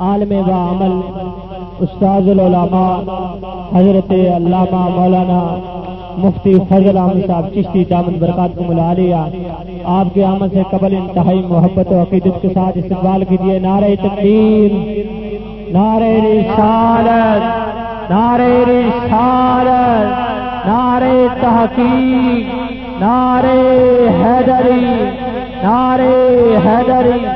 عالم و عمل استاد العلماء، حضرت علامہ مولانا مفتی فضل احمد صاحب چشتی دامن برکات کو ملا لیا۔ آپ کے عمل سے قبل انتہائی محبت و عقیدت کے ساتھ استقبال کیجیے نعرہ تقدیر نعرہ رسالت نعرہ رسالت، نعرہ تحقیق، نعرہ حیدری نعرہ حیدری۔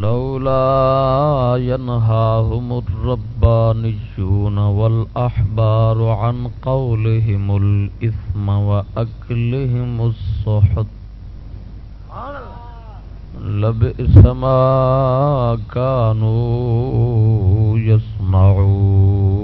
لولا ينهاهم الربانيون والأحبار عن قولهم الإثم وأكلهم الصحت لبئس ما كانوا يصنعون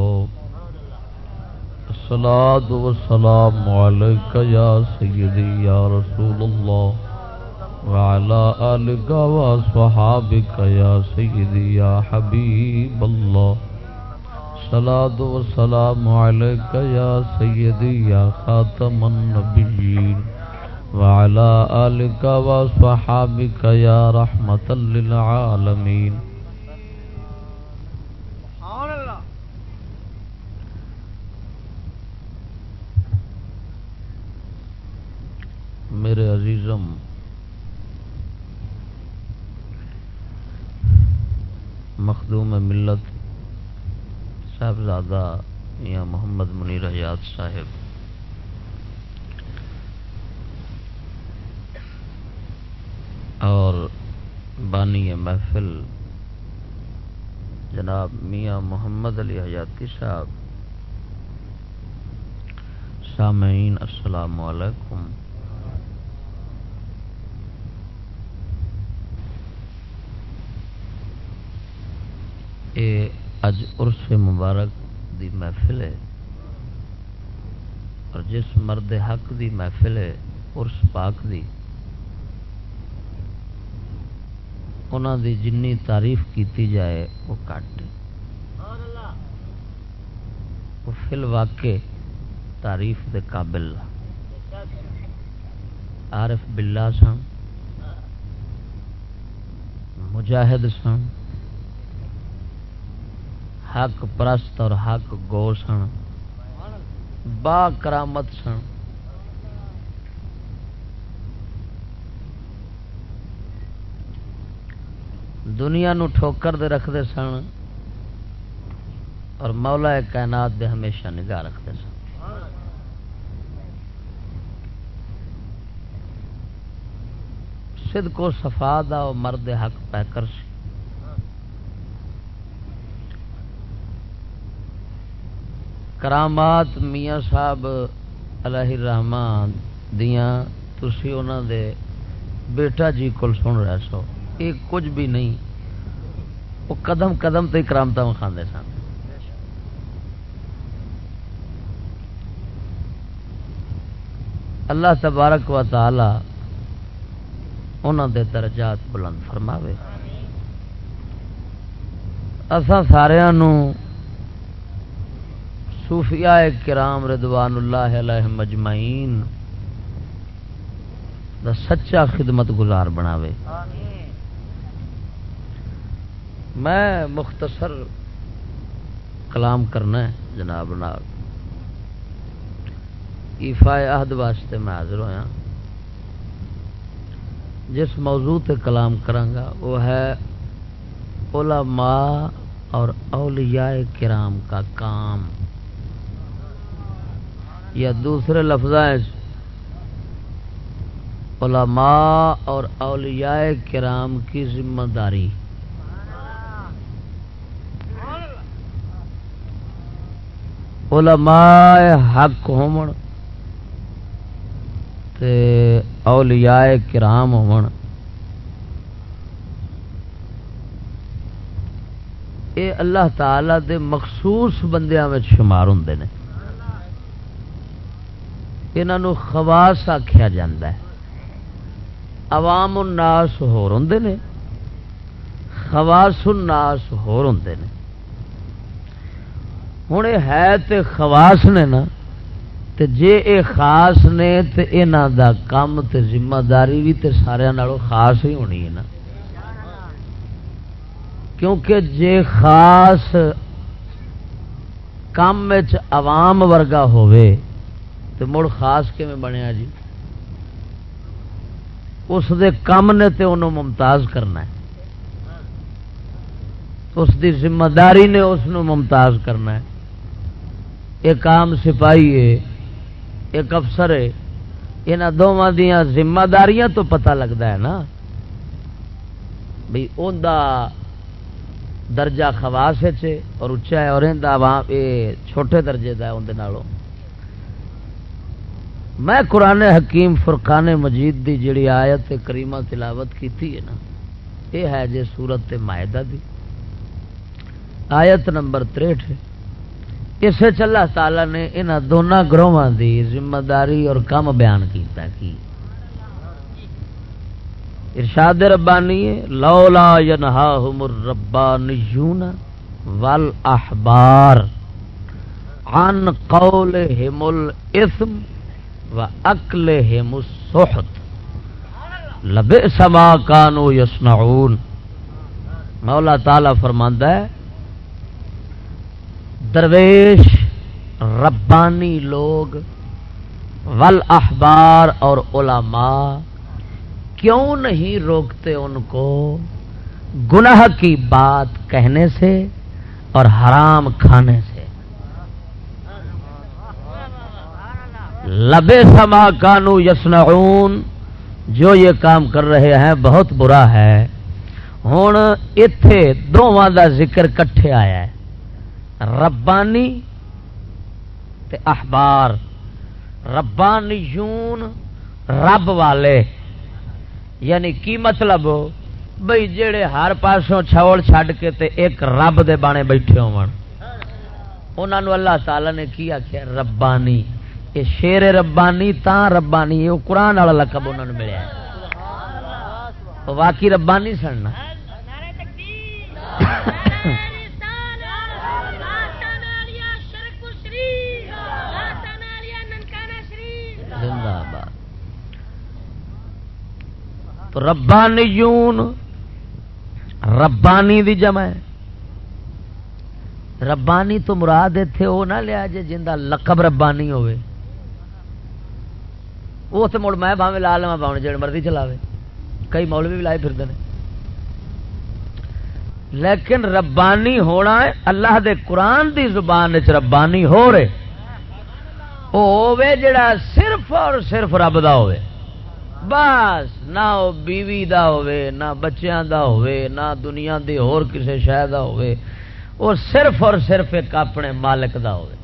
الصلاة والسلام عليك يا سيدي يا رسول الله وعلى آلك وصحابك يا سيدي يا حبيب الله صلاة والسلام عليك يا سيدي يا خاتم النبيين وعلى آلك وصحابك يا رحمة للعالمين میرے عزیزم، مخدوم ملت صاحبزادہ یا محمد منیر حیات صاحب۔ اور بانی محفل جناب میاں محمد علی حیاتی صاحب۔ سامعین، السلام علیکم۔ اے اج عرس مبارک دی محفل ہے۔ اور جس مرد حق دی محفل ہے عرس پاک دی۔ انہاں دی جنی تعریف کیتی جائے، وہ کٹ۔ وہ فی الواقع تعریف دے قابل عارف باللہ سن، مجاہد سن حق پرست اور حق گو سن با کرامت سن۔ دنیا نو ٹھوکر دے رکھتے سن اور مولا کائنات دے ہمیشہ نگاہ رکھتے سن۔ سد کو صفا دا و مرد حق پیکر سی۔ کرامات میاں صاحب علیہ الرحمان دیاں، تسی انہاں دے بیٹا جی کول سن رہے سو۔ یہ کچھ بھی نہیں، وہ قدم قدم تے کرامت کھانے سن۔ اللہ تبارک و تعالی انہوں دے درجات بلند فرماوے۔ اسا سارا صوفیاء کرام ردوان اللہ علیہ مجمعین دا سچا خدمت گزار بناوے۔ میں مختصر کلام کرنا ہے جناب نال ایفا عہد واسطے میں حاضر ہوا جس موضوع تے کلام کرانگا وہ ہے علماء اور اولیاء کرام کا کام۔ یا دوسرے لفظ علماء اور اولیاء کرام کی ذمہ داری۔ علماء حق ہومن تے اولیاء کرام ہومن اے اللہ تعالی دے مخصوص بندیاں میں شمار ہوں نے۔ انہوں خواس آخیا جاندہ ہے۔ عوام الناس ہور ہوندے نے۔ خواص الناس ہور ہوندے نے۔ ہوں یہ ہے تے خواص نے نا، تے جے اے خاص نے، تے انہاں دا کم تے ذمہ داری بھی تے سارے نالوں خاص ہی ہونی ہے نا۔ کیونکہ جے خاص کام عوام ورگا ہوئے تے مڑ خاص کیویں بنیا جی؟ اس دے کم نے تے انہوں ممتاز کرنا ہے۔ اس دی ذمہ داری نے اس ممتاز کرنا ہے۔ ایک عام سپاہی ہے، ایک افسر ہے۔ یہاں دونوں دیا ذمہ داریاں تو پتہ لگتا ہے نا۔ بھائی ان درجہ خواس اور اچا ہے اور چھوٹے درجے کا اندر میں قرآن حکیم فرقان مجید دی جڑی آیت کریمہ تلاوت کی نا، یہ ہے جی سورت مائدہ دی۔ آیت نمبر تریٹ اسے اللہ تعالی نے انہوں دونوں گروہ دی ذمہ داری اور کم بیان کیتا کی؟ ارشاد ربانی لولا ینہاہم الربانیون والاحبار عن قولہم الاسم اکل مسحت لبے سما کانو یسنعون مولا تعالی فرماندہ ہے، درویش ربانی لوگ ول احبار اور علماء کیوں نہیں روکتے ان کو گناہ کی بات کہنے سے اور حرام کھانے سے؟ لبے سما کانو یسنعون جو یہ کام کر رہے ہیں، بہت برا ہے۔ ہوں اتے دونوں کا ذکر کٹھے آیا ہے۔ ربانی تے اخبار ربانیون رب والے۔ یعنی کی مطلب؟ بھائی جڑے ہر پاسوں چھوڑ چھڈ کے تے ایک رب دے بانے بیٹھے اللہ تعالی نے کی آخیا ربانی۔ یہ شیر ربانی تا ربانی وہ قرآن والا لقب انہوں نے ملیا واقعی ربانی سننا تو ربانیون، ربانی دی جمع ہے۔ ربانی تو مراد اتنے وہ نہ لیا جی جن لقب ربانی ہوئے۔ وہ تو مڑ میں باوے لا لوا باؤں جڑ مرضی چلاوے۔ کئی مولوی بھی لائے پھرتے ہیں لیکن ربانی ہونا ہے، اللہ دے قرآن دی زبان چ ربانی ہو رہے۔ وہ جڑا صرف اور صرف رب دا ہوئے بس، نہ وہ بیوی دا ہوئے نہ بچیاں دا ہوئے نہ دنیا دی اور کسے شہ دا ہوئے وہ صرف اور صرف ایک اپنے مالک دا ہوئے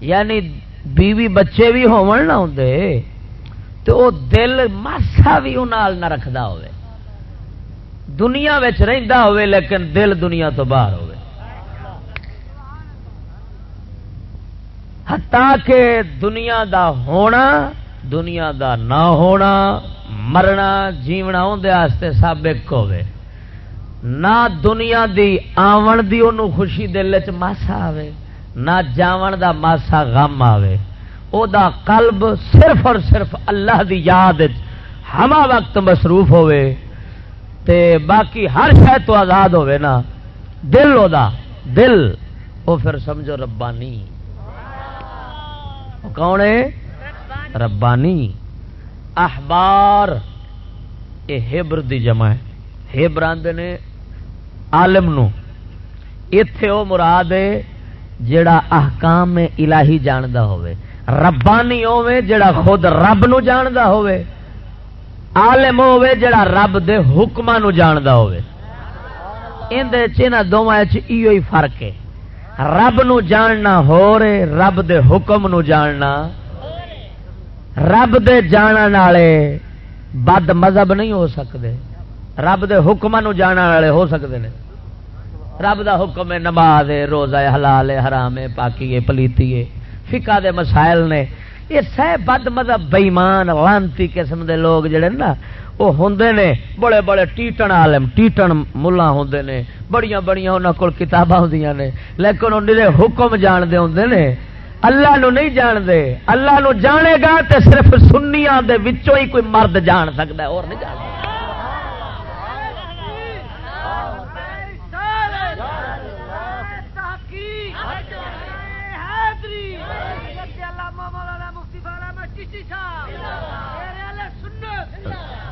یعنی بیوی بچے بھی ہون نہ تو وہ دل ماسا بھی نہ رکھتا ہوئے دنیا رہندا ہوئے لیکن دل دنیا تو باہر ہوئے ہتا کہ دنیا دا ہونا، دنیا دا نہ ہونا، مرنا، جیونا اندر سب ایک ہوئے نہ دنیا دی آون دی انہوں خوشی دل چ ماسا آوے۔ نہ جاون دا ماسا غم آوے۔ او دا قلب صرف اور صرف اللہ دی یاد ہما وقت مصروف ہوئے تے باقی ہر شہ تو آزاد ہوئے نا۔ دل او دا، دل۔ او پھر سمجھو ربانی۔ کون ہے؟ ربانی۔ احبار یہ ہیبر دی جمع ہے۔ ہیبر آدھے نے عالم نو۔ اتے وہ مراد ہے جڑا احکام الہی جاندا ہوئے، ربانی ہوے جڑا خود رب نو جاندا ہوئے، عالم ہوے جڑا رب دے حکماں نو جاندا ہوئے۔ ان دے چنا دوواں وچ ایو ہی فرق ہے۔ رب نو جاننا ہو رے رب دے حکم نو جاننا۔ رب دے جانن والے بد مذہب نہیں ہو سکتے رب دے حکم نو جانن والے ہو سکتے ہیں رب دا حکم ہے نماز ہے، روزہ ہے، حلال ہے، حرام ہے، پاکی ہے، پلیتی ہے، فقہ دے مسائل نے۔ یہ سہ بد مذہب بےمان لانتی قسم دے لوگ جڑے نا، وہ ہوں نے۔ بڑے بڑے ٹیٹن عالم، ٹیٹن ملا ہوں نے۔ بڑیاں بڑیاں انہوں کو کتاباں ہوں نے۔ لیکن انہیں حکم جانتے ہوں نے۔ اللہ نو نہیں جانتے۔ اللہ نو جانے گا تے صرف سنیا دے وچوں ہی کوئی مرد جان سکتا ہے، اور نہیں جان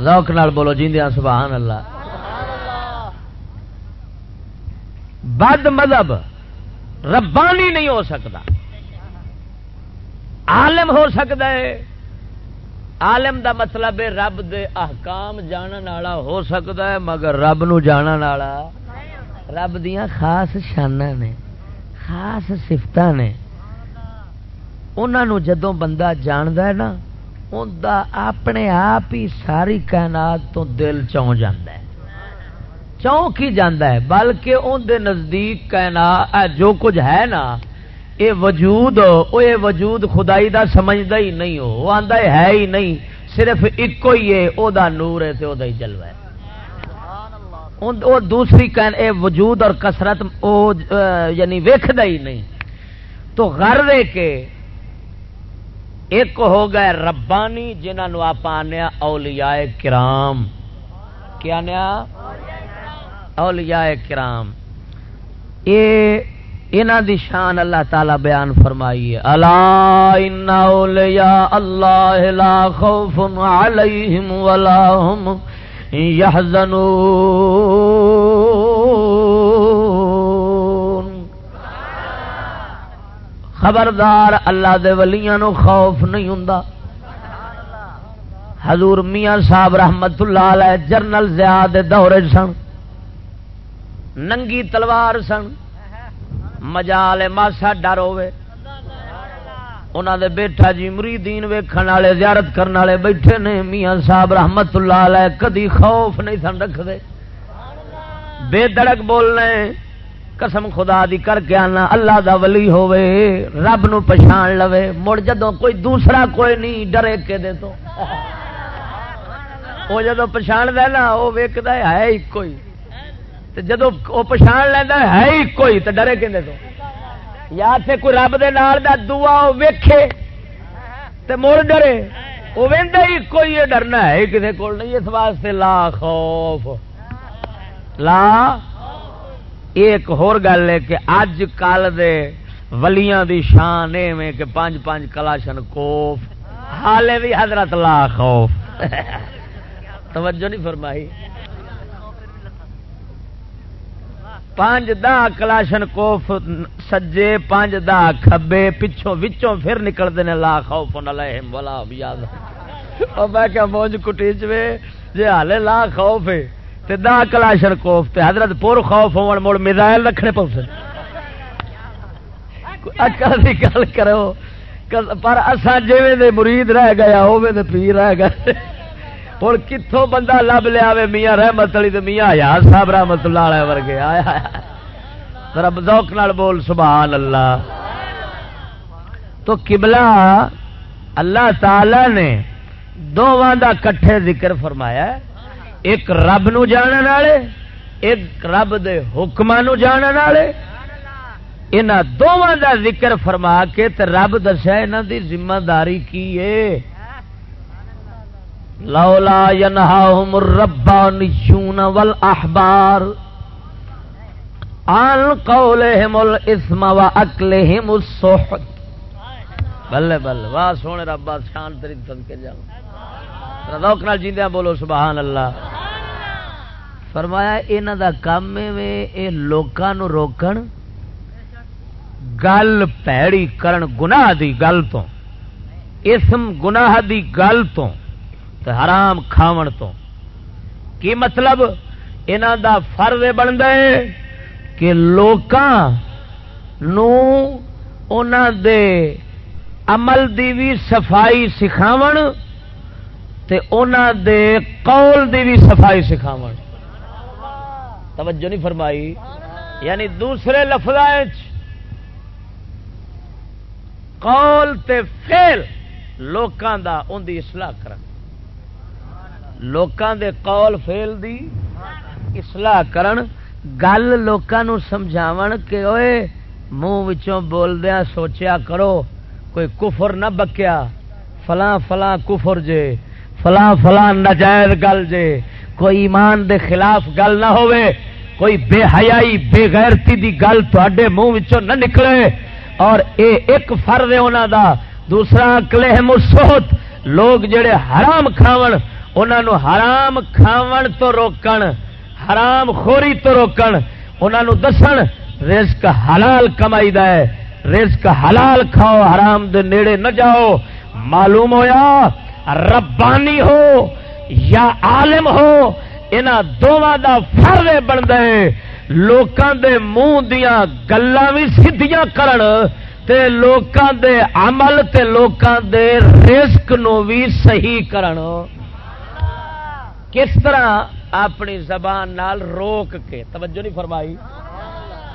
روک نال بولو جیندیا سبحان اللہ۔ بد مذہب ربانی نہیں ہو سکتا۔ عالم ہو سکتا ہے۔ عالم دا مطلب ہے رب دے احکام جانن والا ہو سکتا ہے، مگر رب نو جانن والا رب دیا خاص شانہ نے، خاص سفت نے۔ انہوں جدوں بندہ جاندہ ہے نا اپنے آپ ہی ساری کائنات تو دل چون جاندہ ہے۔ چونک ہی جانا ہے؟ بلکہ اندر نزدیک کائنات جو کچھ ہے نا یہ وجود وہ یہ وجود خدائی دا سمجھتا ہی نہیں ہو وہ آتا ہے ہی نہیں، صرف ایک ہی ہے وہ نور ہے تو ہی جلوا ہے۔ وہ دوسری اے وجود اور کسرت یعنی ویکد ہی نہیں۔ تو گھر دے کے ایک ہو گئے ربانی، جنہوں آپ آنے اولیاء کرام۔ کیا نیا اولیاء کرام۔ یہ انہ دی شان اللہ تعالی بیان فرمائیے اللہ ان اولیاء اللہ لا خوف علیہم ولا هم يحزنون خبردار اللہ دے ولیاں نو خوف نہیں ہوں حضور میاں صاحب رحمت اللہ علیہ جرنل زیاد دورے سن، ننگی تلوار سن، مجال ماسا ڈر ہوے انہوں دے بیٹھا جی مریدین ویکھن والے، زیارت کرنے والے بیٹھے نے، میاں صاحب رحمت اللہ علیہ کدی خوف نہیں سن رکھتے بے دڑک بولنے قسم خدا دی کر کے آنا اللہ دا ولی ہوے رب نو پچھان لوے مڑ جدو کوئی دوسرا کوئی نہیں ڈرے کے دے تو۔ وہ جدو پچھان دے نا وہ ویکد ہے ایک ہی۔ جدو وہ پچھان لینا ہے ایک ہی تو ڈرے کہ تو۔ یا تے کوئی رب دے نال دا دعا ویکھے تے مڑ ڈرے۔ وہ وہدا ہی کوئی ڈرنا ہے کسی کو نہیں اس واسطے لا خوف۔ لا ایک ہور گل ہے کہ اج کل دے ولیاں دی شان ایویں کہ پانچ پانچ کلاشن کوف، حالے بھی حضرت لا خوف۔ توجہ نہیں فرمائی۔ پانچ دہ کلاشن کوف، سجے، پانچ دہ کبے پچھوں وچوں پھر نکلتے ہیں، لا خوف علیہم ولا یاد میں کیا موج کٹی چوے؟ جی ہالے لا خوف ہے۔ تے دا کلاشر کوف تے حضرت پور خوف ہون مڑ میزائل رکھنے پوسے۔ اکل دی گل کرو پر اساں جویں دے مرید رہ گیا ہوے تے پیر رہ گئے۔ ہوں کتوں بندہ لب لیا میاں رحمت علی میاں یار صاحب رحمت اللہ ورگے۔ آیا رب ذوق نال بول، سبحان اللہ۔ تو قبلہ اللہ تعالی نے دونوں کا کٹھے ذکر فرمایا ایک رب نو جاننے والے، ایک رب دے حکمان جاننے والے۔ یہاں دونوں کا ذکر فرما کے تے رب دسیا یہاں دی ذمہ داری کی ہے۔ لولا ینہاہم الربانیون والاحبار آن قولہم الاسم و اکلہم السحت۔ بلے بلے، واہ سونے ربا شان تری تد کے جاؤ روک نال جیندیاں بولو سبحان اللہ فرمایا یہاں دا کام میں اے لوکاں نو روکن گل پیڑی کرن گناہ دی گل تو، اسم گناہ دی گل تو، تے حرام کھاون تو۔ کی مطلب؟ انہاں دا فرض بن ہے کہ لوکاں نو انہاں دے عمل دی بھی صفائی سکھاون تے انہاں دے قول دی بھی صفائی سکھاون۔ توجہ نہیں فرمائی۔ یعنی دوسرے لفظ قول تے فیل لوکاں دا ان دی اصلاح کرن۔ لوکاں دے قول فیل دی اصلاح کرن۔ گل لوکاں نو سمجھاون کہ اوئے منہ وچوں بولدیاں سوچیا کرو، کوئی کفر نہ بکیا، فلاں فلاں کفر جے۔ فلاں فلاں نجائز گل جے، کوئی ایمان دے خلاف گل نہ ہوئے کوئی بے حیائی، بے غیرتی دی گل تے منہ نہ نکلے۔ اور اے ایک فرد ہے انہوں دا، دوسرا کلے مسوت لوگ جڑے حرام کھاون انہوں نو حرام کھاون تو روکن، حرام خوری تو روکن۔ انہوں دسن، رزق حلال کمائی دا ہے۔ رزق حلال کھاؤ، حرام دے نیڑے نہ جاؤ۔ معلوم ہویا؟ ربانی ہو یا عالم ہو یہاں دونوں کا فرض بنتا ہے۔ لوکاں دے منہ دیا گلا بھی سیدیاں کرن تے لوکاں دے عمل تے لوکاں دے رزق نو بھی صحیح کرن۔ کس طرح اپنی زبان نال روک کے، توجہ نہیں فرمائی۔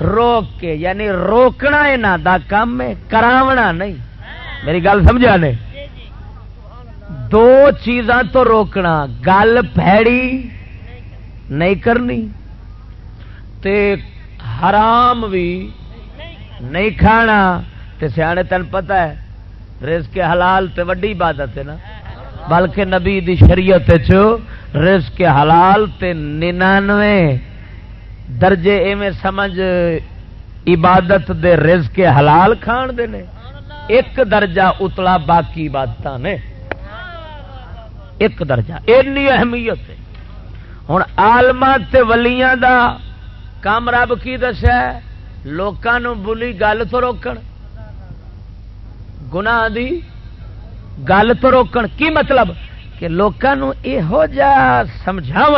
روک کے یعنی روکنا یہاں دا کام ہے، کراونا نہیں۔ میری گل سمجھا نے؟ دو چیزاں تو روکنا، گل پھیڑی نہیں کرنی تے حرام بھی نہیں کھانا تے سیانے تن پتا ہے رز کے حلال تے وڈی عبادت ہے نا۔ بلکہ نبی دی شریعت چ رز کے حلال تے ننانوے۔ درجے ایویں سمجھ عبادت دے رز کے حلال کھان دے نے۔ ایک درجہ اتلا باقی عبادت نے۔ ایک درجہ، اینی اہمیت ہے۔ ہوں آلما ولیاں دا کام رب کی دسیا لوگوں بلی گل تو روکن۔ گناہ دی گل تو روکن۔ کی مطلب؟ کہ لوگوں یہو جا سمجھاو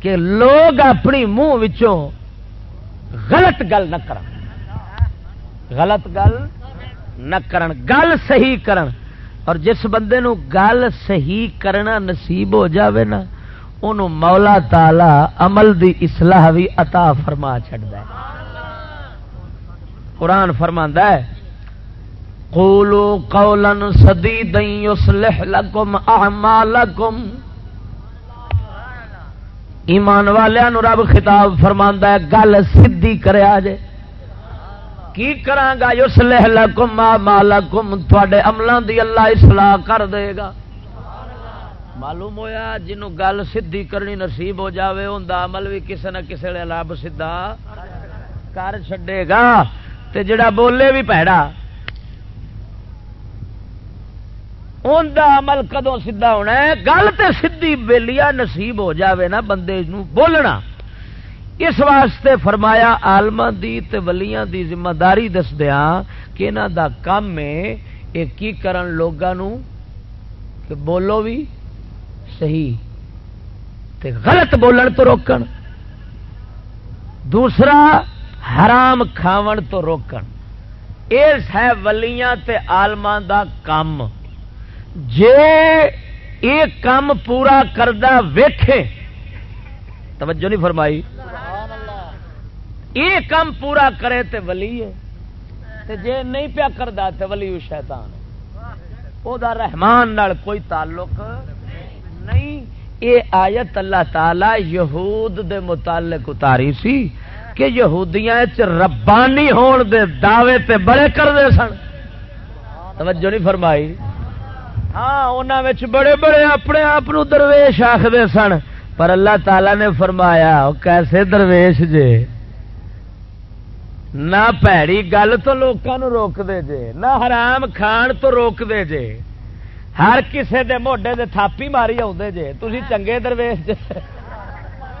کہ لوگ اپنی منہ وچوں غلط گل نہ کرن۔ غلط گل نہ کرن۔ گل صحیح کرن۔ اور جس بندے نو گل صحیح کرنا نصیب ہو جاوے نا انہوں مولا تالا عمل دی اصلاح بھی عطا فرما چڑھتا ہے۔ قرآن فرما ہے قولو قولا سدیدا یصلح لکم اعمالکم۔ ایمان والوں رب خطاب فرما ہے، گل سدھی کرے آجے۔ کی کرانگا یس لہ لکم مالکم تھوڑے عملوں دی اللہ اصلاح کر دے گا۔ معلوم ہویا جنوں گل سدھی کرنی نصیب ہو جاوے ہوں عمل بھی کسے نہ کسے لے رب سیدھا کر چھڈے گا۔ تے جڑا بولے بھی پیڑا ان دا عمل کدو سیدھا ہونا ہے؟ گل تے سدھی بےلیا نصیب ہو جاوے نا بندے نو بولنا۔ اس واسطے فرمایا آلما دی تے ولیاں دی ذمہ داری دس دیا کہ انہوں دا کام ہے یہ کی کرن لوگوں کہ بولو بھی صحیح تے غلط بولن تو روکن۔ دوسرا، حرام کھاون تو روکن۔ اس ہے ولیاں تے آلما دا کام جے یہ کام پورا کردہ ویکھے توجہ نہیں فرمائی۔ یہ کام پورا کرے تے ولی ہے۔ تے جے نہیں پیا کردا تے ولی شیطان او دا رحمان نال کوئی تعلق نہیں۔ اے آیت اللہ تعالی یہود دے متعلق اتاری سی کہ یہودیاں چ ربانی ہون دے دعوے تے بڑے کر دے سن۔ توجہ نہیں فرمائی۔ ہاں انہوں بڑے بڑے اپنے آپ درویش آخر سن۔ پر اللہ تعالی نے فرمایا کیسے درویش جے؟ نہ پیڑی گل تو لوگوں روک دے جے، نہ حرام کھان تو روک دے جے۔ ہر کسے دے موڈے دے تھاپی ماری آدھے جے۔ تھی چنگے درویش جے۔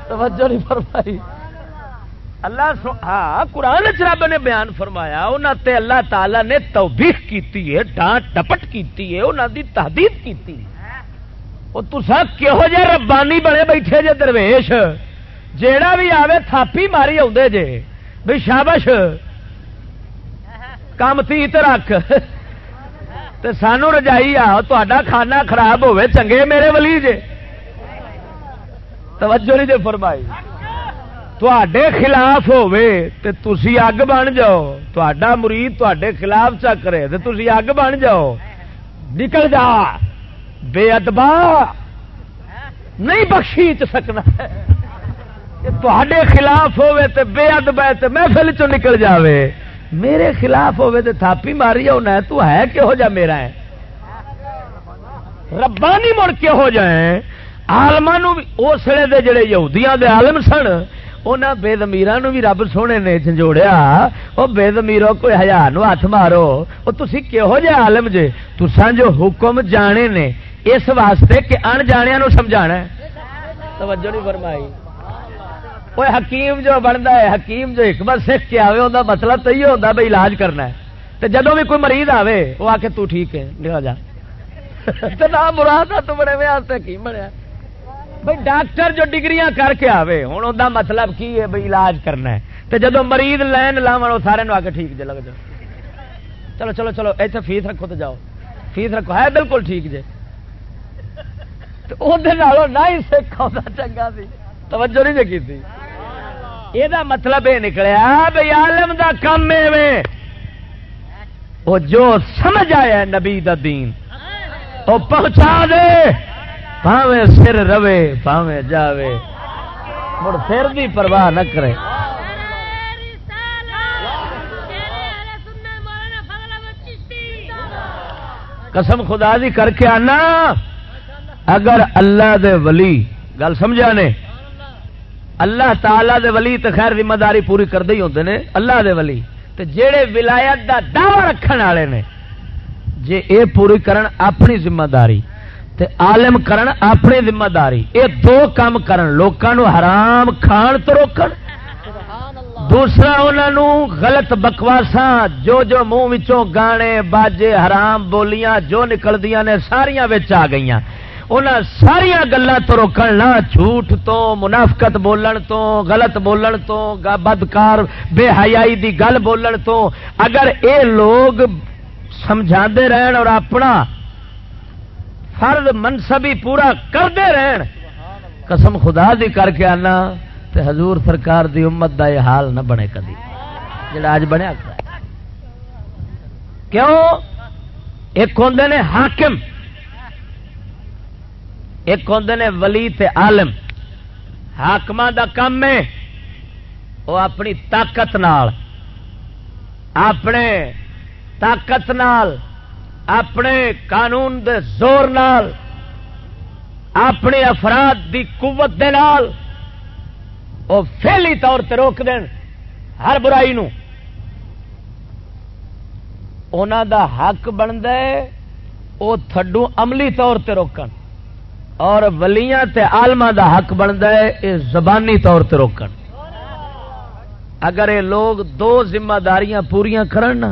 توجہ نہیں فرمائی۔ اللہ ہاں قرآن رب نے بیان فرمایا انہوں تے اللہ تعالی نے توبیخ کیتی ہے، ڈانٹ ڈپٹ کیتی ہے انہوں دی تحدید کیتی۔ وہ تسا کہو جے ربانی بڑے بیٹھے جے درویش جیڑا بھی آوے تھاپی ماری آدھے جے بھی شابش کام تیت رکھ تے سانو رجائی آ تا کھانا خراب ہوے چنگے میرے ولی جے توجہ نہیں جے فرمائی تے خلاف تھی اگ بن جاؤ تا مرید تے خلاف چکرے تو تھی اگ بن جاؤ نکل جا بے ادبا نہیں بخشی سکنا۔ تے خلاف ہوے بے ادب ہے محفل چ نکل جاوے۔ میرے خلاف ہوے تو تھاپی ماری ہونا تو ہے کہہو جا میرا ہے؟ ربانی مڑ کے ہو جائیں آلما اس ویلے دے جڑے یہودیاں دے عالم سن انہوں بے زمیران بھی رب سونے نے جھنجوڑیا وہ بے زمیرو کوئی ہزار نو ہاتھ مارو۔ وہ تھی کہہو جہ عالم جے؟ تسان جو حکم جانے نے اس واسطے کہ ان جانیا نو سمجھا توجہ نہیں فرمائی۔ وہ حکیم جو بنتا ہے حکیم جو بار سکھ کے آئے وہ مطلب تو یہ ہوتا بھائی علاج کرنا ہے۔ تو جدو بھی کوئی مریض آئے وہ آ کے تو ٹھیک ہے نکل جا۔ مراد تو بڑے حکیم بنیا۔ بھائی ڈاکٹر جو ڈگریاں کر کے آوے ہوں وہ مطلب کی ہے بھائی علاج کرنا ہے۔ تو جدو مریض لین لاو سارے آ کے ٹھیک جی لگ جاؤ۔ چلو چلو چلو اتنے فیس رکھو تو جاؤ۔ فیس رکھو۔ ہے بالکل ٹھیک جی نہ ہی سکھ آتا چنگا سی۔ توجہ نہیں تھی یہ مطلب یہ نکلیا بھائی عالم دا کم ہے وہ جو سمجھ آیا نبی دا دین وہ پہنچا دے۔ پاوے سر روے پاوے جاوے۔ مڑ سر بھی پرواہ نہ کرے۔ قسم خدا دی کر کے آنا۔ اگر اللہ دے ولی گل سمجھا نے؟ اللہ تعالی دے ولی تو خیر ذمہ داری پوری کرتے ہی ہوتے ہیں اللہ دے ولی۔ تو جہے ولایت دا دعوی رکھنے والے نے جے اے پوری کرن اپنی ذمہ داری تے عالم کرن اپنی ذمہ داری یہ دو کام کرن لوکاں حرام کھان تو روکن۔ دوسرا انہوں غلط بکواسا جو جو منہ گانے باجے حرام بولیاں جو نکلدیاں نے ساریاں آ گئی ان ساریا گلوں تو روکن نہ جھوٹ تو، منافقت بولن تو، غلط بولن تو بدکار، بے حیائی دی گل بولن تو۔ اگر اے لوگ سمجھا رہن اور اپنا فرد منصبی پورا کرتے رہن، قسم خدا دی کر کے آنا تے حضور سرکار دی امت دا یہ حال نہ بنے کدی۔ جڑا اج بنیا۔ کیوں؟ ایک ہوں نے حاکم ایک ہوں نے ولی تے عالم۔ حاقم دا کم ہے۔ وہ اپنی طاقت نال۔ اپنے طاقت نال۔ اپنے قانون دے زور نال۔ اپنے افراد دی قوت دے نال۔ وہ فیلی طور تے روک دین۔ ہر برائی نو۔ اونا دا حق بنتا ہے۔ وہ تھڈو عملی طور تے روکن۔ اور ولیاں تے آلما دا حق بنتا ہے یہ زبانی طور تے روکن۔ اگر یہ لوگ دو ذمہ داریاں پوریا کرن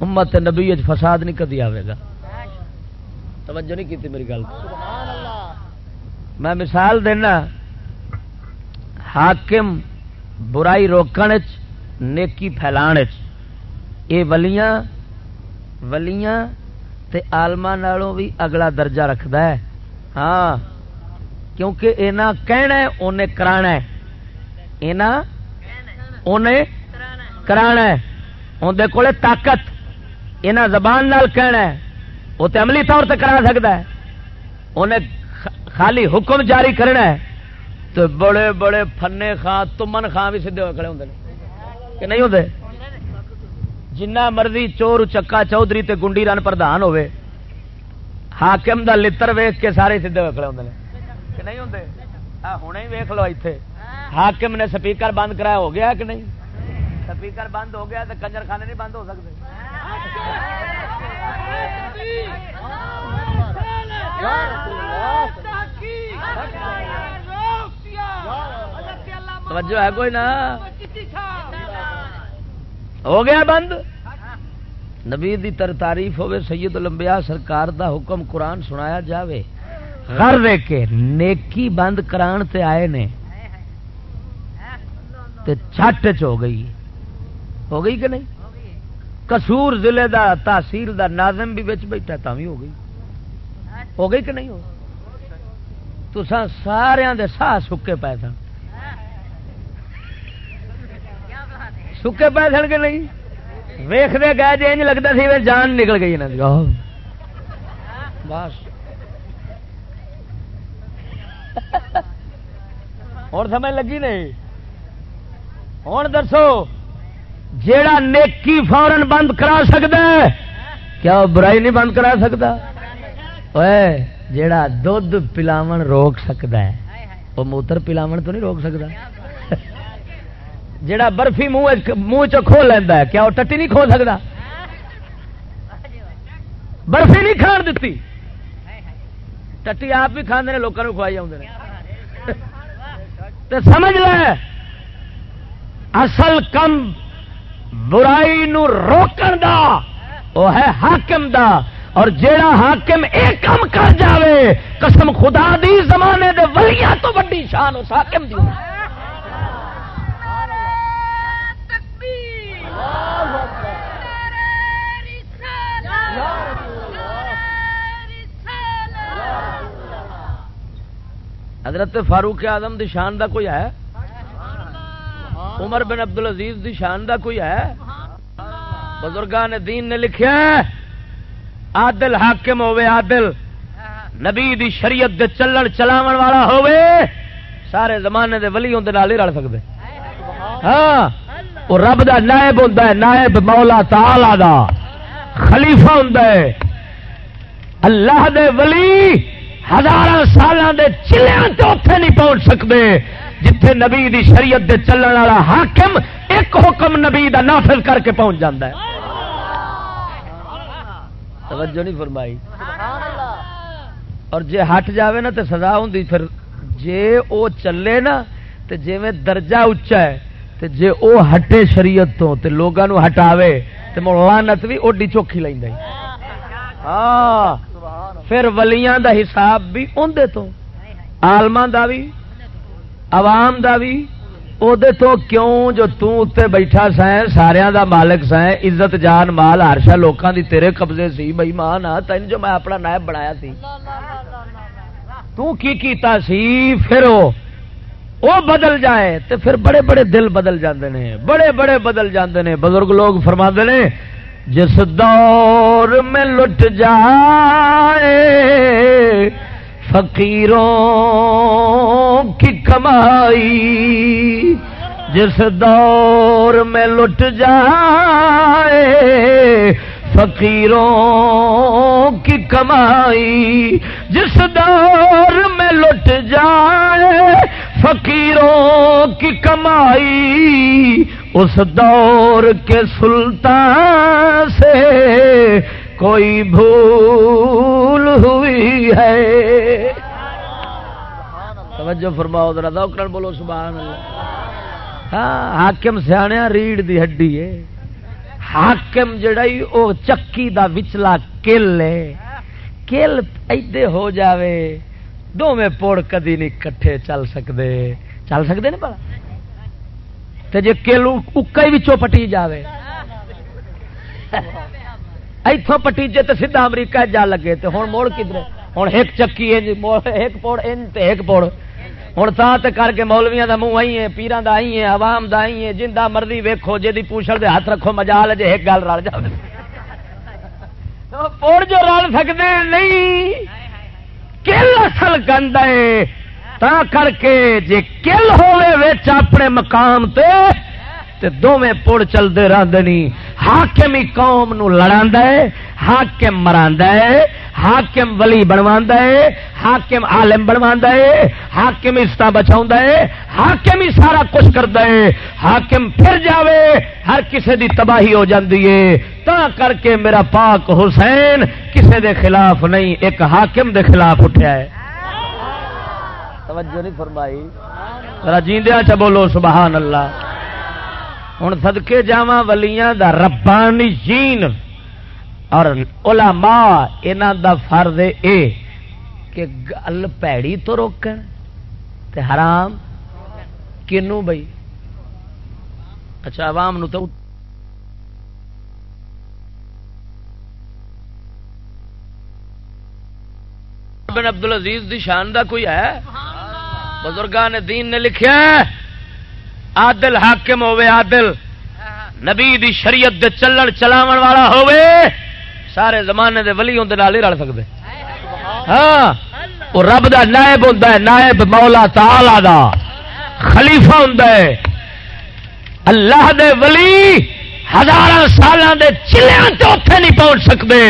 امت نبی فساد نہیں کدی آئے گا۔ توجہ نہیں کی میری گل۔ میں مثال دینا، حاکم برائی روکن نیکی پھیلان یہ ولیاں ولیاں تے آلما نالوں بھی اگلا درجہ رکھد ہے۔ ہاں کیونکہ اینا کہنا ہے انہیں کرانا ہے۔ اینا انہیں کرانا ہے۔ اندر کولے طاقت، اینا زبان نال کہنا ہے۔ وہ تو عملی طور سے کرا سکتا ہے۔ انہیں خالی حکم جاری کرنا ہے۔ تو بڑے بڑے فنے خان تمن خان بھی سیدھے ہوئے کھڑے ہوں کہ نہیں ہوتے جنہ مرضی چور چکا چودھری تے گنڈی رن پردھان ہوئے حاکم دا لتر ویخ کے سارے سیدھے ہوئے کھڑے ہوں کہ نہیں ہوتے ہوں ہی ویخ لو اتنے حاکم نے سپیکر بند کرایا ہو گیا کہ نہیں سپیکر بند ہو گیا تو کنجر خانے نہیں بند ہو سکتے توجہ ہے کوئی نا ہو گیا بند نبی دی تر تعریف ہوے سید الانبیاء سرکار دا حکم قرآن سنایا جاوے۔ غر دے کے نیکی بند کران تے آئے نے۔ تے چھٹ ہو گئی۔ ہو گئی کہ نہیں؟ کسور ضلع دا تحصیل دا ناظم بھی بچ بیٹھا تا بھی ہو گئی۔ ہو گئی کہ نہیں ہو؟ تو سارے دے ساہ سکے پے سن۔ سکے پے سن کہ نہیں؟ ویختے گئے جی انج لگتا سی جان نکل گئی یہاں بس اور سمجھ لگی نہیں؟ ہوں دسو، جیڑا نیکی فورن بند کرا سکتا ہے، کیا برائی نہیں بند کرا سکتا جیڑا دھد پلاو روک سکتا ہے، وہ موتر پلاو تو نہیں روک سکتا جیڑا برفی منہ منہ چ کھو لینا ہے، کیا وہ ٹٹی نہیں کھو سکتا؟ برفی نہیں کھان دیتی ٹٹی آپ بھی کھانے لوگوں کھوائی آدھے سمجھ لے، اصل کم برائی نو روکن دا وہ ہے حاکم دا۔ اور جیڑا حاکم ایک کم کر جاوے، قسم خدا دی زمانے دے ولیاں تو بڑی شان اس حاکم دی۔ حضرت فاروق آدم دی شان دا کوئی ہے؟ عمر بن عبد العزیز دی شان دا کوئی ہے؟ بزرگان دین نے لکھیا عادل حاکم ہوے عادل. نبی دی شریعت دے چلن چلاون والا ہوے سارے زمانے دے ولی اندر نال ہی رل سکدے۔ ہاں وہ رب دا نائب ہوندا ہے نائب مولا تعالی دا خلیفہ ہوندا ہے۔ اللہ دے ولی ہزار سالاں دے چلیاں تے اوتھے نہیں پہنچ سکدے، جتھے نبی دی شریعت دے چلن والا حاکم ایک حکم نبی دا نافذ کر کے پہنچ جاتا ہے۔ توجہ نہیں فرمائی۔ اور جے ہٹ جاوے نا تے سزا ہوں پھر جے او چلے نا تے جے میں درجہ اچا ہے، تے جے او ہٹے شریعت تو تے لوگاں نو ہٹاوے، تے لعنت بھی اوڈی چوکھی لیندا ہاں۔ پھر ولیاں دا حساب بھی اوندے تو، عالماں دا بھی، عوام دا بھی تو کیوں جو تے بیٹھا سائیں سارا دا مالک سائیں، عزت جان مال ہرشا لوکاں دی تیرے قبضے سی بھائی ماں نہ، تین جو میں اپنا نائب بنایا سی۔ تو کی کیتا سی؟ پھر او بدل جائے تے پھر بڑے بڑے دل بدل جاندے نے، بڑے بڑے بدل جاندے نے۔ بزرگ لوگ فرما نے جس دور میں لٹ جائے، فقیروں کی کمائی جس دور میں لٹ جائے، فقیروں کی کمائی جس دور میں لٹ جائے فقیروں کی کمائی اس دور کے سلطان سے کوئی بھول ہوئی ہے۔ توجہ فرماؤ، ذرا دوکڑ بولو، سبحان اللہ۔ ہاں حاکم سیاح ریڑھ دی ہڈی ہے۔ حاکم جڑائی او چکی دا وچلا کل ہے۔ کل ایدے ہو جاوے۔ دو پوڑ کدی نہیں کٹھے چل سکتے چل سکتے نہیں پڑا تے جے کل اکا ہی وچوں پٹی جاوے اتوں پٹیجے تو سیدھا امریکہ جا لگے تو ہوں موڑ کدھر ہوں ایک چکی ایک پوڑ انج ایک پوڑ ہوں تا کر کے مولویا کا منہ آئی ہے پیران کا آئی ہے عوام کا آئی ہے جن کا مرضی ویکو جی پوچھل دے ہاتھ رکھو مجال جی ایک گل رل جائے پوڑ جو رل سکتے نہیں کل اصل گند ہے۔ تا کر کے جی کل ہوئے اپنے مقام تے تے دوویں پڑ چلتے رہتے نہیں ہاکم ہی قوم نو لڑا ہے ہاکم مرا ہے ہاکم ولی بنوا ہے ہاکم عالم بنوا ہے ہاکم عزت بچا ہے ہاکم ہی سارا کچھ کرتا ہے۔ ہاکم پھر جاوے ہر کسے دی تباہی ہو جاتی ہے۔ تا کر کے میرا پاک حسین کسے دے خلاف نہیں ایک حاکم دے خلاف اٹھا ہے۔ توجہ نہیں فرمائی۔ جیندیا چ بولو سبحان اللہ۔ ہوں سدکے جا ولیاں دا ربانی جین اور علماء انہ دا فرض اے کہ گل پیڑی تو روکن تے حرام کنو بھائی اچھا عوام نو تو بن عبد العزیز دی شان دا کوئی ہے؟ بزرگان دین نے لکھیا ہے۔ آدل حاکم ہوے آدل نبی دی شریعت دے چلن چلاون والا ہوے سارے زمانے دے ولی ہوں ہی رل سکتے ہاں وہ رب دا نائب ہوں نائب مولا تعالی دا۔ خلیفہ ہوں اللہ دے ولی ہزار سال دے چلیاں تو اتے نہیں پہنچ سکتے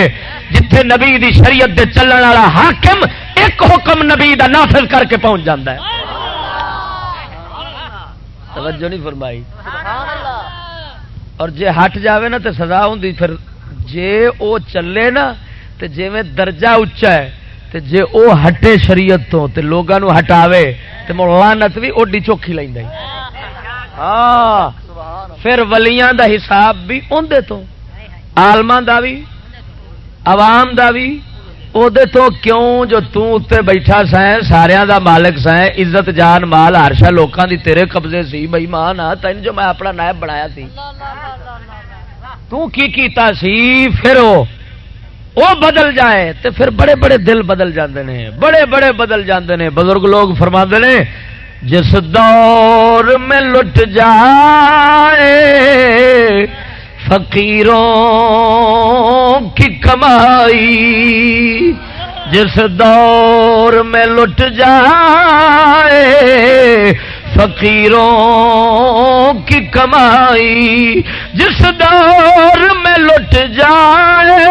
جتھے نبی دی شریعت دے چلن والا حاکم ایک حکم نبی دا نافذ کر کے پہنچ جاتا ہے۔ توجہ نہیں فرمائی۔ اور جے ہٹ جاوے نا تو سزا ہوں پھر جے او چلے نا تو جی میں درجہ اچا ہے تو جے او ہٹے شریعت تو تے لوگوں ہٹاوے تو ملانت بھی اوڈی چوکھی لیں ہاں۔ پھر ولیاں دا حساب بھی اندے تو آلما دا بھی عوام دا بھی تو کیوں جو تے بیٹھا سائیں سارا دا مالک سائیں عزت جان مال ہرشا لوگوں دی تیرے قبضے سی بئی مان تین جو میں اپنا نائب بنایا سی تو کی کیتا سی پھر وہ بدل جائے تو پھر بڑے بڑے دل بدل جاندے نے بڑے بڑے بدل جاندے نے بزرگ لوگ فرما نے جس دور میں لٹ جائے فقیروں کی کمائی جس دور میں لٹ جائے، فقیروں کی کمائی جس دور میں لٹ جائے،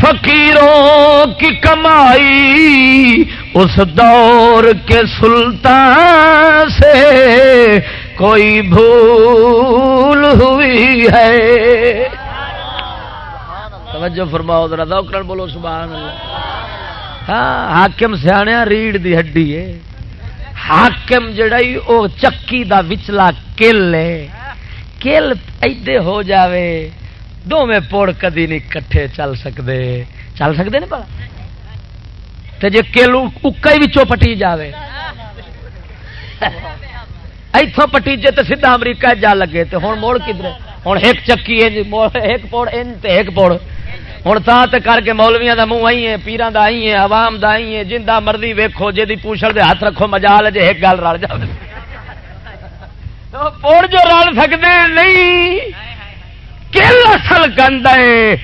فقیروں کی کمائی اس دور کے سلطان سے کوئی بھول ہوئی ہے۔ توجہ فرماؤ ذرا دوکرن بولو سبحان اللہ ہاں حاکم سیاح ریڑھ دی ہڈی ہے۔ حاکم جڑائی او چکی دا وچلا کل ہے۔ کل ایدے ہو جاوے۔ دو میں پوڑ کدی نہیں کٹھے چل سکتے چل سکتے نہیں پڑا جی کل اکا ہی پٹی جاوے۔ اتوں پٹیجے تو سیدھا امریکہ جا لگے تو ہوں موڑ کدھر ہوں ایک چکی جی، ایک پوڑ ان تے ایک پوڑ۔ ہوں تا کر کے مولویا کا منہ آئی ہے پیران کا آئی ہے عوام کا آئی ہے جن کا مرضی ویکو جی پوچھل دے ہاتھ رکھو، مجال جی ایک گل رل جائے پوڑ جو رل سکتے نہیں، کل اصل گند ہے۔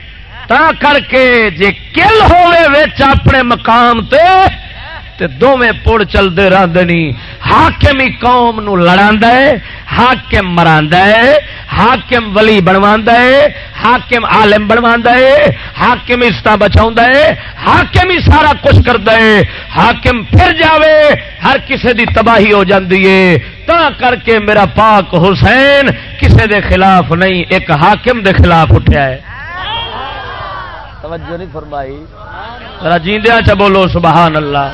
تا کر کے جی کل ہوئے اپنے مقام تے تے دوویں پڑ چلتے رہتے نہیں ہاکم ہی قوم نو لڑا ہے ہاکم مرا ہے ہاکم ولی بنوا ہے ہاکم عالم بنوا ہے ہاکم عزت بچا ہے ہاکم ہی سارا کچھ کرتا ہے۔ ہاکم پھر جاوے ہر کسے دی تباہی ہو جاتی ہے۔ تا کر کے میرا پاک حسین کسے دے خلاف نہیں ایک حاکم دے خلاف اٹھا ہے۔ توجہ نہیں فرمائی۔ جیندیا چ بولو سبحان اللہ۔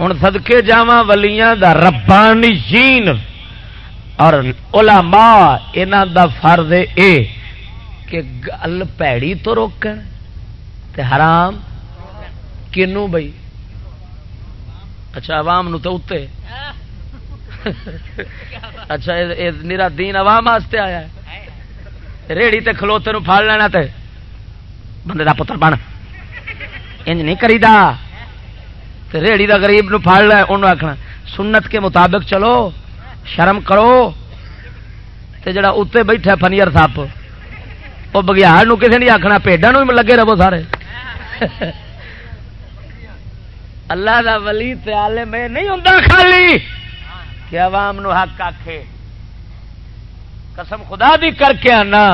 ہوں سدکے جا ولیاں دا ربانی جین اور علماء انہ دا فرض اے کہ گل پیڑی تو روکن تے حرام کنو بھائی اچھا عوام نو تو اتنے اچھا میرا دین عوام واسطے آیا ہے۔ ریڑی تے کھلوتے نو پھاڑ لینا تے۔ بندے دا پتر بن۔ انج نہیں کریدا۔ ریڑی کا گریب پڑ لے انہوں آخنا سنت کے مطابق چلو، شرم کرو۔ تے جڑا اتنے بیٹھا فنیئر سپ وہ بگیار کسی نہیں آخنا پیڈا لگے رہو سارے۔ اللہ دا ولی تے میں نہیں ہوں خالی۔ کہ عوام نو حق آکھے۔ قسم خدا بھی کر کے آنا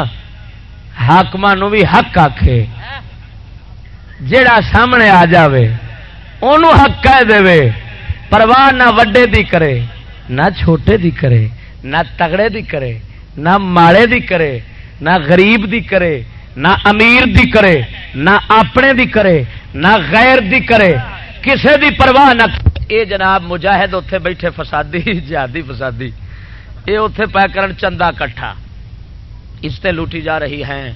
حاقم بھی حق آکھے۔ جڑا سامنے آ جاوے انہوں حق کہہ دے پرواہ نہ وڈے دی کرے، نہ چھوٹے دی کرے، نہ تگڑے دی کرے، نہ ماڑے دی کرے، نہ غریب دی کرے، نہ امیر دی کرے، نہ اپنے دی کرے، نہ غیر دی کرے، کسے دی پرواہ نہ اے جناب مجاہد اتے بیٹھے فسادی، جہادی فسادی۔ یہ اتے پہ کرن چندہ کٹھا۔ اس سے لوٹی جا رہی ہیں۔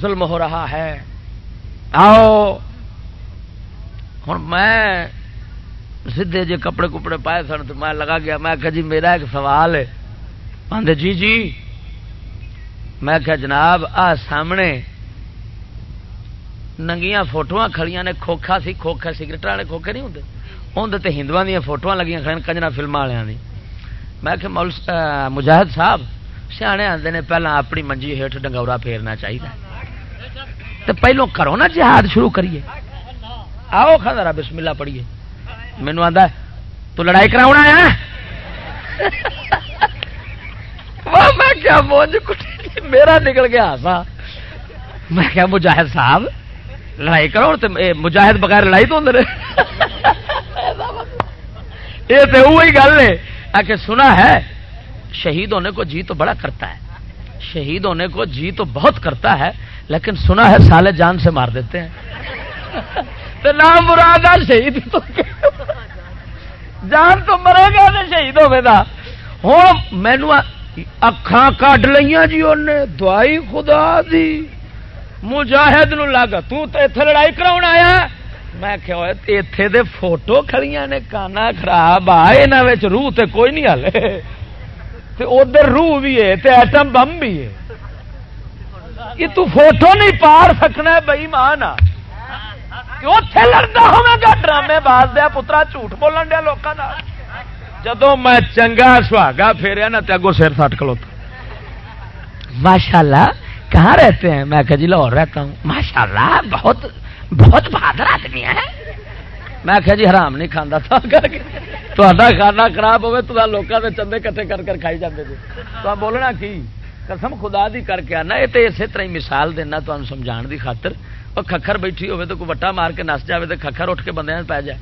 ظلم ہو رہا ہے۔ آؤ ہوں میں سیدے جی کپڑے کپڑے پائے سن تو میں لگا گیا، میں جی میرا ایک سوال ہے۔ آدھے جی جی۔ میں کہ جناب، آ سامنے ننگیاں فوٹو کھڑیاں نے، کھوکھا سی، کھوکھا سگریٹ والے کھوکھے نہیں ہوں اندر تو ہندو دیا فوٹو لگی کھڑی کنجنا فلم والوں میں کہ مول مجاہد صاحب، سیانے آتے نے پہلے اپنی منجی ہیٹ ڈنگورا پھیرنا چاہیے تو پہلو کرو نا جہاد شروع کریے۔ آؤ کھا ذرا بسم اللہ پڑھیے۔ مینو آتا تو لڑائی کرا ہے ہاں؟ میں کیا موج میرا نکل گیا سا میں کیا، مجاہد صاحب، لڑائی کرو تو مجاہد بغیر لڑائی تو اندر یہ تو وہی گل ہے، آ کے سنا ہے، شہید ہونے کو جی تو بڑا کرتا ہے۔ شہید ہونے کو جی تو بہت کرتا ہے، لیکن سنا ہے، سالے جان سے مار دیتے ہیں۔ نام مراد شہید تو جان تو مرے گا تو شہید ہوگا ہوں مینو اکھان کٹ لیا جی انہیں دوائی خدا دی۔ مجاہد نو لگ تے لڑائی کرا آیا۔ میں کہ اتے دے فوٹو کھڑیاں نے، کانا خراب آ یہ روح تے کوئی نہیں ہلے۔ ادھر روح بھی ہے، تے ایٹم بم بھی ہے۔ یہ تو فوٹو نہیں پار سکنا بئی مان آ۔ لڑتا گا ڈرامے باز دیا پترا جھوٹ بولن دیا لوگوں جدو میں چنگا سہاگا پھیریا نا اگو سر سٹ کلوتا ماشاء اللہ کہاں رہتے ہیں؟ میں کہ جی لاہور رہتا ہوں۔ ماشاء اللہ بہت بہت بہادر آدمی ہے میں کہ جی حرام نہیں کھانا تھا۔ تا کھانا خراب ہوئے تو لوگوں کے چندے کٹھے کر کر کھائی جاتے تھے تو بولنا کی؟ قسم خدا دی کر کے آنا یہ تو اسی طرح مثال دینا تمہیں سمجھا دی خاطر۔ وہ ککھر بیٹھی ہوے تو کوئی وٹا مار کے نس جائے تو ککھر اٹھ کے بندے پی جائے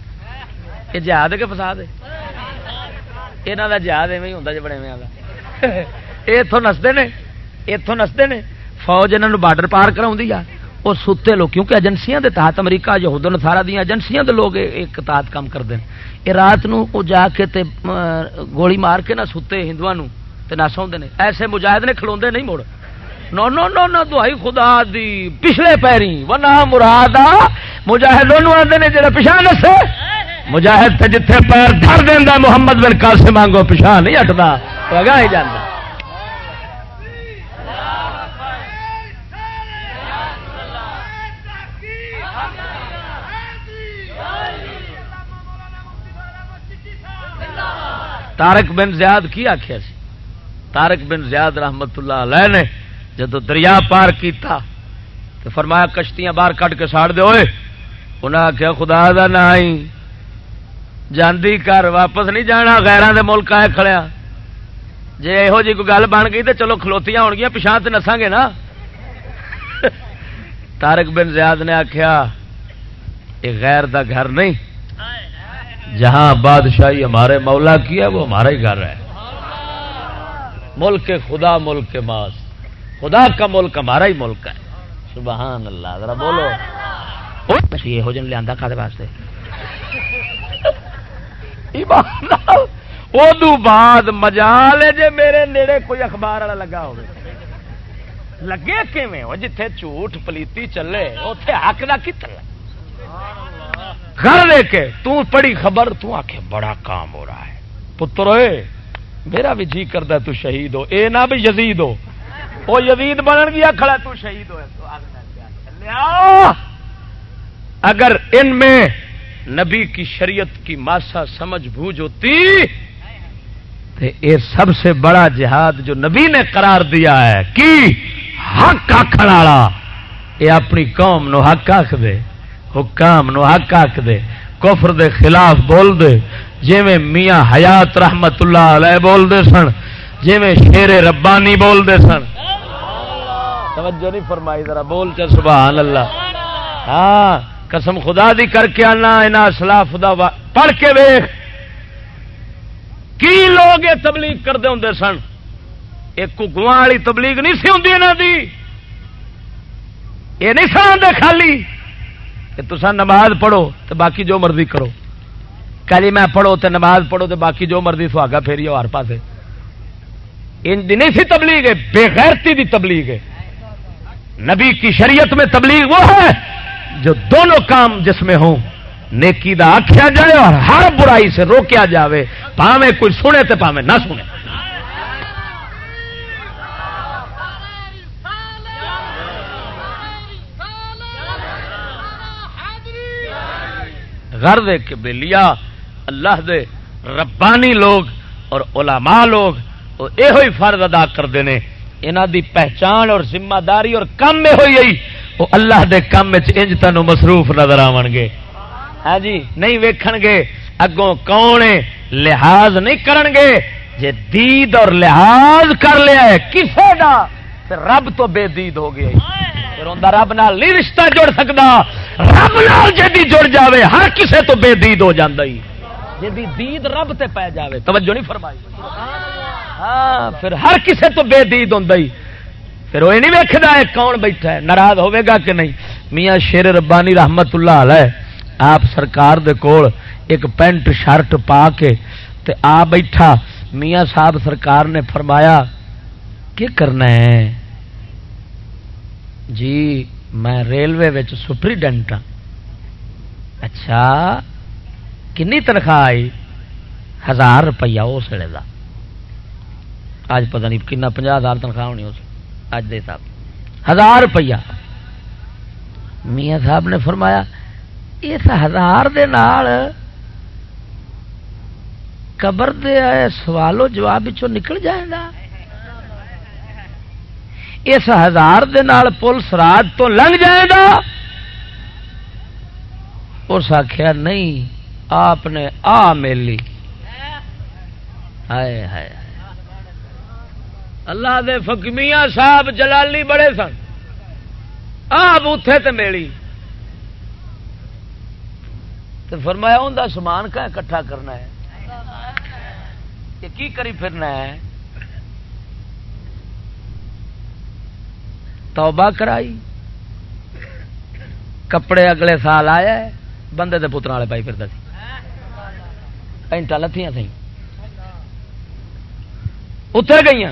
یہ جہاد کے فساد ہے یہاں کا جہاد ایویں ہوں جی بڑے یہ اتوں نستے نے اتوں نستے نے فوج یہاں بارڈر پار کرا وہ ستے لوگ کیونکہ ایجنسیاں دے تحت امریکہ یہود نسارا دیا ایجنسیاں دے لوگ ایک تحت کام کرتے ہیں یہ رات نو جا کے تے گولی مار کے نہ ستے ہندو نس آتے ہیں ایسے مجاہد نے کھلوندے نہیں مڑ نو نو نو نو دہائی خدا دی پچھلے پیری ونا مراد مجاہد آتے نے جڑا پچھا نسے مجاہد تے جتھے پیر دھر دینا محمد بن قاسم مانگو پچھا نہیں ہٹتا لگا ہی جانا تارک بن زیاد کی آخیا سی؟ تارک بن زیاد رحمت اللہ علیہ نے جدو دریا پار کیتا تو فرمایا کشتیاں باہر کٹ کے ساڑ دے ہوئے انہیں آخیا خدا دا نہ آئی۔ جاندی کر، واپس نہیں جانا غیران دے ملک آئے کھڑیا جی یہو جی کوئی گل بن گئی تو چلو کھلوتیاں ہو گیا پچھا تو نساں گے نا۔ تارک بن زیاد نے آخیا یہ غیر دا گھر نہیں۔ جہاں بادشاہی ہمارے مولا کی ہے، وہ ہمارا ہی گھر ہے۔ ملک خدا، ملک کے ماس۔ خدا کا ملک ہمارا ہی ملک ہے۔ سبحان اللہ ذرا بولو۔ یہ ہو جن لیا کھاتے واسطے۔ ادو بعد مجال جے میرے نیڑے کوئی اخبار والا لگا ہو لگے کیویں؟ ہو جتھے جھوٹ پلیتی چلے اتے حق کا کتنا گھر لے کے تو پڑی خبر تو آخ بڑا کام ہو رہا ہے۔ پتر میرا بھی جی کرتا تو شہید ہو اے نہ بھی یزید ہو۔ وہ یزید بن گیا کھڑا تو شہید ہو اگر ان میں نبی کی شریعت کی ماسا سمجھ بوجھ ہوتی یہ سب سے بڑا جہاد جو نبی نے قرار دیا ہے، کی؟ حق آخر والا۔ یہ اپنی قوم نو حق آخ دے، حکام نو حق آخ دے، کفر دے خلاف بول دے جی میاں حیات رحمت اللہ علیہ بول دے سن۔ جی شیر ربانی بول دے سن توجہ نہیں فرمائی ذرا بول چ سبحان اللہ۔ ہاں قسم خدا دی کر کے آنا یہاں سلاف دا پڑھ کے ویخ کی لوگ یہ تبلیغ کرتے ہوں سن؟ ایک گواں والی تبلیغ نہیں سی ہوں یہاں دی۔ یہ نہیں سن خالی۔ کہ تسا نماز پڑھو تو باقی جو مرضی کرو۔ کلی میں پڑھو تو نماز پڑھو تو باقی جو مرضی سہاگا پھیری ہر پاسے۔ ان نہیں سی تبلیغ ہے بےغیرتی دی تبلیغ ہے۔ نبی کی شریعت میں تبلیغ وہ ہے جو دونوں کام جس میں ہوں۔ نیکی دا آخیا جائے اور ہر برائی سے روکیا جائے پاوے کوئی سنے تو پاوے نہ سنے۔ گھر دے کے بے لیا اللہ دے ربانی لوگ اور علماء لوگ یہ فرض ادا کرتے ہیں یہاں دی پہچان اور ذمہ داری اور کم میں ہوئی وہ اللہ دے کام انج تین مصروف نظر آن گے۔ ہاں جی نہیں ویکھن گے۔ اگوں کون لحاظ نہیں کرن گے۔ جے دید اور لحاظ کر لیا ہے، کسے دا؟ رب تو بے دید ہو گیا پھر رب نال نہیں رشتہ جڑ سکتا رب نال جی جڑ جاوے، ہر کسے تو بے دید ہو جاتا ہی۔ جی دید رب تے پی جاوے، توجہ نہیں فرمائی۔ ہاں پھر ہر کسے تو بے دید ہوں پھر وہ نہیں ویکد ہے کون بیٹھا ہے، ناراض ہوے گا کہ نہیں؟ میاں شیر ربانی رحمت اللہ علیہ، آپ سرکار دے کول ایک پینٹ شرٹ پا کے تے آ بیٹھا۔ میاں صاحب سرکار نے فرمایا، کی کرنا ہے؟ جی میں ریلوے سپریڈنٹ ہاں۔ اچھا کنی تنخواہ آئی؟ ہزار روپیہ اس ویلے کا اج پتہ نہیں کنا پناہ ہزار تنخواہ ہونی اس اج دے صاحب ہزار روپیہ۔ میاں صاحب نے فرمایا، اس ہزار دے نال قبر دے سوالو جواب نکل جائے گا اس ہزار دے نال پولیس رات تو لنگ جائے گا اس آخیا نہیں، آپ نے آ میلی۔ ہائے ہائے۔ اللہ دے فکمیاں صاحب جلالی بڑے سن۔ آپ اتے تو میلی۔ تو فرمایا ان کا سامان کا کٹھا کرنا ہے؟ یہ کی کری پھرنا ہے؟ توبہ کرائی۔ کپڑے اگلے سال آیا ہے، بندے کے پتر والے پائی پھرتا سی۔ پینٹا لتیاں سی اتر گئی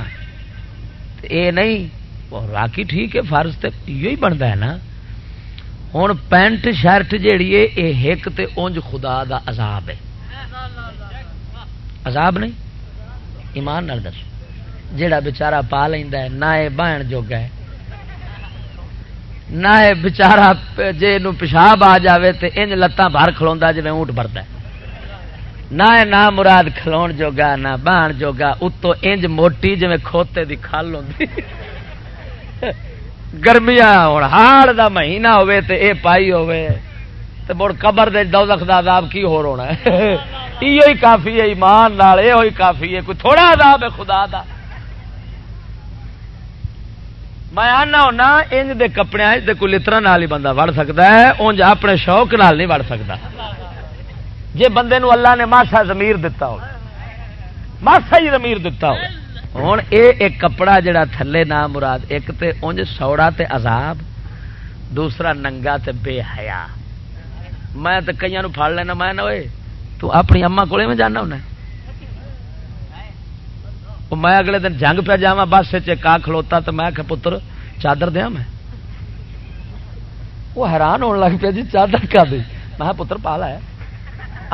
اے نہیں راکی ٹھیک ہے فرض تو یہ بنتا ہے نا۔ ہوں پینٹ شرٹ جیڑی ہے یہ ایک تے اونج خدا دا عذاب ہے۔ عذاب نہیں؟ ایمان نال دس جیڑا بچارا پا لینا ہے، نہ یہ بہن جوگا ہے۔ نہ یہ بچارا جی پیشاب آ جائے تو انج لتان باہر کھلوا جی اونٹ برتا ہے۔ نہ نہ مراد کھلو جوگا، نہ بہن جوگا، اتو انج موٹی جی کھوتے دی کھل ہوں گرمیا ہوں ہاڑ دا مہینہ ہوے تے اے پائی ہوے تے مڑ قبر دے دوزخ دا عذاب کی ہو رونا ہے؟ ایو ہی کافی ہے، ایمان نال اے ہوئی کافی ہے۔ کوئی تھوڑا عذاب ہے خدا دا۔ میں آنا ہونا، انج دے کپڑے دے کوئی لترا نال ہی بندہ وڑ سکتا ہے انج اپنے شوق نال نہیں وڑ سکتا جی بندے نو اللہ نے ماسا زمیر دتا ہو ماسا ہی زمیر دتا ہو ہوں اے ایک کپڑا جڑا تھلے نہ مراد، ایک تے انج سوڑا تے عذاب، دوسرا ننگا تے بے حیا۔ میں تو کئی پھاڑ لینا، میں نہ ہوئے تو اپنی اما کو میں جانا ہونا میں اگلے دن جنگ پہ جا بس کا کھلوتا تو میں کہ پتر، چادر دیا میں؟ وہ حیران ہونے لگ پیا جی چادر کا دی میں پتر پا لایا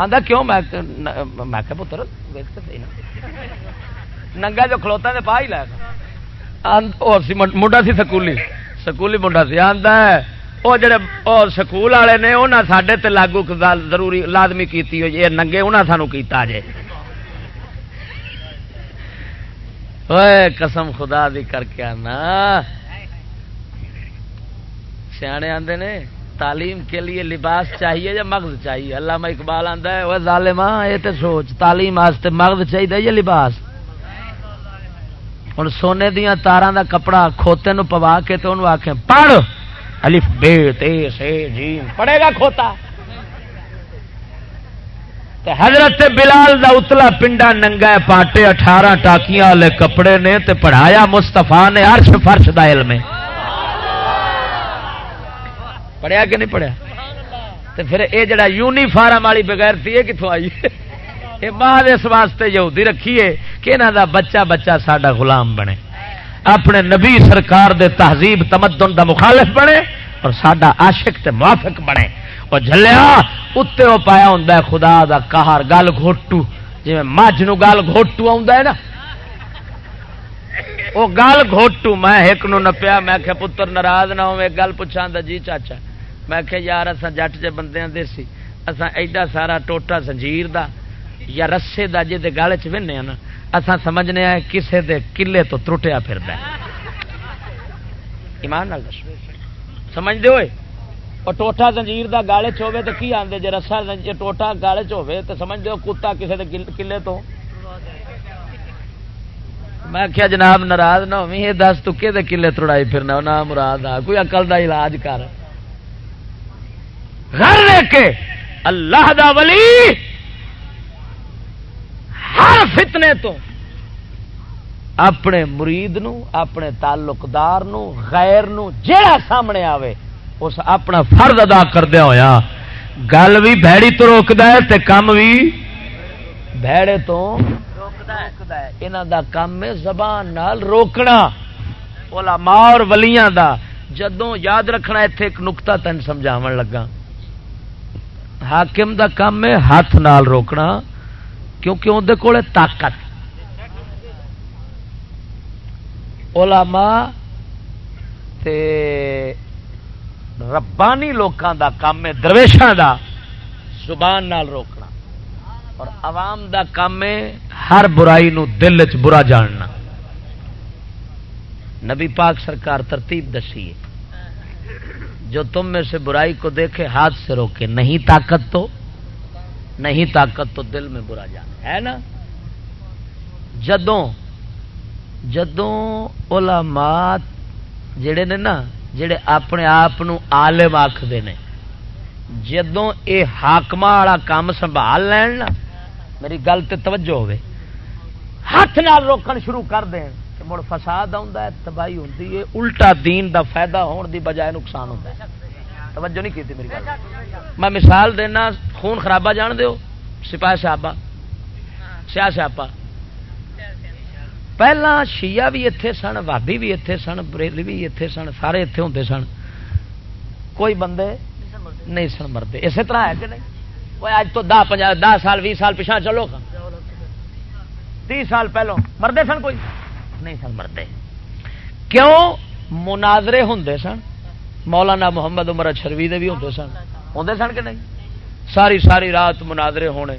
آدھا کیوں؟ میں پتر ننگا جو کھلوتا نے پا ہی لیا منڈا سی سکولی۔ سکولی منڈا سی آدھا وہ جڑے سکول والے نے انہیں سڈے تے لاگو ضروری لازمی کیتی ہوئی، یہ ننگے انہیں سانو کیتا جے۔ قسم خدا دی کر کے آنا۔ سیانے آتے نے۔ تعلیم کے لیے لباس چاہیے یا مغز چاہیے؟ اللہ اقبال آتا ہے وہ ظالما یہ تو سوچ، تعلیم واسطے مغز چاہیے یا لباس؟ ہوں سونے دیا تارا دا کپڑا کھوتے نو پوا کے تو انہوں آخ پڑھ! الف، بے، تے، سے جیم پڑے گا کھوتا۔ تے حضرت بلال دا اتلا پنڈا ننگا ہے، پاٹے اٹھارہ ٹاکیاں والے کپڑے نے تے پڑھایا مستفا نے عرش فرش دا علم پڑھیا کہ نہیں پڑھیا؟ تے پھر اے جڑا یونیفارم والی بغیر تھی کتوں آئی؟ یہ بعد اس واسطے یہودی رکھیے کہ انہوں دا بچہ بچہ ساڈا غلام بنے۔ اپنے نبی سرکار دے تہذیب، تمدن دا مخالف بنے اور ساڈا عاشق تے موافق بنے۔ اور جلیا اتنے وہ پایا ہوں خدا دا کہار گل گھوٹو۔ جی مجھ نو گل گھوٹو آ نا۔ وہ گل گھوٹو، میں ایک نو نپیا، میں کہ پتر ناراض نہ ہو گل پوچھا جی چاچا۔ میں کہ یار اصا جٹ جے بندے دیسی اصا ایڈا سارا ٹوٹا زنجیر دا یا رسے دا جی گل چ نا اصا سمجھنے آئے کسے دے کلے تو ترٹیا پھر ایمان نال سمجھ دے ہوئے؟ اور ٹوٹا زنجیر دا گالے چوے تو کی آدھے جی رسا ٹوٹا گالے چوے تو سمجھ دو کتا کسے دے کلے تو؟ میں کیا جناب ناراض نہ ہوئی یہ دس تکے دے کلے توڑائی پھرنا نہ مراد آ، کوئی اقل دا علاج کر۔ گھر لے کے اللہ دا ولی ہر فتنے تو اپنے مرید نو، اپنے تعلقدار نو، غیر نو جیڑا سامنے آوے، اس اپنا فرد ادا کردیا ہوا گل بھی بھڑی تو روکد ہے کام بھی بھڑے تو یہاں دا کام ہے زبان نال روکنا۔ علماء اور ولیاں دا۔ جدوں یاد رکھنا اتنے ایک نقطہ تین سمجھاو لگا حاکم دا کام ہے، ہاتھ نال روکنا، کیونکہ اندر کول طاقت۔ علماء تے ربانی لوکاں دا کام ہے، درویشاں دا زبان نال روکنا۔ اور عوام دا کام ہے، ہر برائی نو دل چ برا جاننا۔ نبی پاک سرکار ترتیب دسی ہے۔ جو تم میں سے برائی کو دیکھے ہاتھ سے روکے، نہیں طاقت تو، نہیں طاقت تو دل میں برا جانا ہے نا؟ جدوں جدوں علماء جڑے نے نا، جڑے اپنے آپ آلم آخر نے، جدوں اے حاقم والا کام سنبھال لین نا، میری گل تے توجہ ہوئے، ہاتھ نال روکن شروع کر دیں مڑ فساد ہے، تباہی ہوتی ہے، الٹا دین دا فائدہ ہون دی بجائے نقصان ہوتا ہے۔ توجہ نہیں کی میری گل۔ میں مثال دینا، خون خرابہ جان دیو سپاہ سیابا سیاہ سیاپا پہلا شیعہ بھی اتے سن بھابی بھی اتے سن، بریلی بھی اتے سن، سارے اتے ہوں سن۔ کوئی بندے نہیں سن مرتے اسی طرح ہے کہ نہیں؟ وہ اج تو دہ، پنجا، دہ سال بھی سال پچھا چلو۔ تی سال پہلو۔ مردے سن کوئی؟ نہیں سن مرتے۔ کیوں؟ مناظرے ہوں سن۔ مولانا محمد عمر شروی دے بھی ہوں سن۔ ہوں سن کہ نہیں؟ ساری ساری رات مناظرے ہونے۔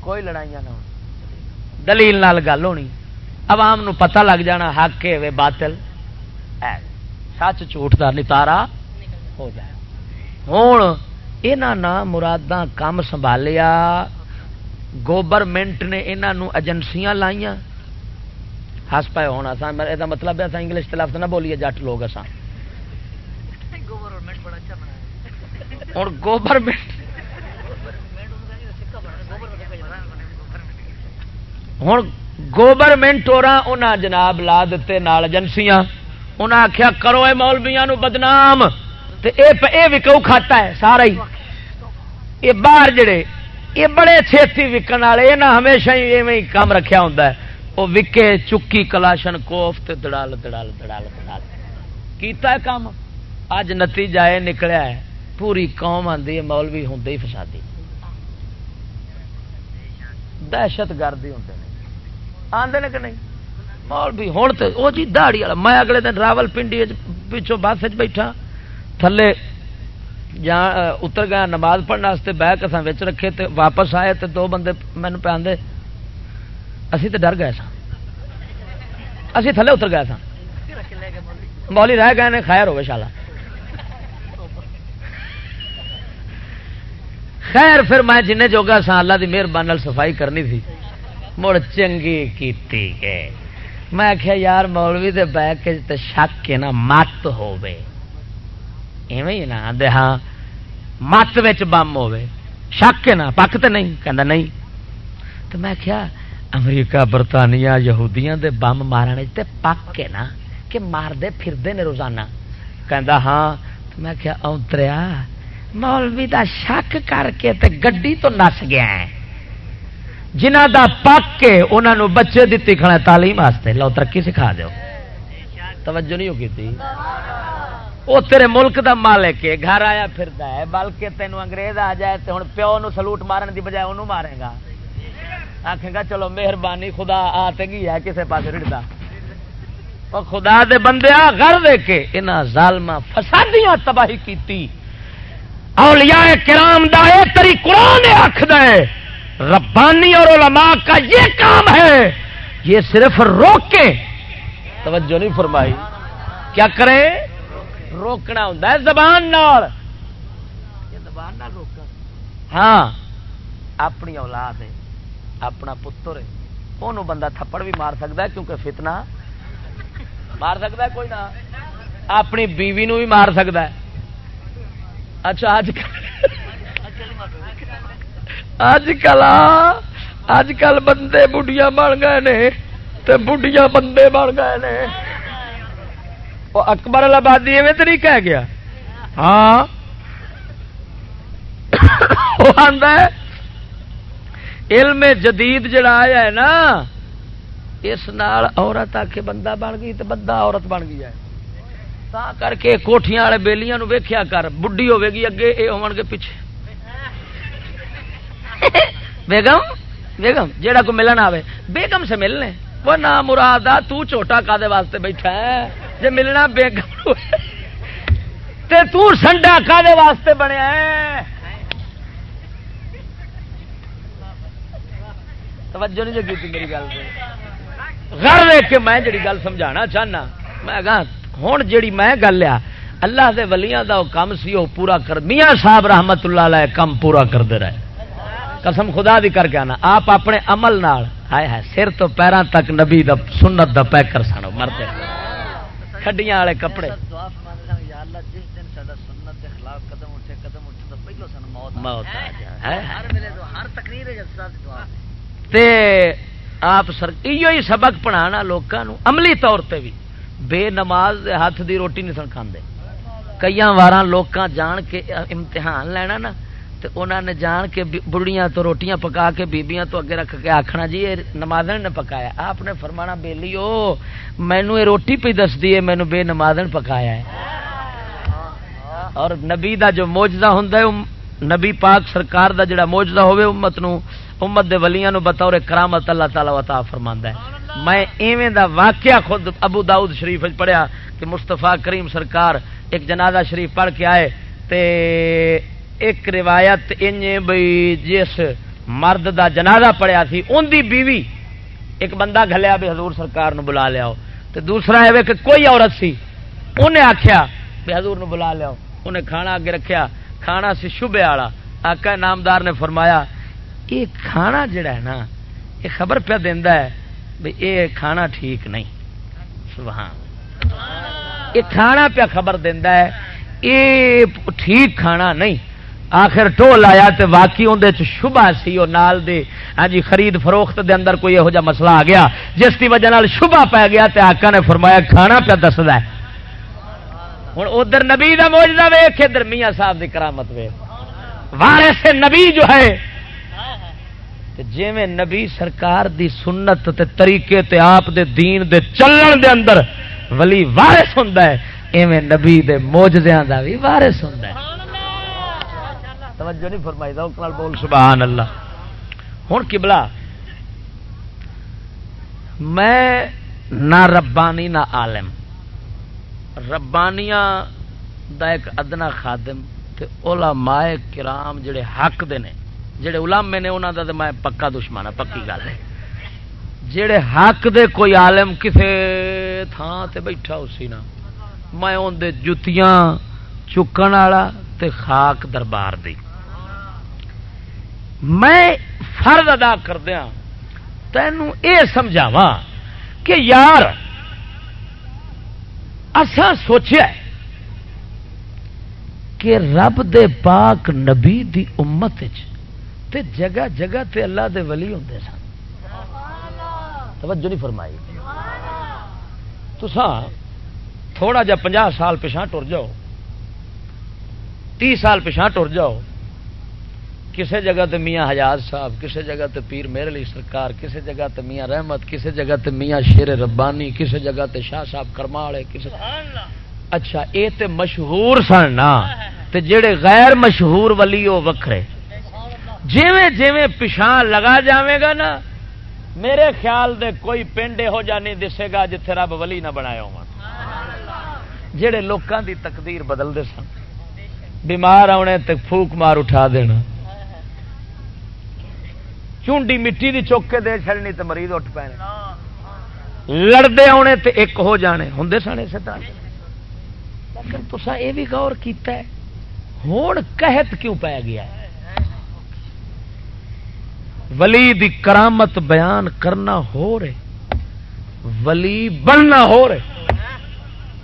کوئی لڑائیاں نہ ہو دلیل نال گل ہونی۔ عوام نو پتہ لگ جانا حق کے باطل۔ سچ جھوٹ کا نتارا ہو جائے۔ ہوں یہاں مراداں کام سنبھالیا۔ گوورمنٹ نے یہاں ایجنسیاں لائیا ہس پائے ہونا سا یہ مطلب ہے انگلش کے لفظ نہ بولیے جٹ لوگ اصا ہوں گوورمنٹ ہوں گوورمنٹ اور جناب لا دیتے نال ایجنسیاں انہیں آخیا کرو اے مولویا بدنام۔ اے وکو کھاتا ہے سارا ہی۔ یہ باہر جڑے یہ بڑے چھتی وکن والے یہ ہمیشہ ہی ایویں کام رکھا ہوں وہ وکے، چکی، کلاشن، کوف تے دڑال دڑال دڑال دڑال۔ کیتا ہے کام؟ اج نتیجہ یہ نکلیا ہے، پوری قوم آتی ہے، مولوی ہوں ہی فسادی۔ دہشت گردی ہوں آدھے کہ نہیں؟ مولوی ہوں تو وہ جی دہڑی والا، میں اگلے دن راول پنڈی پچھوں بس بیٹھا۔ تھلے جان اتر گیا، نماز پڑھنے بہ کے بچ رکھے تے واپس آئے تے دو بندے مینو پہ آدھے اسی تے ڈر گئے سن اسی تھلے اتر گئے سن مولی رہ گئے نے، خیر ہوئے شالا خیر پھر میں جن جوگا سا اللہ کی مہربانی صفائی کرنی تھی۔ مڑ چنگی کیتی میں آخیا یار مولوی دے بہ کے شک کے نا مت ہوے ایویں نا آدھے ہاں۔ مت بم ہوے شک ہے نا پک تو نہیں کہ نہیں۔ تو میں کیا امریکہ، برطانیہ، یہودیاں دے بم مارنے تے پک کے نا کہ مار دے پھر دے نے روزانہ۔ کہندا ہاں تو میں کیا اونتریا مولوی دا شک کر کے تے گڈی تو نس گیا ہے۔ جنہ دا پک کے انہوں نے بچے دیتی کھڑا تعلیم واسطے۔ لو، ترقی سکھا دیو۔ توجہ نہیں ہوگی تھی وہ تیرے ملک دا مالک ہے، گھر آیا پھردا ہے، بلکہ تینوں انگریز آ جائے تو ہوں پیو نو سلوٹ مارن دی بجائے انہوں مارے گا۔ آخے گا، چلو مہربانی، خدا آتے گی، ہے کسے پاس رڑتا خدا دے بندے گھر دے کے انہاں ظالما فسادیاں تباہی کیتی۔ اولیاء کرام دا اے تری قرآن آخد ربانی اور علماء کا یہ کام ہے، یہ صرف روکے توجہ نہیں فرمائی۔ کیا کریں؟ روکنا ہوں زبان نال۔ زبان نال روک ہاں اپنی اولاد ہے۔ اپنا پتر ہے۔ وہ بندہ تھپڑ بھی مار سکتا ہے کیونکہ فتنا مار سکتا ہے کوئی نہ۔ اپنی بیوی نو بھی مار سکتا ہے۔ اچھا اج اج کل اج کل بندے بڑھیا بن گئے نے تے بڑھیا بندے بن گئے نے۔ وہ اکبر آبادی ایویں تو نہیں کہہ گیا؟ ہاں۔ وہ آدھا علم جدید جڑا آیا ہے نا، اس نال عورت آ کے بندہ بن گئی تو بندہ عورت بن گئی ہے۔ تا کر کے کوٹیاں والے بےلیاں ویخیا کر بڈی ہوے گی اگے یہ ہو پیچھے۔ بیگم بیگم، جیڑا کو ملن آوے۔ بیگم سے ملنے۔ وہ نہ مراد آ، تو چھوٹا کادے واسطے بیٹھا ہے۔ جے ملنا بیگم تے تو سنڈا کادے واسطے بنیا ہے۔ توجہ نہیں لگی میری گل سے۔ گھر دیکھ کے میں جڑی گل سمجھانا چاہنا میں کہا ہوں جیڑی میں گل لیا اللہ دے ولیاں دا وہ کام سی وہ پورا کر میاں صاحب رحمت اللہ علیہ کم پورا کرتے رہے۔ قسم خدا دی کر کے آنا آپ اپنے عمل نال ہائے ہائے سر تو پیروں تک نبی دا سنت دا پیکر سنو مرتے کھڈیاں والے کپڑے۔ تے آپ سر یہ سبق پڑھانا لوگوں عملی طور پہ بھی بے نماز ہاتھ دی روٹی نہیں سن کھانے کئی وار لوگ جان کے امتحان لینا نا تو انہوں نے جان کے بڑھیاں تو روٹیاں پکا کے بیبیاں تو اگے رکھ کے آخنا جی یہ نمازن نے پکایا۔ آپ نے فرمانا بےلی وہ مینو یہ روٹی پہ دس دی ہے مینو بے نمازن پکایا ہے اور نبی دا جو موجدہ ہوں نبی پاک سرکار دا جڑا موجدہ ہوئے امت نو امت دے ولیاں نو بطور کرامت اللہ تعالی وطا فرماندا ہے۔ میں ایویں دا واقعہ خود ابو داؤد شریف پڑھیا کہ مستفا کریم سرکار ایک جنازہ شریف پڑھ کے آئے تے ایک روایت ان بھائی جس مرد دا جنازہ پڑیا تھی ان دی بیوی ایک بندہ گلیا بھی حضور سرکار نو بلا لیا تے دوسرا ہے کہ کوئی عورت سی انہیں آخیا بھی حضور نو بلا لیا انہیں کھانا اگے رکھیا، کھانا سی شبے والا۔ آقا نامدار نے فرمایا یہ کھانا جڑا ہے نا، یہ خبر پہ دینا ہے یہ کھانا ٹھیک نہیں۔ سبحان یہ کھانا پیا خبر دینا ہے، یہ ٹھیک کھانا نہیں۔ آخر ٹول آیا تے واقعی اندر شبہ سی وہ نال دے ہاں جی خرید فروخت دے اندر کوئی یہو جہ مسئلہ آ گیا۔ جس کی وجہ نال شبہ پی گیا تے آقا نے فرمایا کھانا پیا دستا ہے۔ ہوں ادھر نبی کا موجودہ ویخ ادھر میاں صاحب کی کرامت وے وارث نبی جو ہے جی میں نبی سرکار دی سنت تے طریقے تے آپ دے دین دے چلن دے اندر ولی وارث ہوں ایویں نبی دے موجدیاں دا بھی وارث ہوں توجہ نہیں فرمائی دا بول سبحان اللہ ہوں کبلا میں نہ ربانی نہ عالم۔ ربانیاں دا ایک ادنا خادم تے علماء کرام جڑے حق دے نے۔ جڑے علامے نے انہوں دا میں پکا دشمن ہاں پکی گل ہے۔ جڑے حق دے کوئی عالم کسے تھان تے بیٹھا اسی نا، میں اندر جتیاں چکن والا تے خاک دربار دی۔ میں فرد ادا کردیا ہاں، تینوں اے سمجھاوا کہ یار اسا سوچیا ہے کہ رب دے پاک نبی دی امت تے جگہ جگہ تے اللہ دے ولی ہوں سن۔ توجہ نہیں فرمائی۔ تو تھوڑا جا پناہ سال پچھا ٹر جاؤ۔ تی سال پچھا ٹر جاؤ۔ کسے جگہ تے میاں حجاز صاحب، کسے جگہ تے پیر میرے علی سرکار، کسے جگہ تے میاں رحمت، کسے جگہ تے میاں شیر ربانی، کسے جگہ تے شاہ صاحب کرما والے کسے اچھا اے تے مشہور سن نا۔ تے جڑے غیر مشہور ولی وہ وکھرے۔ جویں جویں پچھا لگا جاوے گا نا، میرے خیال دے کوئی پنڈ یہو جا نہیں دسے گا جتھے رب ولی نہ بنایا ہو جڑے لوکاں دی تقدیر بدلتے سن۔ بیمار آنے تے پھوک مار اٹھا دینا چونڈی مٹی دی چوکے دے چڑنی تے مریض اٹھ پے لڑتے آنے تے ایک ہو جانے۔ ہوں سن اسی طرح۔ لیکن تسا یہ بھی غور کیتا ہے ہوں قحط کیوں پی گیا ہے؟ ولی دی کرامت بیان کرنا ہو رہے۔ ولی بننا ہو رہے۔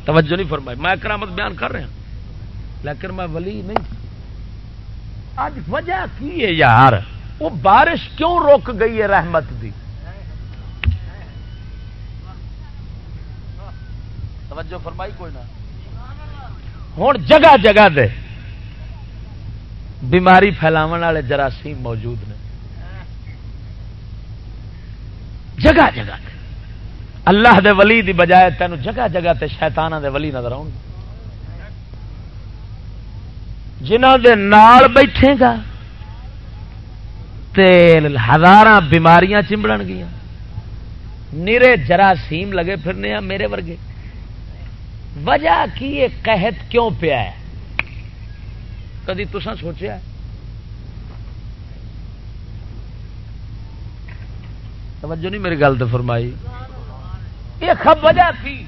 توجہ نہیں فرمائی، میں کرامت بیان کر رہا لیکن میں ولی نہیں۔ اج وجہ کی ہے یار؟ وہ بارش کیوں رک گئی ہے رحمت دی؟ توجہ فرمائی کوئی نہ۔ ہوں جگہ جگہ دے۔ بیماری پھیلاو والے جراثیم موجود نے۔ جگہ جگہ اللہ دے ولی دی بجائے تینوں جگہ جگہ تے شیطانہ دے ولی نظر آؤ جنہ دے نال بیٹھے گا تے ہزار بیماریاں چمبڑ گیا نیرے جراثیم لگے پھرنے ہیں میرے ورگے۔ وجہ کی یہ قحط کیوں پیا ہے؟ کدی تسا سوچیا ہے؟ توجہ نہیں میری گل تو فرمائی۔ یہ وجہ تھی۔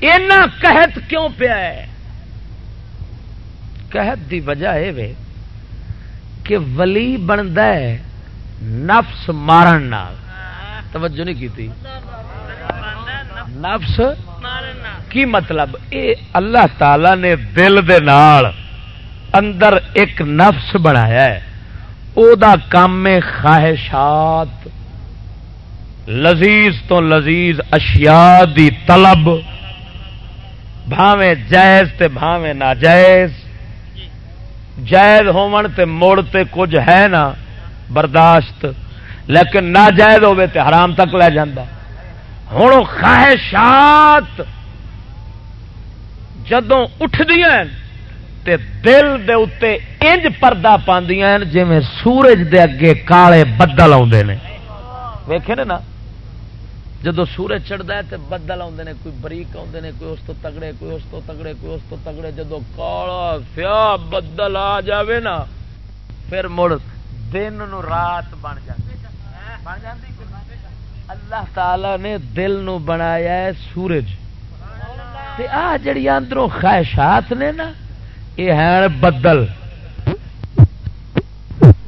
اینا قحط کیوں پیا ہے؟ قحط دی وجہ یہ کہ ولی بنتا ہے نفس مارن نال۔ توجہ نہیں کی تھی۔ نفس کی مطلب؟ اے اللہ تعالی نے دل دے نال اندر ایک نفس بنایا ہے۔ او دا کام خواہشات۔ لذیذ تو لذیذ اشیاء دی طلب۔ بھاویں جائز تے بھاویں ناجائز۔ جائز ہون تے موڑ تے کچھ ہے نا، برداشت۔ لیکن ناجائز ہوے تے حرام تک لے جاندہ ہوں خواہشات جدوں اٹھ دیا تے دل دے اتے انج پردہ پاندیاں جی سورج دے اگے کالے بدل آتے ہیں ویکھے نا؟ جدو سورج چڑھتا ہے تو بدل آتے ہیں کوئی بریک آتے ہیں کوئی اس تو تگڑے، کوئی اس تو تگڑے، کوئی اس تو تگڑے۔ جدو کالا سیا بدل آ جاوے نا، پھر مڑ دن نو رات بن جاتی بن جاتی اللہ تعالی نے دل نو بنایا ہے سورج۔ آ جڑی اندروں خواہشات نے نا یہ ہے بدل۔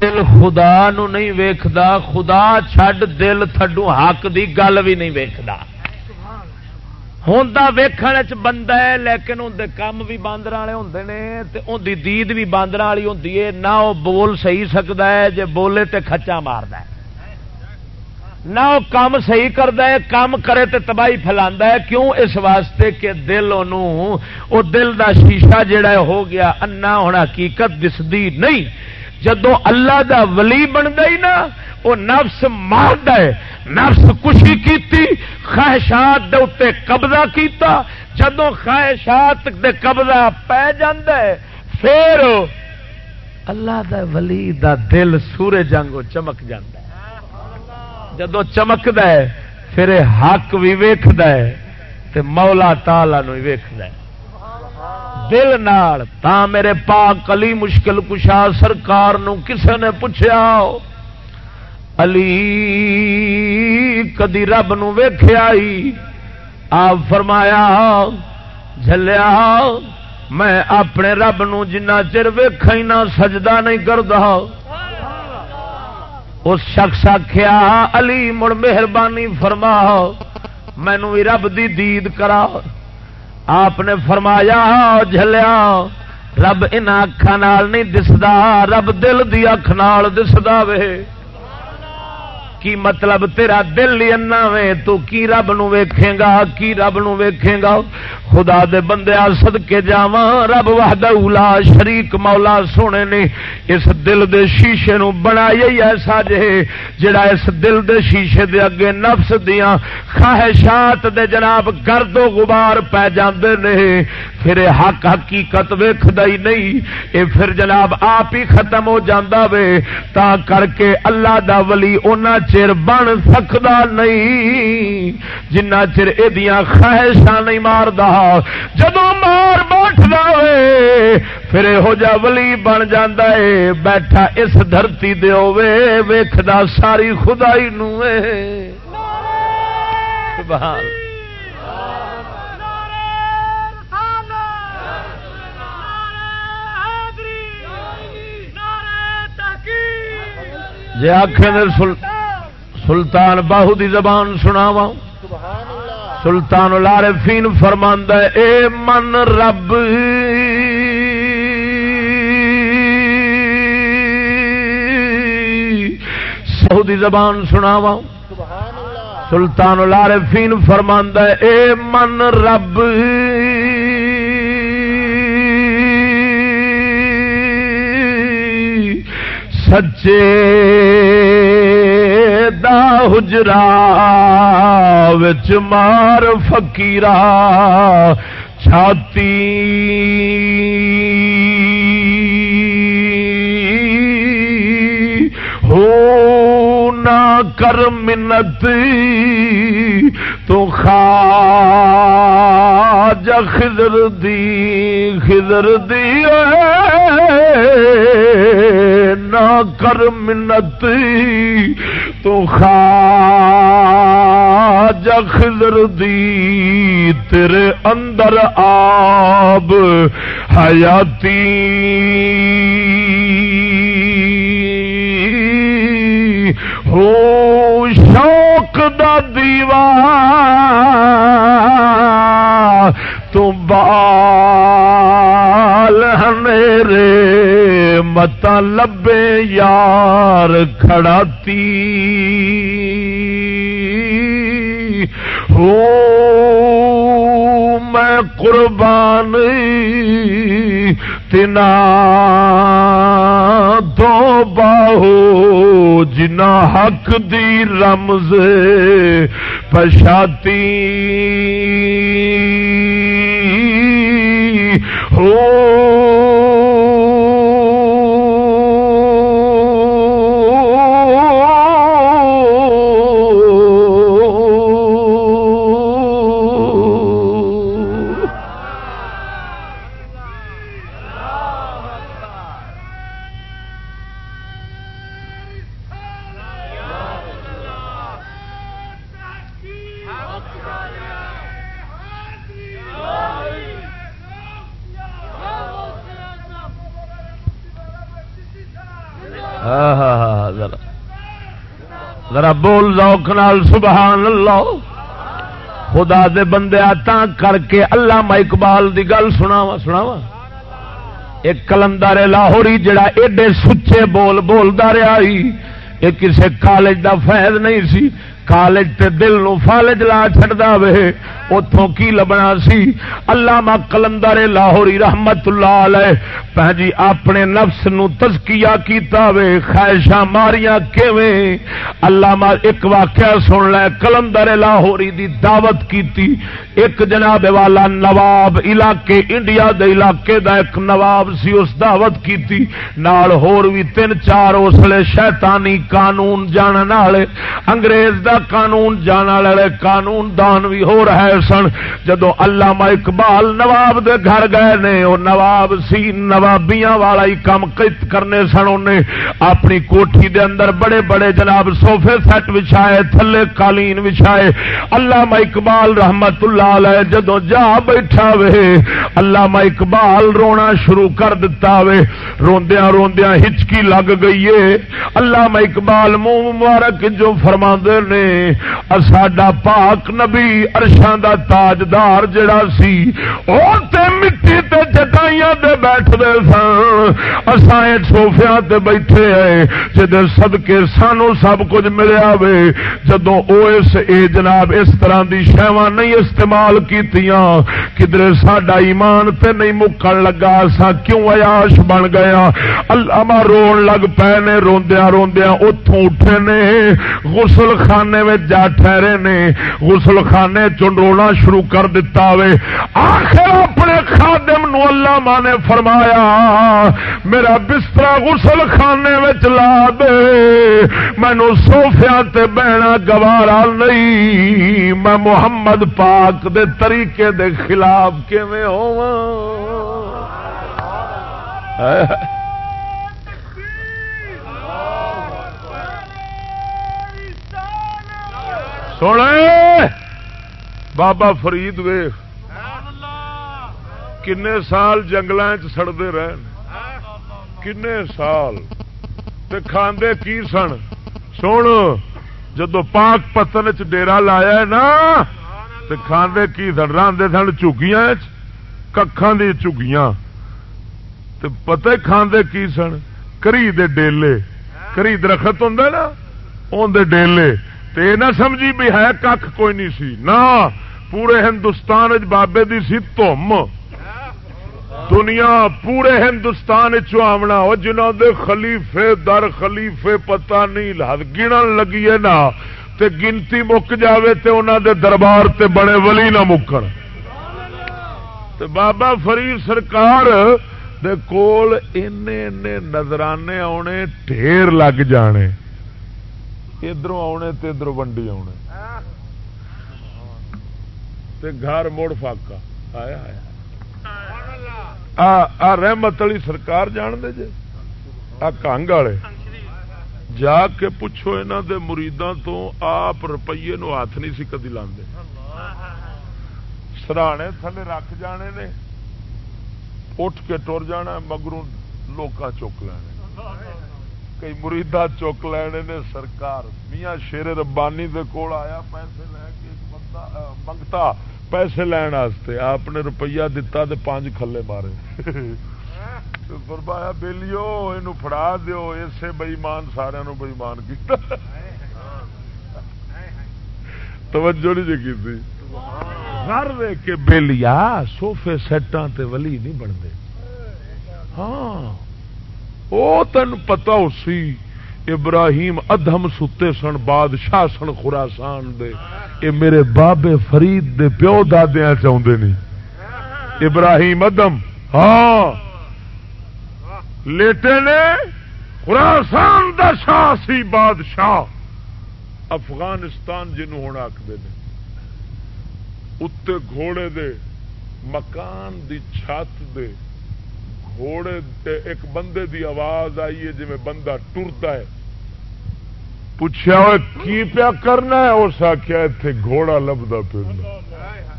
دل خدا نو نہیں ویکھدا، خدا چھڈ دل تھڈو حق دی گل بھی نہیں ویکھدا۔ ہوندا ویکھن وچ بندہ ہے، لیکن اون دے کم بھی باندر والے ہوندے نے تے اون دی دید بھی باندر والی ہوندی ہے۔ نہ او بول صحیح سکدا ہے، جے بولے تے کھچا ماردا ہے۔ نہ وہ کام صحیح کرتا ہے، کام کرے تو تباہی فیلا ہے۔ کیوں؟ اس واسطے کہ دل وہ دل دا شیشہ جڑا ہو گیا۔ انا ہونا حقیقت دستی نہیں۔ جدو اللہ دا ولی بنتا ہی نا وہ نفس مارد ہے۔ نفس کشی کی خواہشات دے اتنے قبضہ کیتا۔ جدو خواہشات دے قبضہ پی پھر اللہ دا ولی دا دل سورے جنگو چمک جاندہ جدو چمکد پھر حق بھی ویکد مولا تالا ویکد دل نال، تا میرے پاک علی مشکل کشا سرکار نو کسے نے پوچھا علی کدی رب نو ویخیا آپ فرمایا جلیا میں اپنے رب نو جنہ چر ویخ نہ، سجدہ نہیں کرتا اس شخص آخیا علی، مڑ مہربانی فرما مینو بھی رب دی دید کرا آپ نے فرمایا جلیا رب ان اکھان نہیں دستا رب دل دی اکھ نال دستا وے. کی مطلب تیرا دل ہی انا وے، تو کی رب نو ویکھے گا، کی رب نو ویکھے گا؟ خدا دے بندے سد کے جاوا رب وحدہ اولا شریک مولا سونے نے اس دل دے شیشے نو بنایا ہی ایسا جے، جڑا اس دل دے شیشے دے اگے نفس دیاں خواہشات دے جناب گرد و غبار پہ جاندے نے۔ پھر حق حقیقت ویکھدا ہی نہیں۔ اے پھر جناب آپ ہی ختم ہو جاندا وے، تا کر کے اللہ دا ولی اونا چر بن سکتا نہیں۔ جنہ چر یہ خواہشاں نہیں ماردا۔ جدو مار بیٹھ ہوئے پھر یہو جا ولی بن جاندہ ہے بیٹھا اس دھرتی دے ہوئے ویکھدا ساری خدائی نو سبحان جی آخر سلطان باہو دی زبان سناوا سلطان لارے فین فرماند اے من رب سعودی زبان سناوا سلطان لارے فین فرماند اے من رب سچے دا حجرا وچ مار فقیرا چھاتی۔ ہو نہ کر منت تو خاج خضر دی خضر دی نہ کر منت۔ تو خاج خضر دی، تیرے اندر آب حیاتی۔ ہو شوق دیوا تو بال میرے مت لبے یار کھڑاتی ہو میں قربان تنا دو باہو جنا حق دی رمز پشاتی۔ ہو بول ذوق نال، سبحان اللہ۔ خدا دے بندے تا کر کے اللہ اقبال دی گل سناوا سناوا ایک کلندر لاہوری جڑا ایڈے سچے بول بولتا رہا یہ کسے کالج دا فیض نہیں سی۔ کالج تے دل نو فالج لا چڑتا وے۔ اتوں کی لبنا سی؟ اللہ کلندر لاہوری رحمت اللہ علیہ۔ جی اپنے نفس نو تزکیا کیتا وے خواہشاں ماریاں کیویں اللہ ایک واقعہ سن لے کلندر لاہوری دی دعوت کیتی ایک جناب والا نواب علاقے انڈیا دے علاقے دا ایک نواب سی اس دعوت کیتی نال ہور بھی تین چار اسلے شیطانی قانون جاننے والے انگریز دا قانون جان والے قانون دان بھی ہو رہے سن جدو علامہ اقبال نواب دے گھر گئے نے وہ نواب سی نوابیاں والا ہی کام کرنے سن انہیں اپنی کوٹھی دے اندر بڑے بڑے جناب سوفے سیٹ بچھائے، تھلے قالین بچھائے۔ علامہ اقبال رحمت اللہ علیہ جدو جا بیٹھا وے، علامہ اقبال رونا شروع کر دیتا وے۔ روندیاں روندیاں ہچکی لگ گئی ہے علامہ اقبال منہ مبارک جو فرما نے ساڈا پاک نبی ارشان دا تاجدار جڑا سی اور تے مٹی تے چٹائیاں تے بیٹھتے سن سوفیا تے بیٹھے ہیں، جدے صدقے سانو سب کچھ ملیا وے جدوں او اس، اے جناب، اس طرح دی شہواں نہیں استعمال کیتیاں کدھر ساڈا ایمان تے نہیں مکن لگا۔ اسا کیوں عیاش بن گیا اللہ رون لگ پے نے روندیاں روندیاں اتوں اٹھے نے۔ غسل خانے میں جا ٹھہرے نے۔ غسل خانے چنڈونا شروع کر دیتا وے۔ آخر اپنے خادم نو اللہ ماں نے فرمایا میرا بستر غسل خانے میں لا دے۔ مینو سوفیا تے بہنا گوارا نہیں۔ میں محمد پاک دے طریقے دے خلاف کیویں ہوا سونے، بابا فرید وے کنے سال جنگل سڑتے رہن؟ کنے سال؟ تے کھاندے کی سن؟ سن، جدو پاک پتن چ ڈیرا لایا نا، تے کھاندے کی سن؟ راندے سن چگیاں ککھان دی چگیاں تے پتہ کھاندے کی سن؟ کری دے ڈیلے۔ کری درخت ہوں نا اندر ڈیلے۔ تے نہ سمجھی بھی ہے کھ کوئی نہیں سی۔ نہ، پورے ہندوستان بابے دی سی تم دنیا پورے ہندوستان چمنا وہ جنہوں دے خلیفے در خلیفے پتہ نہیں گنن لگی ہے نا، تے گنتی مک جاوے تے انہوں دے دربار تے بڑے ولی نہ مکن۔ تے بابا فرید سرکار دے کول نظرانے آنے ڈھیر لگ جانے۔ ادھر آنے تے ادھر ونڈی آنے تے گھر مڑ فاقا آیا آیا۔ آ رحمت علی سرکار جان دے جے؟ آ کنگ والے؟ جا کے پوچھو یہاں دے مریداں تو آپ روپیے نو ہاتھ نہیں سی کدی لاندے۔ سرانے تھلے رکھ جانے نے۔ اٹھ کے ٹر جانا مگروں لوکا چک لینے۔ کئی مریدا چک لینے نے سرکار۔ میاں شیر ربانی دے کول آیا، پیسے لے کے بندہ منگتا۔ پیسے لین واسطے۔ آپ نے روپیہ دتا تے پانچ کھلے مارے۔ فرمایا بیلیو یہ فڑا دیو۔ اسے بئیمان سارا بئیمان کیتا۔ توجہ نہیں جی کی گھر ویک کے بےلیا سوفے سیٹان تے ولی نہیں بنتے۔ ہاں وہ تین پتا اسی ابراہیم ادم ستے سن، بادشاہ سن خوراسان دے۔ اے میرے بابے فرید دے پیو دادیا چاہتے نہیں ابراہیم ادم ہاں۔ لیٹے نے خوراسان دا شاہ سی بادشاہ۔ افغانستان جنوں ہونا آخر اتنے گھوڑے دے مکان دی چھت دے گھوڑے ایک بندے دی آواز آئی ہے جی بندہ ٹرتا ہے۔ پوچھا کی پیا کرنا ہے؟ اس آخیا اتنے گھوڑا لبدا پھرنا۔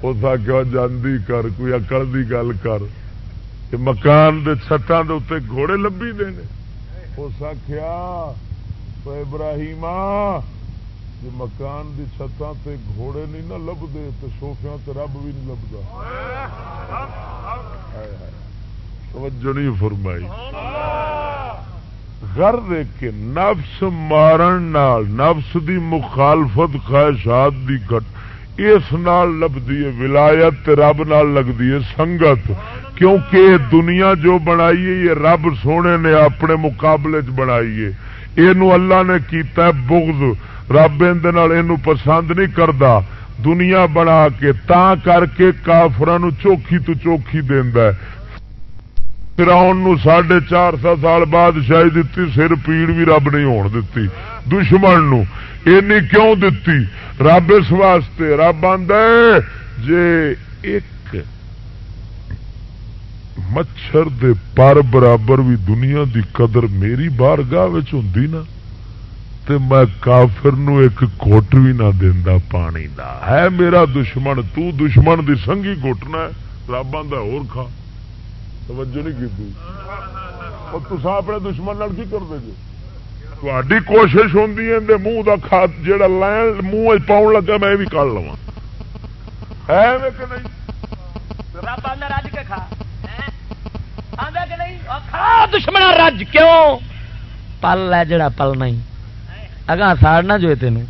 اس آخیا جاندی کر، کوئی اکڑ دی گل کر۔ کہ مکان دے چھتان دے اتنے گھوڑے لبی دے اس آخیا ابراہیم جی مکان دی چھتاں تے گھوڑے نہیں نہ لبدے تو سوفیا تے رب بھی نہیں لبدا۔ توجہ نہیں فرمائی۔ گھر دیکھ کے نفس مارن نال، نفس دی مخالفت خواہشات دی گٹ اس نال لبدی ہے، ولایت رب نال لگدی ہے سنگت۔ کیونکہ دنیا جو بنائی ہے، یہ رب سونے نے اپنے مقابلے چ بنائی ہے۔ یہ اللہ نے کیتا ہے بغض۔ رب یہ پسند نہیں کرتا دنیا بنا کے تا کر کے کافران چوکھی تو چوکھی دینا ہے۔ فراؤن ساڑھے چار سو سال بعد شاید دیتی سر پیڑ بھی رب نہیں ہون دیتی دشمن نو۔ اینی کیوں دیتی رب اس واسطے، رب آد جے ایک مچھر دے پر برابر بھی دنیا دی قدر میری بارگاہ ہوں نا، تے میں کافر نو ایک گٹ بھی نہ دینا پانی دا ہے میرا دشمن، تو دشمن دی سنگھی گٹنا رب آدھا اور کھا۔ توجہ نہیں کی تو اپنے دشمن کی کرتے جی؟ تھی کوشش ہوتی ہوں منہ کا کھاد جا لین منہ پاؤن لگا، میں بھی کر لوا ہے رج کے کھا۔ دشمن رج کیوں؟ پل ہے جڑا پل نہیں۔ اگاں ساڑنا جو تین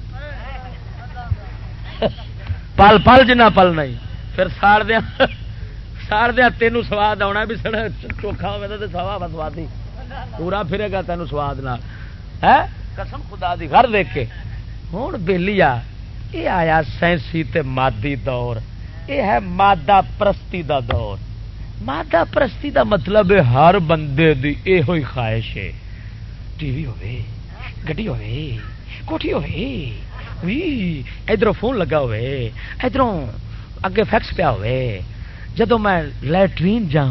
پل پل جنا پل نہیں۔ پھر ساڑ دیا ساڑ دیا تین سواد آنا بھی سڑ چوکھا ہوا تو سوا بسوادی پورا پھرے گا تین سواد نہ ہے قسم خدا دی گھر دیکھ کے ہوں بہلی آ یہ آیا سائنسی تے مادی دور یہ ہے مادہ پرستی دا دور مادہ پرستی دا مطلب ہے ہر بندے دی یہ ہوئی خواہش ہے ٹی وی ہوئے گڈی ہوئے کوٹھی ہوئے ادھر فون لگا ہوئے ادھر اگے فیکس پیا ہوئے جدو میں لٹرین جا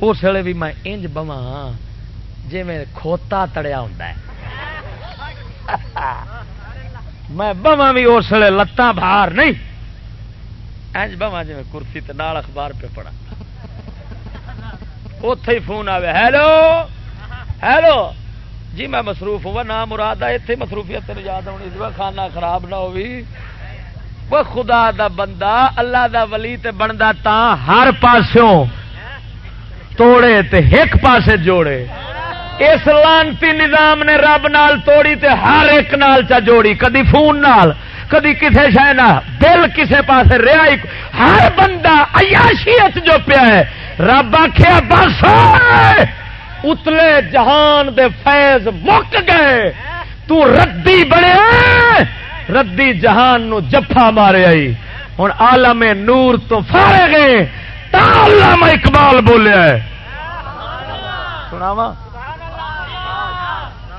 اس ویلے بھی میں انج بوا جی میں کھوتا تڑیا ہوں میں بوا بھی اس ویلے لتاں باہر نہیں۔ انج بوا جی میں کرسی نال اخبار پہ پڑا اتے ہی فون آئے ہیلو ہیلو! جی میں مصروف ہوں، نام مراد ہے اتنے مصروفیت تین یاد ہونی کھانا خراب نہ ہوئی وہ خدا دا بندہ، اللہ دا ولی تے بندا تا ہر پاسوں توڑے تے ایک پاسے جوڑے۔ اس لانتی نظام نے رب نال توڑی تے ہر ایک نال چا جوڑی، کدی فون نال، کدی کسے شہ نہ دل کسے پاسے رہا ہر بندہ عیاشیت جو پیا ہے، رب آخیا بس اتلے جہان دے فیض مک گئے۔ تو ردی بنے ردی جہان نو جفا مارے آئی۔ ہوں آلم نور تو فارے گئے علامہ اقبال بولیا سناوا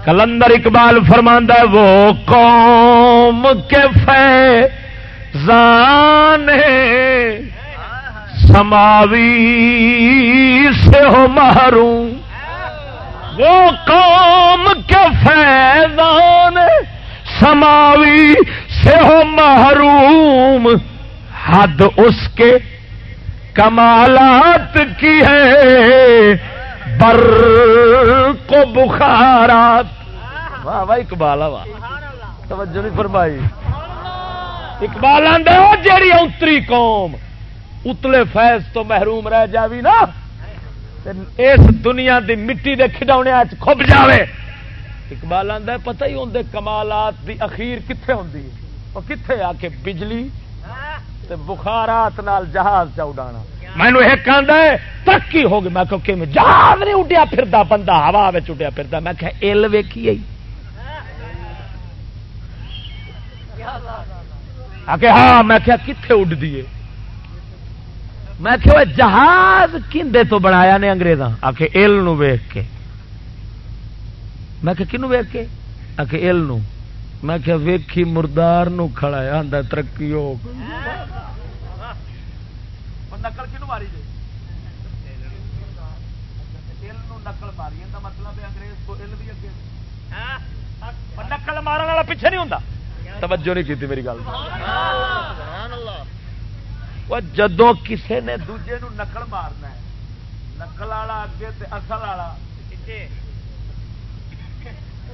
کلندر اقبال فرماندہ وہ قوم کے فیضان سماوی سے ہو محروم۔ وہ قوم کے فیضان سماوی سے ہو محروم، حد اس کے کمالات کی ہے۔ بر کو بخارات۔ واہ واہ، اقبال، واہ۔ توجہ نہیں فرمائی۔ اقبال آدھا جیڑی اتری قوم اتلے فیض تو محروم رہ جاوی نا اس دنیا دی مٹی دے کھڈونے کھب جاوے۔ اقبال آدھا پتہ ہی ہوں کمالات دی اخیر کتنے ہوں وہ کتنے آ کے بجلی تے بخارات نال جہاز چا اڈانا۔ مینو ایک آدھا ترقی ہو گئی۔ میں کہ جہاز نہیں اڈیا پھر بندہ ہوا اڈیا پھر میں کہ ایل ویکھی آئی۔ ہاں میں کیا کتنے اڈ دیے میں کہ جہاز کھے تو بنایا نے انگریزاں؟ آ کے ایل نو ویخ کے۔ میں کہ کنو ویخ کے آ کے ایل نو میں کہ ویکھی مردار نو کھڑا ہے آدھا ترقی ہو نقل کنو ماری جی نقل ماری دا مطلب ہے انگریز کو ایل بھی اگے۔ نقل مارن والا پیچھے نہیں ہوں توجہ نہیں کی میری گل۔ جدو کسے نے دوجے نو نقل مارنا ہے، نقل والا اگے تے اصل والا۔ پیچھے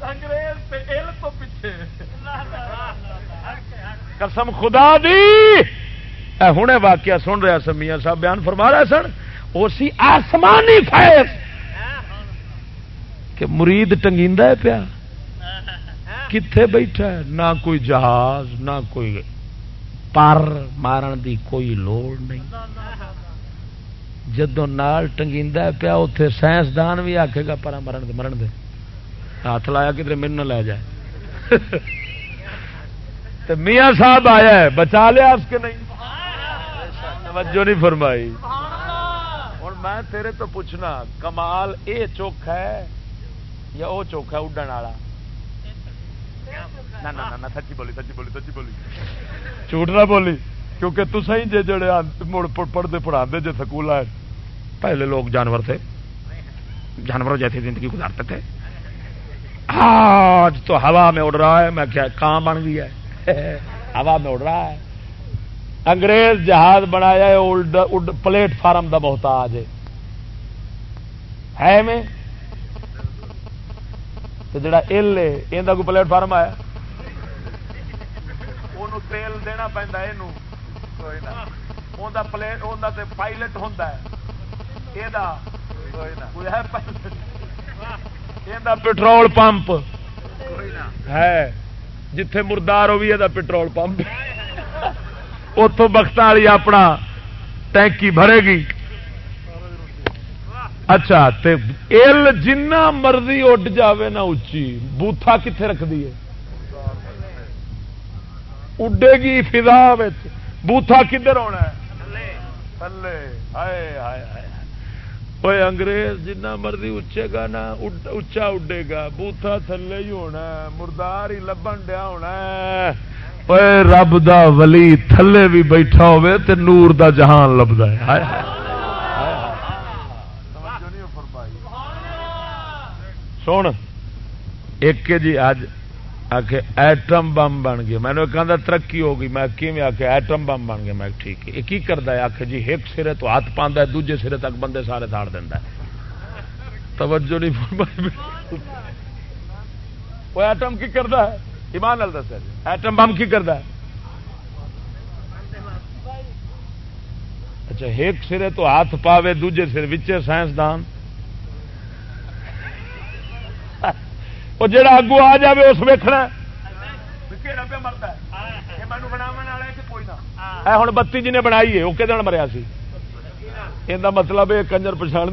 انگریز تو پیچھے۔ قسم خدا دی۔ ہوں واقعہ سن رہا سمیا صاحب، بیان فرما رہا سن؟ اسی آسمانی فیض۔ کہ مرید ٹنگی پیا؟ کتنے بیٹھا ہے؟ نہ کوئی جہاز، نہ کوئی پر مارن دی کوئی لوڑ نہیں۔ جدو نال ٹنگی پیا اتے سائنسدان بھی آکھے گا پر مرن دے مرن دے۔ ہاتھ لایا کدھر من نہ لے جائے۔ تو میاں صاحب آیا ہے بچا لیا اس کے نہیں۔ توجہ نہیں فرمائی۔ ہوں میں تیرے تو پوچھنا کمال اے چوکھا ہے یا وہ چوکھا اڈن والا؟ سچی بولی سچی بولی سچی بولی۔ جھوٹ نہ بولی کیونکہ تصا ہی جے جڑے مڑ پڑھتے پڑھا جی سکول آئے۔ پہلے لوگ جانور تھے۔ جانوروں جیسی زندگی گزارتے تھے۔ آج تو ہوا میں اڑ رہا ہے، میں کیا کام بن گیا ہے؟ ہوا میں اڑ رہا ہے۔ انگریز جہاز بنایا ہے پلیٹ فارم کا محتاج ہے۔ میں؟ جڑا ایل ہے یہ کوئی پلیٹ فارم آیا۔ تیل دینا پہنتا یہ پلیٹ پائلٹ ہوتا ہے۔ پٹرول پمپ ہے جتھے مردار ہوگی یہ پٹرول پمپ اتوں بخت والی اپنا ٹینکی بھرے گی اچھا ایل جنا مرضی اڈ جاوے نا اچھی بوتھا کتنے رکھ دیے اڈے گی فضا بوتھا کدھر ہونا تھلے ہائے ہائے کوئی انگریز جنہ مرضی اچے گا نا اچا اڈے گا بوتھا تھلے ہی ہونا مردار ہی لبن دیا ہونا رب دا ولی تھلے بھی بیٹھا ہوئے تے نور دا جہان لبدا ہے سن ایک جی اج آخ ایٹم بم بن گیا۔ میں نے کہا، ترقی ہو گئی۔ میں کیون آخ ایٹم بم بن گیا؟ میں ٹھیک ہے۔ یہ کی کرتا ہے؟ آخ جی ایک سرے تو ہاتھ پا دوجے سرے تک بندے سارے تھاڑ دینا توجہ نہیں وہ ایٹم کی کرتا ہے؟ ایمان لال دس ایٹم بم کی کرتا ہے؟ اچھا ایک سرے تو ہاتھ پاوے، دوجے سر وچے سائنسدان۔ وہ جڑا اگو آ جائے اس ویکنا ہوں بتی جی نے بنائی ہے وہ کہ مریا سی یہ مطلب یہ کنجر پچھاڑ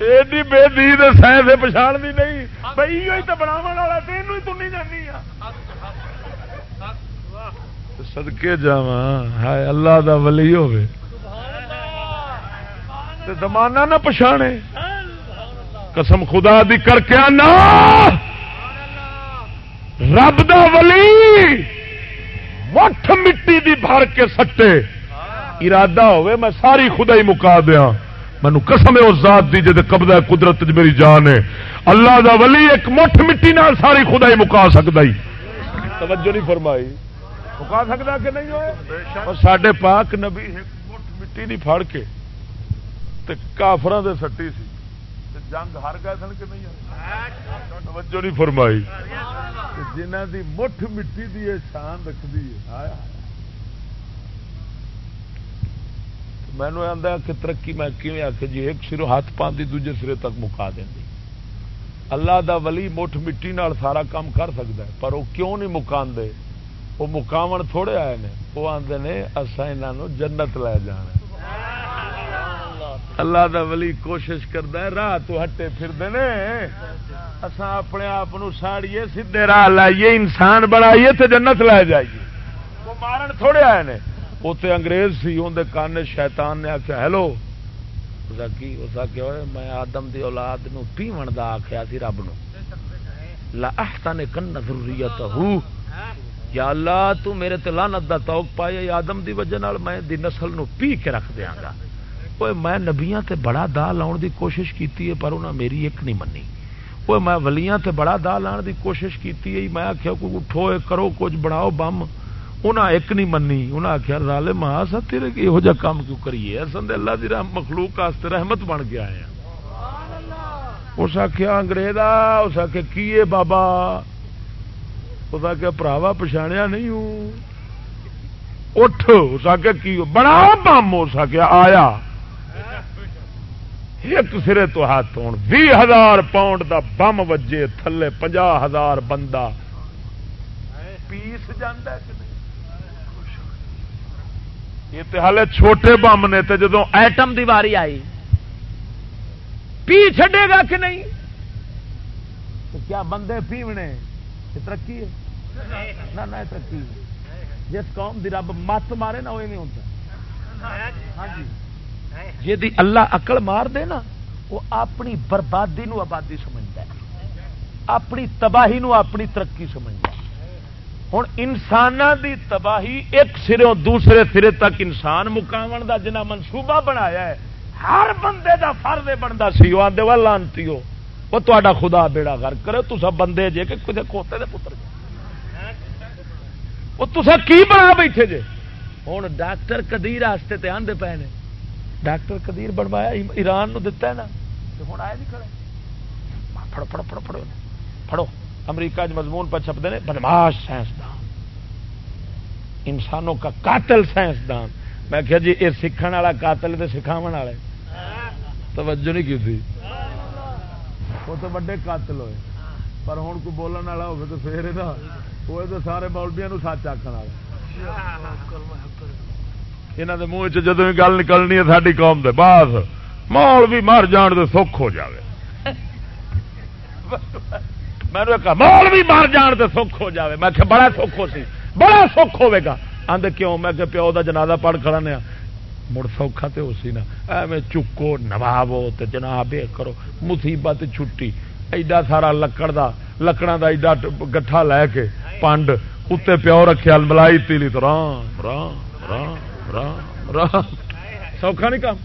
ایڈی بے دید سائنس پچھاڑ دی نہیں بھائی تو بناو والا تین ہی تنی جانی سدکے جا ہائے اللہ دا ولی ہوے زمانہ نہ پچھانے قسم خدا دی کر کے آنا۔ رب دا ولی مٹھ مٹی دی بھر کے سٹے۔ ارادہ ہوئے، میں ساری خدا ہی مکا دیا مینو قسم ہے اس ذات دی جد قبضہ قدرت میری جان ہے۔ اللہ دا ولی ایک مٹھ مٹی نال ساری خدا ہی مکا سکتا ہی۔ توجہ نہیں فرمائی۔ مکا سکتا کہ نہیں ہوئے؟ سڈے پاک نبی مٹھ مٹی نہیں پھڑ کے کافران دے سٹی سی۔ جنگ ہر گئے سن کہ نہیں؟ توجہ نہیں فرمائی۔ جنہ دی مٹھ مٹی دی شان رکھتی ہے۔ مینو آتا کہ ترقی میں کیون آ جی ایک سرو ہاتھ پاندی، دوجے سرے تک مکا دیں اللہ دا ولی مٹھ مٹی نال سارا کام کر سکتا ہے، پر وہ کیوں نہیں مکان دے وہ مکاو تھوڑے آئے نے۔ وہ آتے نے اصا یہاں جنت لے جانا۔ اللہ دا ولی کوشش کرتا ہے، راہ تو ہٹے پھر اسا اپنے آپ ساڑیے سیدے راہ لائیے، انسان بنائیے تو جنت لے جائیے۔ وہ مارن تھوڑے آئے نے۔ اتنے انگریز سی اندر کان شیطان نے آخیا ہیلو! کی اس ہوئے، میں آدم دی اولاد نو پیون دا آخیا سی رب نو۔ لا احسن کن ضروریت ہو یا اللہ، تو میرے تے لعنت دا توق پایا آدم دی وجہ نال میں دی نسل نو پی کے رکھ دیاں گا۔ وہ میں نبیاں تے بڑا دا لاؤن دی کوشش کیتی ہے، پر انہاں میری ایک نہیں منی۔ وہ میں ولیاں تے بڑا دا لاؤن دی کوشش کیتی ہے، میں آخیا کوئی اٹھو کرو، کچھ بناؤ بم۔ انہاں ایک نہیں منی۔ انہاں آخیا رالے ماں سا تیرے یہو جہ کام کیوں کریے؟ اصل اللہ دی رحم مخلوق واسطے رحمت بن گیا ہے اس آخیا انگریز اس آخیا کی ہے بابا؟ اس آخیا پراوا پچھاڑیا نہیں ہوں۔ اٹھ، اس آخیا کی بڑا بم، اس آخیا آیا۔ ایک سرے تو ہاتھ ہو بھی ہزار پاؤنڈ دا بم وجے تھلے پنجا ہزار بندہ۔ پیس جانا یہ تو ہالے چھوٹے بم نے تو جدو ایٹم دی واری آئی۔ پی چڈے گا کہ نہیں؟ تو کیا بندے پیونے؟ یہ ترقی ہے؟ نہ ترقی جس قوم دی رب مت مارے نہ وہ نہیں ہوتا ہاں جی۔ جی اللہ اقل مار دے نا، وہ اپنی بربادی نو آبادی سمجھتا ہے۔ اپنی تباہی نو اپنی ترقی سمجھتا ہے۔ ہوں انسان دی تباہی ایک سروں دوسرے سرے تک انسان مقام دا جنا منصوبہ بنایا ہے، ہر بندے دا فرض بنتا سی۔ وہ آدھے لانتی ہو۔ وہ تا خدا بیڑا گھر کرے تو سب بندے جے کہ کسی کھوتے دے پتر وہ تصا کی بنا بیٹھے جے؟ ہوں ڈاکٹر کدیر آستے تے آدھے پے نے۔ ڈاکٹر کدیر بنوایا ایران نو دتا ہے نا ہوں آئے نہیں کھڑے۔ پڑھو پڑھو پڑھو پڑھو پڑھو امریکہ مضمون پر چھپتے ہیں بدماش سائنسدان۔ انسانوں کا قاتل سائنسدان۔ میں کہا جی یہ سیکھنے والا قاتل تو سکھاو والے۔ توجہ نہیں کی تھی۔ وہ تو وڈے قاتل ہوئے۔ پر ہوں کوئی بولن والا ہوگا تو پھر نا وہ تو سارے مولبیا سچ آخر والے یہاں کے منہ چ جدو گل نکلنی ہے ساری قوم دے بعد مول بھی مر جان تو سکھ ہو جائے میں نے کہا مول بھی مر جان تو سکھ ہو جائے میں بڑا سکھ ہو سی بڑا سکھ ہوے گا آدھے کیوں میں کہ پیو کا جنازہ پڑھ کھڑا نیا مڑ سوکھا تو اسی نا ایویں چکو نوابو تے جناب یہ کرو مصیبت چھٹی ایڈا سارا لکڑ دا لکڑا دا ایڈا گٹھا لے کے پانڈ اتنے پیو رکھے ملائی تیلی تو رام رام رام سوکھا نہیں کام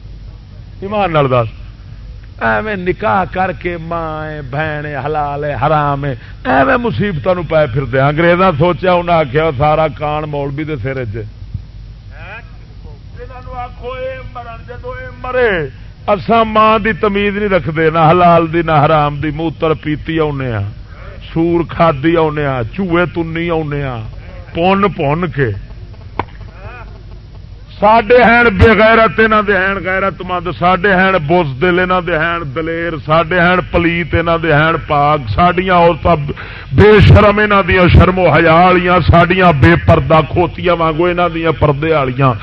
ایمان نال دس ایویں نکاح کر کے ماں بہن حلال حرام ایویں مصیبت پائے پھر دیا انگریزاں سوچا انہیں آخیا سارا کان مولبی دے سر چ مرے اصا ماں دی تمیز نہیں رکھتے نہ حلال دی نہ حرام دی موتر پیتی آنے سور کھادی آنے چوہے تنی آنے پن پن کے سڈے ہین بےغیرت یہاں دے ہین غیرت مند سڈے ہین بوس دل یہاں دے ہین دلیر سڈے ہین پلیت یہاں دے ہین پاک سڈیا عورت بے شرم یہاں دیا شرم و حیا والیاں سڈیا بے پردہ کھوتیاں وانگو یہاں دیا پردے والیاں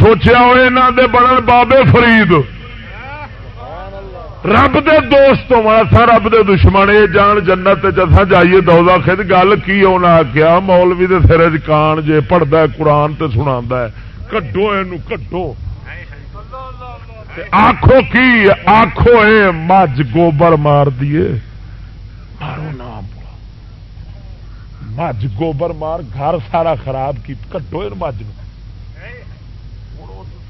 سوچیا وہ یہاں دے بنن بابے فرید۔ رب دے دوست سا رب دے دشمن یہ جان جنت جسا جائیے دودا خد گل کی ہونا کیا مولوی دے سر کان جے پڑھتا ہے، قرآن تے سنا ہے۔ کڈو یہ کڈو۔ آخو کی؟ آخو اے مجھ گوبر مار دیے مارو نام۔ مجھ گوبر مار، گھر سارا خراب کی کٹو مجھ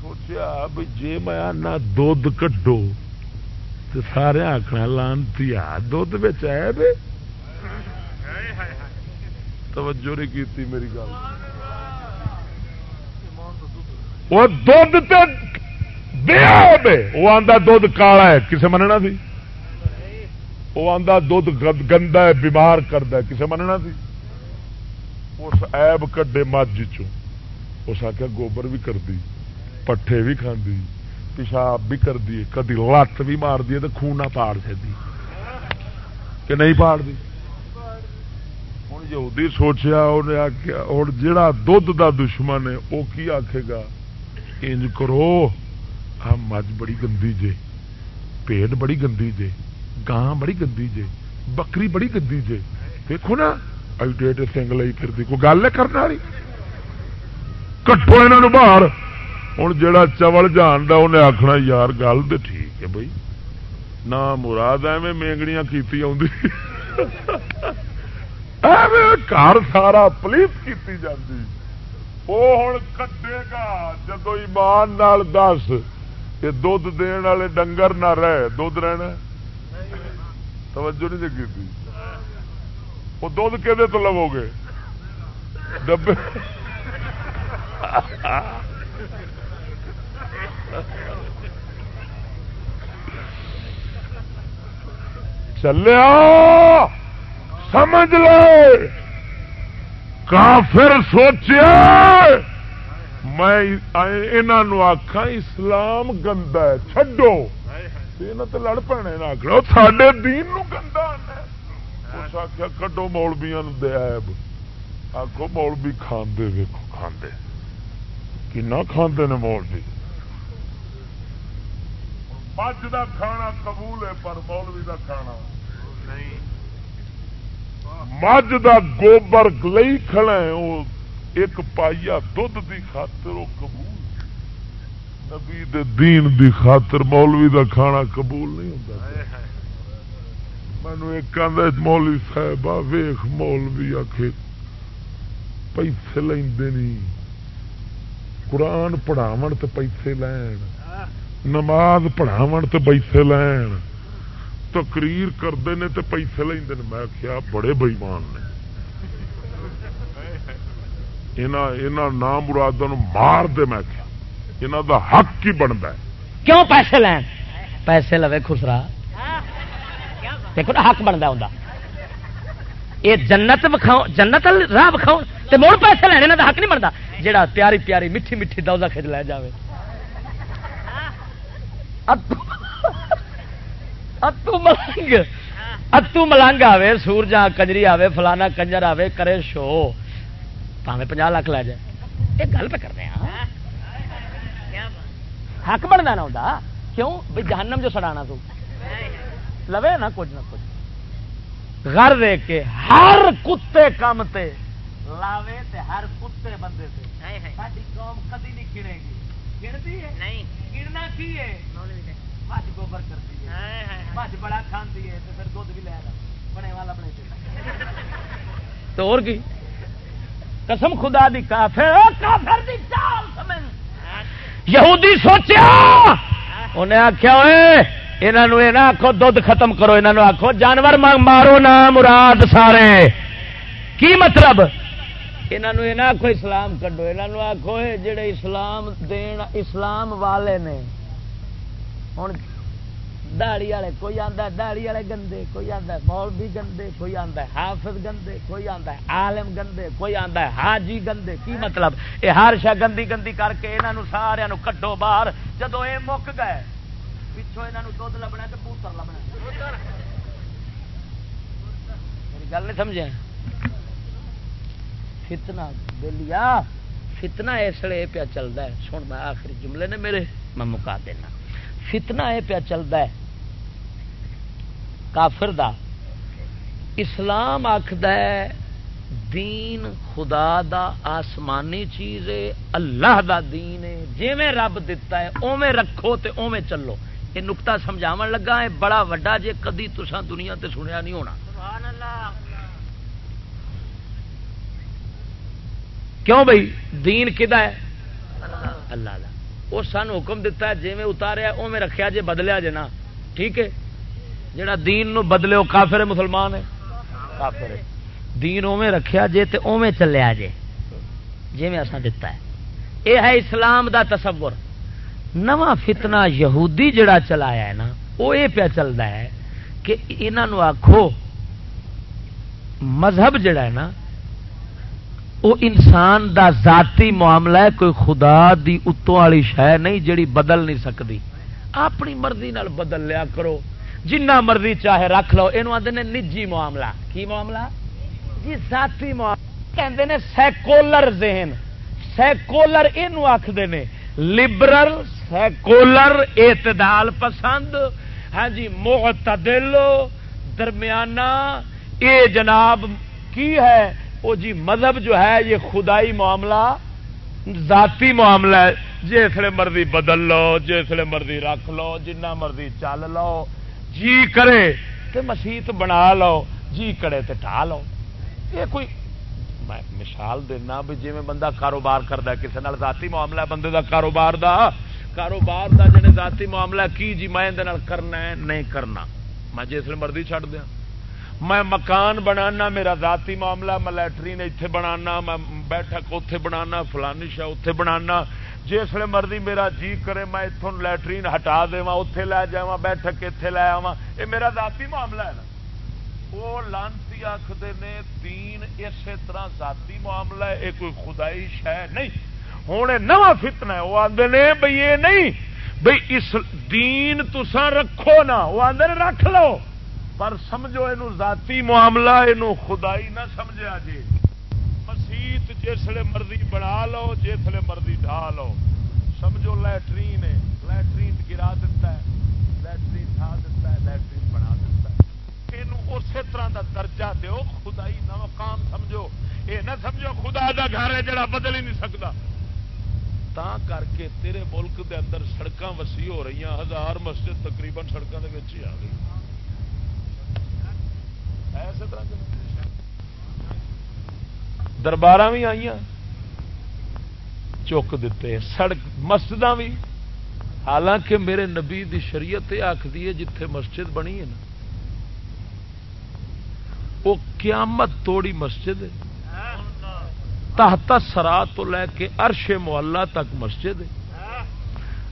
سوچیا بھی جی میں آنا دھد کڈو۔ تو سارے آخنا لانتی دھد ہے بے توجہ نہیں کی میری گل وہ دھد وہ آتا دھد کالا ہے کسے مننا سی وہ آتا دھد گندا ہے بیمار کرتا ہے کسے مننا سی اس ایب کڈے مجھ چ آخیا گوبر بھی کر دی پٹھے بھی کھاندی پیشاب بھی کر دی کدی لت بھی مار دی تو خون نہ پاڑ چی کہ نہیں پاڑ دی ہوں یہودی سوچیا انہیں آخیا ہوں جا دھد کا دشمن ہے وہ کی آخے گا انج کرو آ مجھ بڑی گندی جے پیٹ بڑی گندی جے گاں بڑی گندی جے بکری بڑی گندی جے دیکھو نا ایڈے ایڈے سنگ لائی پھر کوئی گل ہے کرنے والی کٹو یہاں باہر ہوں جا چول جان انہیں آخنا یار گل تو ٹھیک ہے بھائی نہ مراد ایویں مینگڑیاں کی گھر سارا پلیس کی جاتی وہ ہوں کٹے گا جدو ایمان نال دس یہ دھد دن والے ڈنگر نہ رہے دھد رہنا توجہ نہیں جی وہ دھد کہ لو گے ڈبے چلیا سمجھ لے! کافر سوچیا میں آخا اسلام گندا ہے چڈو تو لڑ پنے آخر سڈے دین نو گندا اس آخیا کڈو مولبیا دب آخو مولبی کھانے ویکو کھانے کنا کھانے نے مولبی مجھ کا کھانا قبول ہے پر مولوی کا کھانا۔ مجھ کا گوبر لئی کھڑا ہے وہ ایک پائیا دھد دی خاطر وہ قبول۔ نبی دے دین دی خاطر مولوی دا کھانا قبول نہیں ہوتا مینو ایک مولوی صاحب ویخ مولوی آخ پیسے لیندے نہیں۔ قرآن پڑھاو تو پیسے لین۔ نماز پڑھاو تو پیسے لین تقریر کرتے ہیں تو پیسے لیندے نے میں کیا بڑے بئیمان نے نام مراد مار دے میں کیا یہاں دا حق کی بنتا ہے کیوں پیسے لین پیسے لوے خسرا دیکھو نا حق بنتا ہوں یہ جنت بکھاؤ جنت راہ بکھاؤ تو مڑ پیسے لینے یہاں حق نہیں بنتا جہاں پیاری پیاری میٹھی میٹھی دودا کھج لے جائے اتو ملنگ اتو ملنگ آوے سورجا کنجری آوے فلانا کنجر آوے کرے شو پاوے پناہ لاکھ لے جائے یہ گل پہ کرنے ہیں حق بنتا نہ ہوتا کیوں بھائی جہنم جو سڑانا تو لوے نا کچھ نہ کچھ گھر دے کے ہر کتے کام تے لاوے تے ہر کتے بندے تے ساری قوم کدی نہیں گنے گی گنتی ہے نہیں گننا کی ہے بج گوبر کرتی ہے بج بڑا کھاندی ہے تو پھر دودھ بھی لے بنے والا بنے تو اور کی قسم خدا دی کافر کافر دی چال سمجھ یہودی سوچیا انہیں آخیا یہ آخو دھد ختم کرو یہ آخو جانور مارو نا مراد سارے کی مطلب یہ آخو اسلام کڈو یہ آخو جڑے اسلام دین اسلام والے نے ہوں دہڑی والے کوئی آتا ہے دہڑی والے گندے کوئی آتا ہے مولوی گندے کوئی آتا ہے حافظ گندے کوئی آتا ہے عالم گندے کوئی آتا ہے حاجی گندے کی مطلب یہ ہر شا گندی گندی کر کے یہاں سارا کٹو باہر جدو یہ مک گئے پچھوں یہاں دھد لبنا تو پوتر لبنا میری گل نہیں سمجھے فتنا بلیا فتنا اس لیے پیا چلتا ہے سن میں آخری جملے نے میرے میں مکا دینا فتنا یہ پیا چلتا ہے۔ کافر دا۔ اسلام آخد دین خدا دا آسمانی چیز ہے، اللہ دا دین ہے۔ جی میں رب دتا ہے اوے رکھو تے اوے چلو۔ یہ نکتا سمجھا لگا ہے، بڑا وڈا جے کدی تسا دنیا تے سنیا نہیں ہونا۔ کیوں بھائی دین کدا ہے؟ اللہ وہ سن حکم دتا ہے جی میں اتاریا اوے رکھیا جے بدلیا جے نا ٹھیک ہے؟ جڑا دین نو بدلے، وہ کافر مسلمان ہے۔ کافر دین اوے رکھیا جے تے اوے چلیا جے۔ جی میں اساں دتا ہے۔ اے ہے اسلام دا تصور۔ نواں فتنہ یہودی جڑا چلایا ہے نا وہ یہ پیا چلتا ہے کہ انہوں آخو مذہب جڑا ہے نا وہ انسان دا ذاتی معاملہ ہے، کوئی خدا دی اتوں والی شہ نہیں جڑی بدل نہیں سکتی۔ اپنی مرضی نال بدل لیا کرو۔ جنہ مرضی چاہے رکھ لو۔ یہ آدھے نجی معاملہ۔ کی معاملہ؟ جی ذاتی معاملہ۔ کہ سیکولر ذہن۔ سیکولر یہ آخر نے۔ لبرل سیکولر اعتدال پسند۔ ہاں جی معتدل، درمیانہ۔ یہ جناب، کی ہے؟ وہ جی مذہب جو ہے، یہ خدائی معاملہ، ذاتی معاملہ ہے۔ جسے مرضی بدل لو جسے مرضی رکھ لو، جنہ مرضی چل لو جی کرے تو مسیت بنا لو جی کرے تو ٹا لو۔ یہ کوئی، میں مثال دینا بھی جی میں بندہ کاروبار کرتا کسی ذاتی معاملہ بندے دا کاروبار دا کاروبار دا جن ذاتی معاملہ کی جی میں کرنا ہے؟ نہیں کرنا۔ میں جس مرضی چڑھ دیا میں مکان بنانا، میرا ذاتی معاملہ، میں لٹرین اتے بنانا، میں بیٹھک اتے بنانا، فلانی شا اتے بنانا۔ جس مرضی میرا جی کرے، میں اتوں لٹرین ہٹا دوا اتے لے جا بیٹھک اتے لے آوا یہ میرا ذاتی معاملہ ہے نا۔ وہ لانتی آخر نے، دین اسی طرح ذاتی معاملہ ہے، یہ کوئی خدائی شہ نہیں۔ ہوں نواں فتنا ہے۔ وہ آدھے نے بھائی یہ نہیں بھائی اس دین تسا رکھو نا۔ وہ آدھے رکھ لو۔ پر سمجھو یہ ذاتی معاملہ یہ خدائی نہ سمجھا جی۔ مسیت جسے مرضی بنا لو جسے مرضی ڈھا لو۔ سمجھو لٹرین ہے لٹرین گرا دیتا ہے لٹرین ڈھا دیتا ہے لٹرین بنا دیتا ہے۔ یہ اسی طرح کا درجہ دو خدائی نہ کام سمجھو۔ یہ نہ سمجھو خدا کا گھر ہے جڑا بدل ہی نہیں سکتا۔ تا کر کے تیرے ملک دے اندر سڑکاں وسیع ہو رہی ہیں، ہزار مسجد تقریباً سڑکوں کے آ گئی۔ دربار بھی آئی چک دیتے سڑک مسجد بھی۔ حالانکہ میرے نبی دی شریعت یہ آخری ہے، جتھے مسجد بنی ہے نا، وہ قیامت توڑی مسجد ہے۔ تحت سرا تو لے کے عرش محلہ تک مسجد ہے۔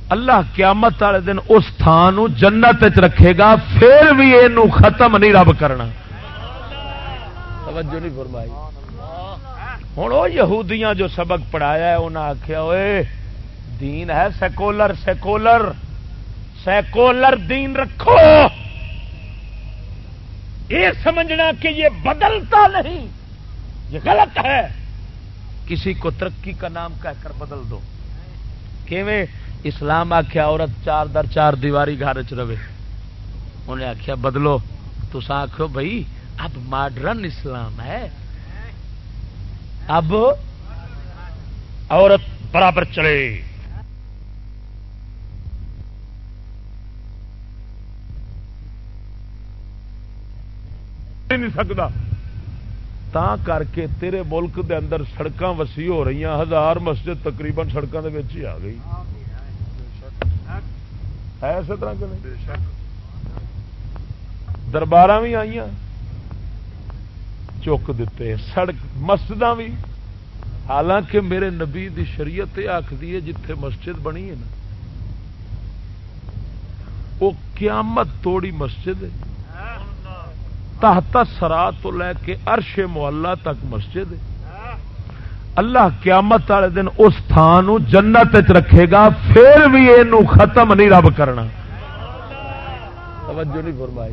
اللہ قیامت والے دن اس تھان جنت رکھے گا، پھر بھی یہ ختم نہیں رب کرنا۔ توجہ نہیں فرمائی۔ ہوں وہ یہودیاں جو سبق پڑھایا ہے انہیں آخیا ہوئے دین ہے سیکولر سیکولر سیکولر دین رکھو۔ یہ سمجھنا کہ یہ بدلتا نہیں، یہ غلط ہے۔ کسی کو ترقی کا نام کہہ کر بدل دو۔ کیویں؟ اسلام آخیا عورت چار در چار دیواری گھر چ رہے۔ انہیں آخیا بدلو۔ تو آخو بھائی اب ماڈرن اسلام ہے۔ اب عورت برابر چلے۔ نہیں سکتا۔ تا کر کے تیرے ملک دے اندر سڑکاں وسیع ہو رہی ہیں ہزار مسجد تقریباً سڑکوں کے آ گئی۔ ہے اسی طرح کے دربار بھی آئی چک دیتے سڑک مسجد بھی۔ حالانکہ میرے نبی دی شریعت یہ آخری ہے، جتھے مسجد بنی ہے نا، وہ قیامت توڑی مسجد ہے۔ تحت سرا تو لے کے عرش محلہ تک مسجد ہے۔ اللہ قیامت والے دن اس تھان جنت رکھے گا، پھر بھی یہ ختم نہیں رب کرنا۔ توجہ نہیں فرمائی۔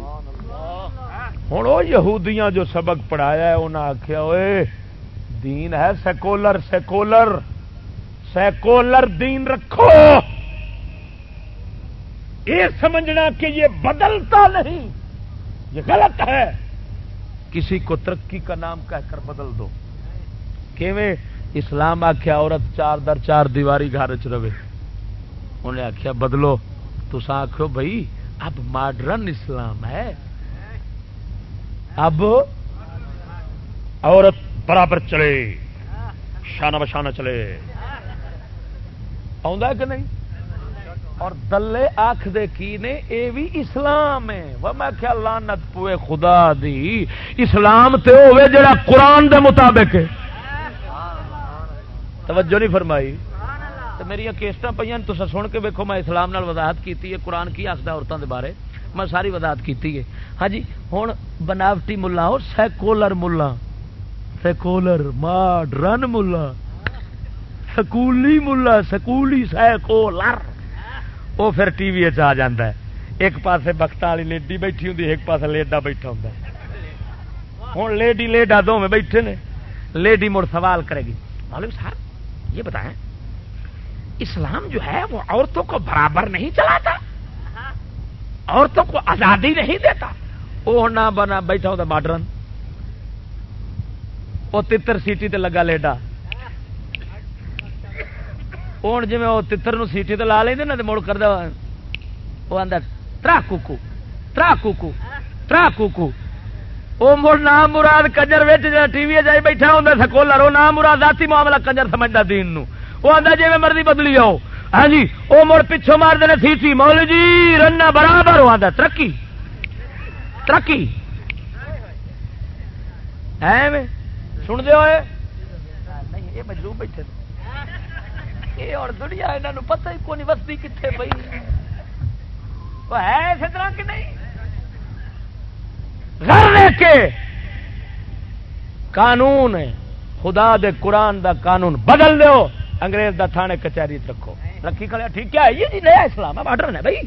ہوں وہ یہودیاں جو سبق پڑھایا ہے انہیں آخیا ہوئے دین ہے سیکولر سیکولر سیکولر دین رکھو۔ یہ سمجھنا کہ یہ بدلتا نہیں، یہ غلط ہے۔ کسی کو ترقی کا نام کہہ کر بدل دو۔ کیویں؟ اسلام آخیا عورت چار در چار دیواری گھر چ رہے۔ انہیں آخیا بدلو۔ تو آخو بھائی اب ماڈرن اسلام ہے۔ اب عورت برابر چلے، شانہ بشانہ چلے۔ کہ نہیں؟ اور دلے آخ دے کی نے، اے بھی اسلام ہے۔ وہ میں کیا لانت پوے خدا دی۔ اسلام تے ہوئے جڑا قرآن دے مطابق ہے۔ توجہ نہیں فرمائی۔ تو میری کیسٹ پہ تو سن کے ویکو میں اسلام نال وضاحت کی ہے قرآن کی آخر عورتوں کے بارے۔ میں ساری وضاحت کی ہے ہاں جی ہوں بناوٹی ملا ہو سیکولر ملا سیکولر ماڈرن ملا سکولی ملا سکولی سیکولر وہ پھر ٹی وی آ جا ایک پاسے بخت والی لیڈی بیٹھی ہوں ایک پاس لیڈا بیٹھا ہوں ہوں لیڈی لیڈا دونوں بیٹھے نے لیڈی مڑ سوال کرے گی مولوی صاحب یہ بتائیں اسلام جو ہے وہ عورتوں کو برابر نہیں چلاتا عورتوں کو آزادی نہیں دیتا۔ وہ نہ بنا بیٹھا ہوتا ماڈرن وہ تر سیٹی تے لگا لیڈا۔ ہوں جی وہ تر سیٹی تے لا لیں نا مڑ کر وہ آتا ترا کوکو ترا کوکو ترا کوکو۔ وہ مڑ نام مراد کنجر ٹی وی جائی بیٹھا ہوں سکولر وہ نام مراد ذاتی معاملہ کنجر سمجھتا دین نو۔ وہ آتا جی مرضی بدلی آؤ ہاں جی وہ مڑ پچھوں مار دینا سی۔ مول جی رنا برابر آتا ترقی۔ ترقی۔ سن دے ہوئے۔ نہیں یہ مجلو بیٹھے یہ اور دنیا یہاں پتہ ہی کون وستی کتنے پی ہے اسی طرح کہ نہیں؟ گھر کے۔ قانون خدا دے قرآن دا قانون۔ بدل دو انگریز دا تھانے کچہری رکھو۔ رکھی کھڑے ٹھیک کیا ہے؟ یہ جی نیا اسلام ہے ماڈرن ہے بھائی۔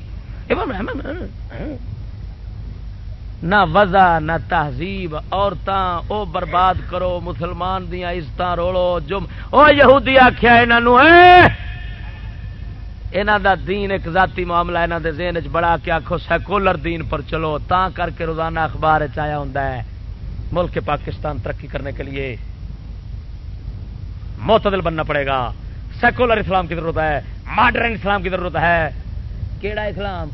نہ وزا نہ تہذیب، عورتاں، او برباد کرو، مسلمان دیا عزت روڑو جم۔ او یہودی آخیا یہاں یہاں دا دین ایک ذاتی معاملہ یہاں دے ذہن چ بڑا کے آخو سیکولر دین پر چلو۔ تا کر کے روزانہ اخبار چیا ہوں ملک پاکستان ترقی کرنے کے لیے۔ معتدل بننا پڑے گا۔ سیکولر اسلام کی ضرورت ہے۔ ماڈرن اسلام کی ضرورت ہے۔ کیڑا اسلام؟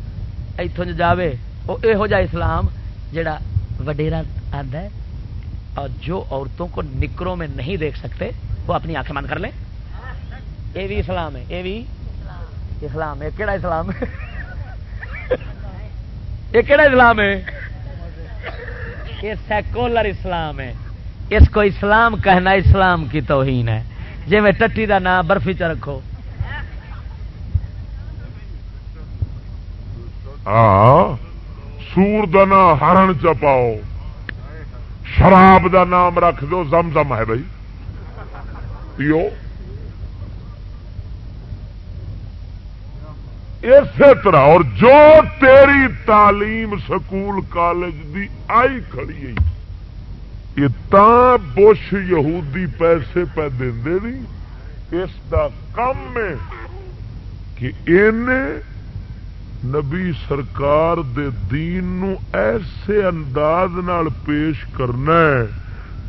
اتوں جاوے وہ یہو جا اسلام جڑا وڈیرا آد ہے۔ اور جو عورتوں کو نکروں میں نہیں دیکھ سکتے، وہ اپنی آنکھیں بند کر لیں۔ یہ بھی اسلام ہے، یہ بھی اسلام ہے۔ کہڑا اسلام ہے؟ یہ کہڑا اسلام ہے؟ یہ سیکولر اسلام ہے۔ اس کو اسلام کہنا اسلام کی توہین ہے۔ جی میں ٹٹی کا نام برفی چ رکھو۔ ہاں سور دا نام ہرن چپاؤ شراب دا نام رکھ دو زم زم ہے بھائی۔ پیو۔ اسی طرح، اور جو تیری تعلیم سکول کالج دی آئی کھڑی ہے۔ یہ بش یہودی پیسے پہ دے نہیں، اس دا کم ہے کہ نبی سرکار دے دین نو ایسے انداز نال پیش کرنا ہے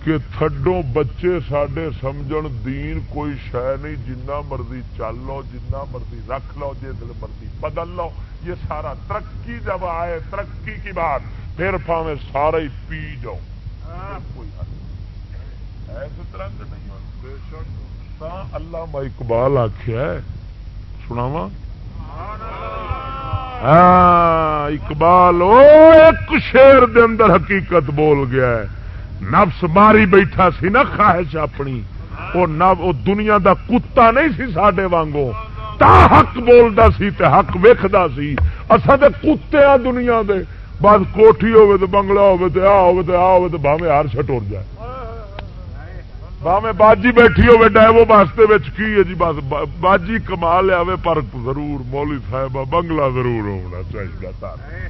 کہ تھڈو بچے سڈے سمجھ دین کوئی شہ نہیں، جنہ مرضی چل لو، جنہ مرضی رکھ لو جس مرضی بدل لو، یہ سارا ترقی جب آئے، ترقی کی بات، پھر پاوے سارا ہی پی جاؤ۔ کوئی ایسے طرح نہیں بے شک ہاں، اللہ اقبال آخیا سناواں؟ ہاں اقبال، او ایک شیر دے اندر حقیقت بول گیا ہے۔ نفس ماری بیٹھا سی نا، خواہش اپنی۔ وہ دنیا دا کتا نہیں سی ساڈے وانگو۔ تا حق بولدا سی تے حق ویکھدا سی۔ اساں تے کتے آ دنیا دے۔ بس کوٹھی ہوے تے بنگلہ ہوے تے آ ہوے تے آ ہوے تے بھاویں ہر چھٹور جائے باجی باجی بیٹھی ہوے ڈیو واسطے وچ کی ہے جی بس باجی کما لیا پر ضرور مولی صاحب بنگلہ ضرور ہونا چاہیے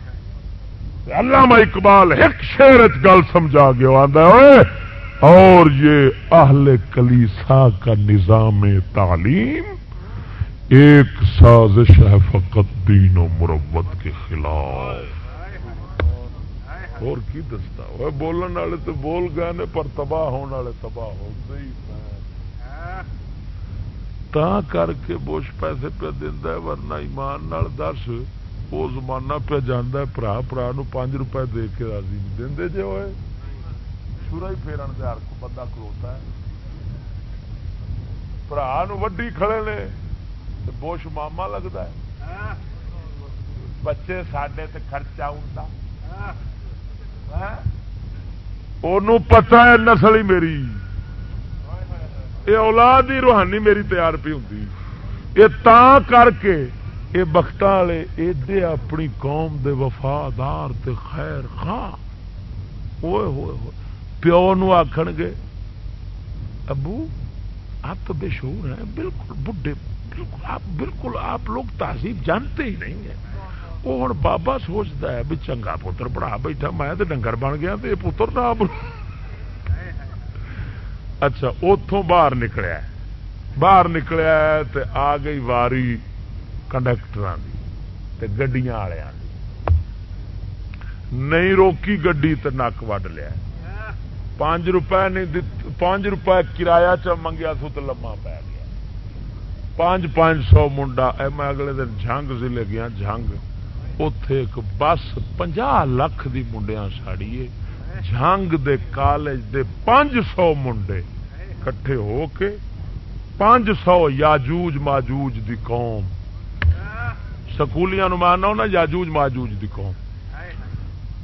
علامہ اقبال ایک شہر گل سمجھا گیا آندا آدھا اور یہ اہل کلیسا کا نظام تعلیم ایک سازش ہے فقط دین و مربت کے خلاف اور کی دستا وہ بولن والے تو بول گئے نے پر تباہ ہونے والے تباہ ہوتے ہی تا کر کے بوش پیسے پہ دینا ہے ورنہ ایمان نال دس وہ زمانہ پہ جانا ہے برا برا پانچ روپے دے کے راضی نہیں دے جے ہوئے شورا ہی پھیرن دے ہر کو بندہ کھلوتا ہے برا وڈی کھڑے نے بوش ماما لگتا ہے بچے سڈے تے خرچہ ہوں پتا ہے نسل ہی میری۔ یہ اولاد ہی روحانی میری تیار پی ہوں یہ تا کر کے یہ بخت والے ایڈے اپنی قوم دے وفادار تے خیر خاں ہوئے ہوئے ہوئے۔ پیو نو آخن گے، ابو، آپ تو بے شور ہیں، بالکل بڈھے، بالکل آپ بالکل آپ لوگ تہذیب جانتے ہی نہیں ہیں۔ وہ ہوں بابا سوچتا ہے بھی چنگا پتر پڑھا بیٹھا میں تو ڈنگر بن گیا تو یہ پتر نہ اچھا اتوں باہر نکلیا باہر نکلیا تے آ گئی واری کنڈکٹر گڈیاں والوں نہیں روکی گڈی تو نک وڈ لیا پانچ روپے نہیں پانچ روپے کرایہ چ منگیا سو تو لما پی گیا پانچ پانچ سو منڈا میں اگلے دن جنگ ضلع گیا جنگ اتے ایک بس پنجا لکھ دی منڈیا ساڑی جنگ دے کالج دے پانچ سو منڈے کٹھے ہو کے پانچ سو یاجوج ماجوج دی قوم سکولیاں ماننا نا یاجوج ماجوج دی قوم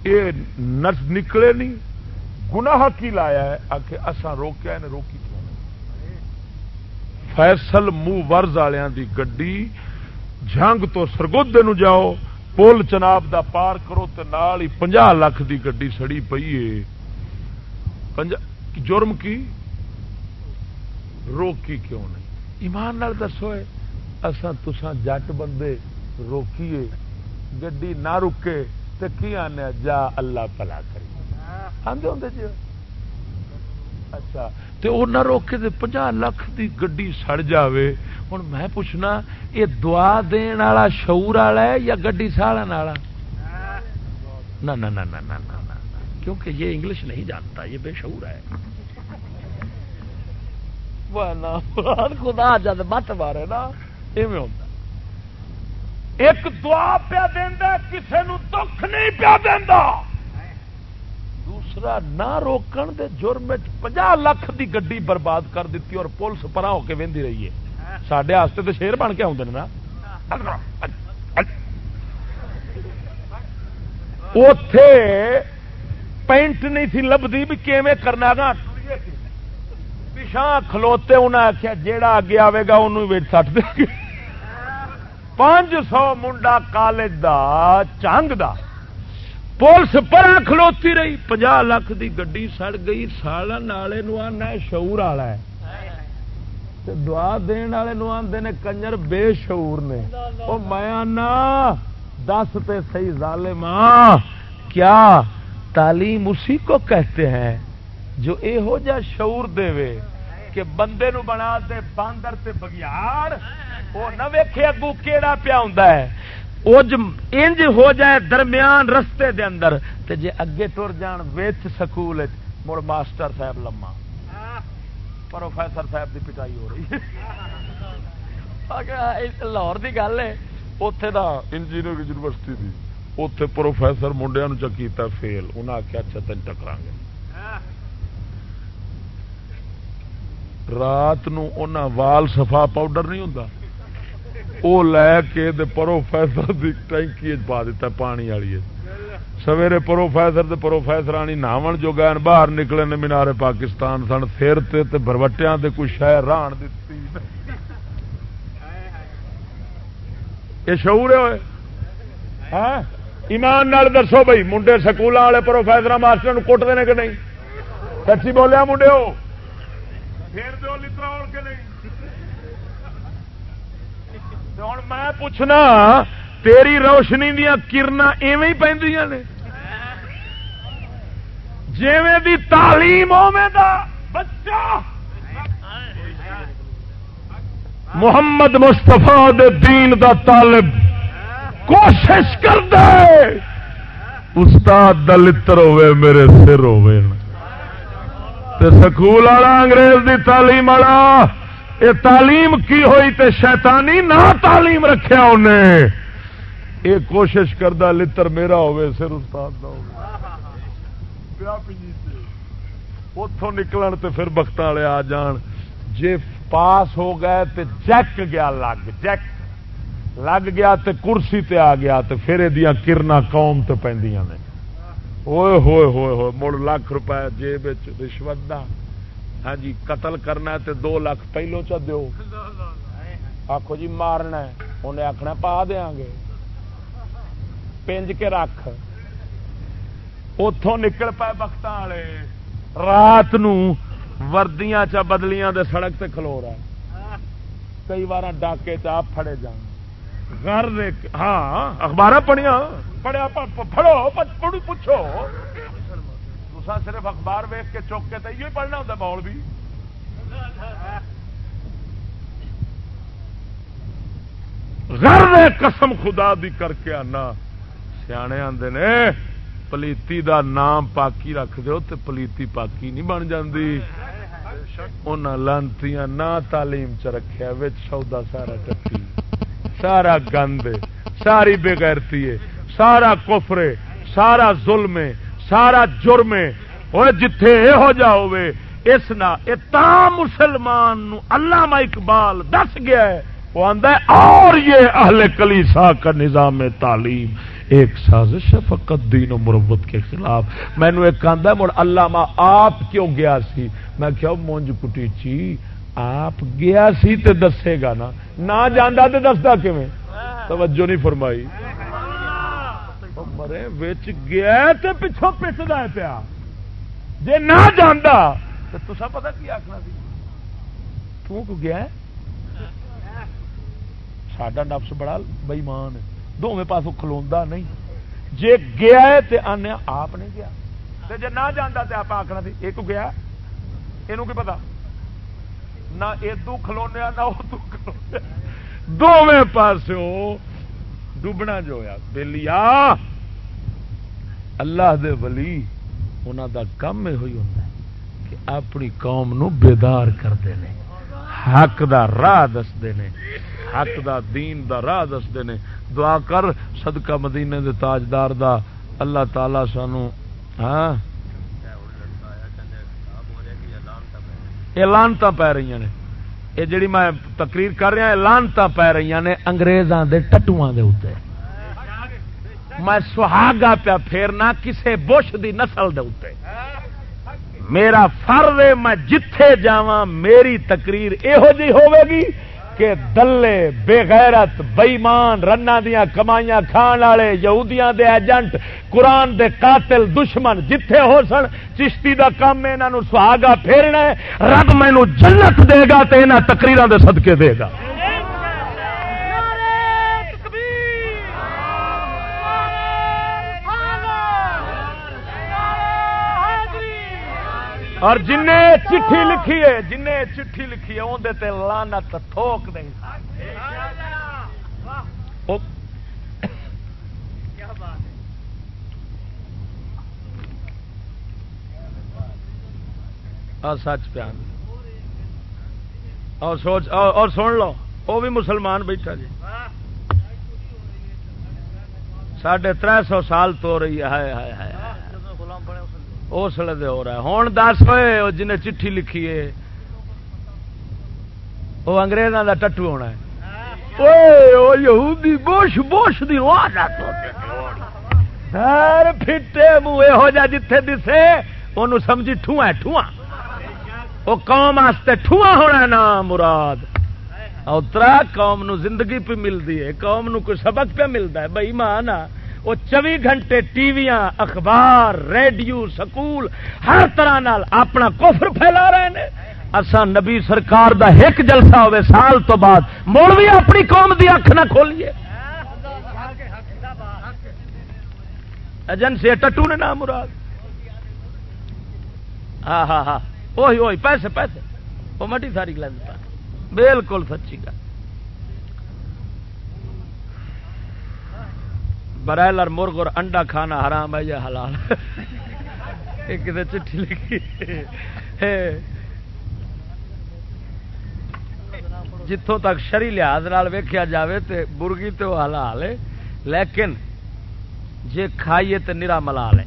یہ نرس نکلے نہیں گناہ کی لایا ہے آ کے اصا روکیا نے روکی کیوں فیصل منہ ورز والوں دی گڈی جنگ تو سرگودے نو جاؤ پل چناب دا پار کرو تو نال ہی پنجا لاکھ دی گڈی سڑی پئی ہے۔ جرم کی؟ روکی کیوں نہیں؟ ایمان نال دسو اساں تساں جٹ بندے روکیے، گڈی نہ رکے تو کی آنے جا اللہ پلا کری آدھے ہوں جی؟ اچھا تو وہ نہ روکے تو پنجا لاکھ دی گڈی سڑ جاوے۔ ہوں میں پوچھنا یہ دعا دین والا شعور والا ہے یا گڈی سالن والا نہ کیونکہ یہ انگلش نہیں جانتا یہ بے شعور ہے خدا جد مت مارے نا ایویں ہوتا ایک دعا پیا دینا کسی دکھ نہیں پیا دینا دوسرا نہ روکن دے جرم پناہ لاکھ دی گڈی برباد کر دیتی اور پولیس پرا ہو کے وہدی رہی ہے سڈے تو شیر بن کے آدھے نا اتے پینٹ نہیں تھی لبھی بھی کیویں کرنا گا پچھا کھلوتے انہیں آخیا جیڑا اگے آئے گا انہوں سٹ دے گے پانچ سو منڈا college the Qing the police پر کھلوتی رہی پناہ لاکھ دی گڈی سڑ گئی سال نالے آنا شعور والا ہے دعا دین والے آدھے نے کنجر بے شعور نے۔ وہ میں دس تے صحیح ظالم کیا تعلیم اسی کو کہتے ہیں جو اے ہو جا شعور دے وے کہ بندے نو بنا دے باندر تے بگیار وہ نہ ویکھے اگو کیڑا پیا ہوندا ہے۔ انج ہو جائے درمیان رستے دے اندر۔ تے جے اگے ٹر جان وچ سکول مڑ ماسٹر صاحب لما پروفیسر صاحب دی پٹائی ہو رہی لاہور دی گل ہے۔ اتے دا انجینئر یونیورسٹی دی۔ اتے پروفیسر منڈیا چکیتا فیل۔ انہیں آخیا اچھا تین ٹکرا گے۔ رات نو وال سفا پاؤڈر نہیں ہوں وہ لے کے پروفیسر کی ٹینکی پا دیتا پانی والی سویرے پروفیسر پروفیسر آنی ناون جو گئے باہر نکلے نے مینارے پاکستان سن، سر تے بربٹیا کچھ شہر ران دیتی یہ شعور ہوئے ہاں؟ ایمان نال دسو بھائی منڈے سکول والے پروفیسر ماسٹر کٹتے ہیں کہ نہیں؟ سچی بولیا منڈے ہو پھر دو لتر کے نہیں؟ ہوں میں پوچھنا تیری روشنی دیا کرنا ایویں پہ نے۔ جیویں دی تعلیم دا بچہ۔ محمد مستفا دین دا طالب کوشش کر دے استاد دلتر ہوے میرے سر ہوے سکول والا، انگریز دی تعلیم والا یہ تعلیم کی ہوئی تے شیطانی نہ تعلیم رکھیا انہیں۔ یہ کوشش کردہ لتر میرا ہوئے سر استاد اتوں نکلن تے پھر بخت والے آ جان۔ جے پاس ہو گئے تے جیک گیا لگ جیک۔ لگ گیا تے کرسی تے آ گیا تے پھر یہ کرنا قوم تے پہ نے۔ ہوئے ہوئے ہوئے ہوئے مڑ لاکھ روپے جیب رشوت دا۔ ہاں جی قتل کرنا تے دو لاکھ پہلو چ دو آخو جی مارنا انہیں آخنا پا دیا گے۔ پنج کے رکھ۔ اتوں نکل پائے بخت والے۔ رات وردیاں چا بدلیاں دے سڑک تے کھلو رہا۔ کئی بار ڈاکے چاپ پھڑے جان۔ گھر ہاں اخبار پڑھیا پڑھیا پڑھو پڑھو پوچھو۔ دوسرا صرف اخبار ویک کے چوک کے تو یہ پڑھنا ہوتا بول بھی۔ گھر قسم خدا دی کر کے آنا۔ سیانے آتے نے پلیتی دا نام پاکی رکھ دو تو پلیتی پاکی نہیں بن جاندی لانتی نہ تعلیم چ رکھا سودا سارا ٹٹی سارا گند ساری بےغیرتی ہے سارا کفرے سارا ظلم سارا جرم وہ جتھے یہ جا ہوے اس نہ مسلمان نو علامہ اقبال دس گیا ہے وہ آدھا اور یہ اہل کلیسا کا نظام تعلیم ایک سازش ہے فقط دین و مربت کے خلاف۔ مینو ایک آدھا مڑ اللہ آپ کیوں گیا سی؟ میں کیا مونج کٹی چی آپ گیا سی تے دسے گا نا۔ نہ جانا تو دستا کیون توجہ نہیں فرمائی۔ مرے وچ گیا تے پچھوں پٹتا پیا۔ جے نہ جانا تو تصا پتا کی آخنا سی؟ تو گیا ساڈا نفس بڑا بئیمان ہے۔ دونوں پاسوں کلوا نہیں جے گیا ہے تے آنے آپ نہیں گیا تے جے نہ جانا تے آپ آخنا سی یہ ایک گیا یہ پتا نہ ادو کھلونے نہ ادو کھلونے دونوں پاسوں ڈبنا جو ہوا بلیا اللہ دے ولی انہوں دا کم یہ ہوئی ہوں کہ اپنی قوم نو بیدار کرتے ہیں حق دا راہ دستے ہیں حق دا دین دا راہ دستے ہیں دعا کر صدقہ مدینے دے تاجدار دا اللہ تعالی سانو ہاں؟ لانتا پی رہی نے۔ یہ جڑی میں تقریر کر رہا لانتا پی رہی نے اگریزوں کے ٹٹو میں سہاگا پیا پھیرنا کسے بش دی نسل دے اتنے میرا فر میں جتھے جاواں، میری تقریر یہو جی ہوے گی۔ کے دلے بےغیرت بئیمان رنا دیا کمائیاں کھان والے یہودیاں دے ایجنٹ، قرآن دے قاتل دشمن جتھے ہو سن، چشتی دا کام انہوں سہاگا پھیرنا ہے، رب مینو جنت دے گا تو یہاں تقریر دے صدقے دے گا۔ اور جن چٹھی لکھی ہے جن چٹھی لکھی ہے اندر لانت تھوک دیں۔ سچ پیان اور سوچ اور سن لو۔ وہ بھی مسلمان بیٹھا جی۔ ساڑھے تر سو سال تو رہی ہے۔ اس لیے ہو رہا ہے۔ ہوں دس ہوئے جنہیں چٹھی لکھی ہے، وہ اگریزوں کا ٹٹو ہونا ہے۔ یہودی بوش بوش فٹے منہ یہو جہ جتھے دسے وہ سمجھی ٹھواں ٹھواں۔ وہ قوم واسطے ٹھواں ہونا نا مراد۔ اترا قوم نو زندگی پہ ملتی ہے، قوم نو کوئی سبق پہ ملتا ہے بھائی ماں نا وہ چوبی گھنٹے ٹی وی اخبار، ریڈیو، سکول، ہر طرح نال اپنا کوفر پھیلا رہے ہیں اسا نبی سرکار دا ایک جلسہ ہوئے سال تو بعد، مڑ بھی اپنی قوم دی اکھ نہ کھولیے۔ ایجنسی ٹٹو نے نام مراد۔ ہاں ہاں ہاں وہی وہی پیسے پیسے۔ وہ مٹی ساری گلتا بالکل سچی گل۔ برائلر مرغ اور انڈا کھانا حرام ہے یا حلال؟ کسی چٹھی لکھی؟ جتوں تک شری لحاظ ویکیا جائے تو برگی تو حلال ہے، لیکن جے کھائیے تو نرا ملال ہے۔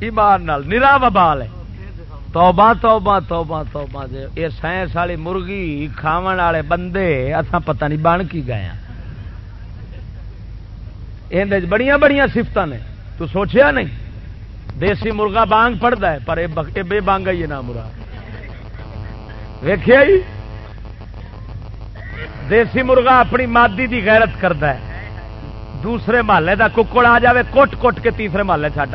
ایمان نال نرا ببال ہے۔ توبہ توبہ توبہ توبہ یہ سائنس والی مرغی کھاو والے بندے اصا پتہ نہیں بن کی گئے ہیں۔ بڑی بڑی سفت نے۔ تو سوچیا نہیں۔ دیسی مرغا بانگ پڑتا ہے، پر بے بانگ ہی نہ مرا ویخیا جی؟ دیسی مرغا اپنی مادی دی غیرت کرتا ہے۔ دوسرے محلے دا ککڑ آ جائے کٹ کٹ کے تیسرے محلے چڈ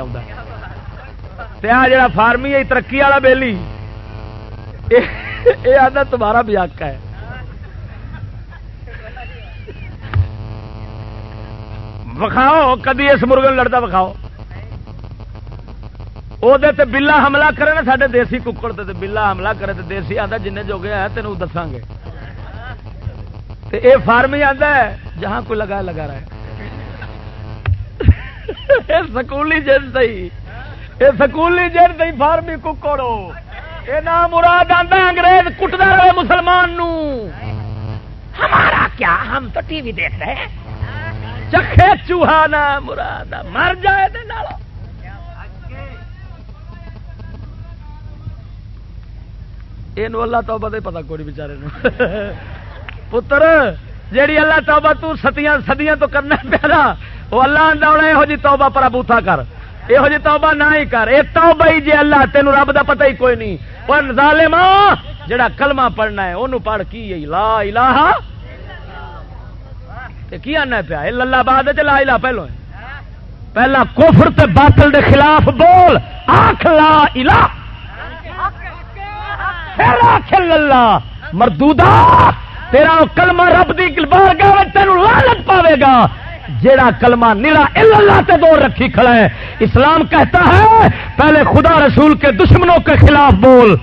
آ جا فارمی ہے، ترقی والا بےلی یہ آدھا تمہارا بھی ہے۔ وکھاؤ، کدی اس مرغے لڑتا وکھاؤ۔ وہ بلا حملہ کرے نا سارے دیسی ککڑ تے بلا حملہ کرے تو دیسی آتا جن جو گیا تینوں دساں گے۔ یہ فارم ہی آتا ہے، جہاں کوئی لگا لگا رہا ہے۔ سکولی جن سی یہ سکولی جن سی فارمی ککڑو یہ نام مراد آتا انگریز کٹتا رہے مسلمان نو ہمارا کیا، ہم تو ٹی وی دیکھ رہے ہیں۔ چکھے چوہا نہ مراد مر جائے یہ اللہ توبہ دے پتا کوئی بچارے پتر، جیڑی اللہ توبہ تو ستیاں سدیاں تو کرنا پیارا وہ اللہ آدھا یہو جی توبہ پر بوتھا کر۔ یہو جی توبہ نہ ہی کر۔ یہ توبہ ہی جی اللہ تین رب دا پتہ ہی کوئی نہیں۔ پر ظالم جڑا کلمہ پڑھنا ہے انہوں پڑھ کی لا الہ کی آنا پیا؟ للا بعد لا لا پہلو پہلا کوفر تے باطل دے خلاف بول۔ آخ لا الہ۔ پھر آخ مردودا تیرا کلمہ رب دی بارگاہ تینوں لعنت پاوے گا۔ جیڑا کلمہ نیڑا اللہ تے دور رکھی کھڑا ہے۔ اسلام کہتا ہے، پہلے خدا رسول کے دشمنوں کے خلاف بول۔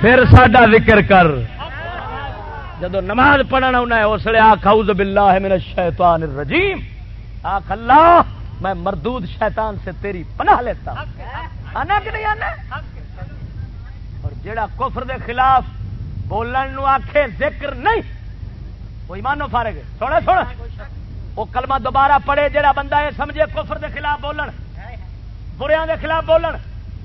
پھر ساڈا ذکر کر۔ جدو نماز پڑھنا انہیں اس لیے آخ باللہ من الشیطان الرجیم۔ آخ اللہ، میں مردود شیطان سے تیری پناہ لیتا آنا کہ نہیں آنا؟ اور جیڑا کفر دے خلاف بولن نو آکھے ذکر نہیں، وہ ایمان نو فارے گے سوڑا سوڑا وہ کلمہ دوبارہ پڑھے، جیڑا بندہ ہے سمجھے کفر دے خلاف بولن، بریاں دے خلاف بولن،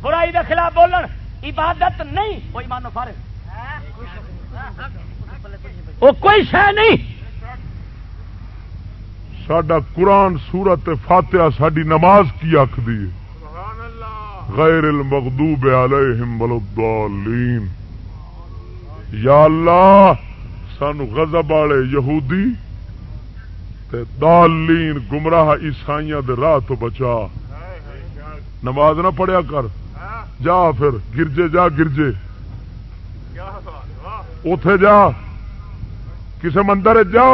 برائی دے خلاف بولن، عبادت نہیں، وہ کوئی مانو فارغ وہ کوئی شہ نہیں۔ سڈا قرآن سورت فاتحہ ساری نماز کی آخری غیر المغضوب علیہم وللضالین یا اللہ سانو غضب والے یہودی تے دالین گمراہ عیسائیاں دے راہ تو بچا۔ نماز نہ پڑھیا کر۔ جا پھر گرجے جا گرجے۔ اتے جا۔ کسی مندر جا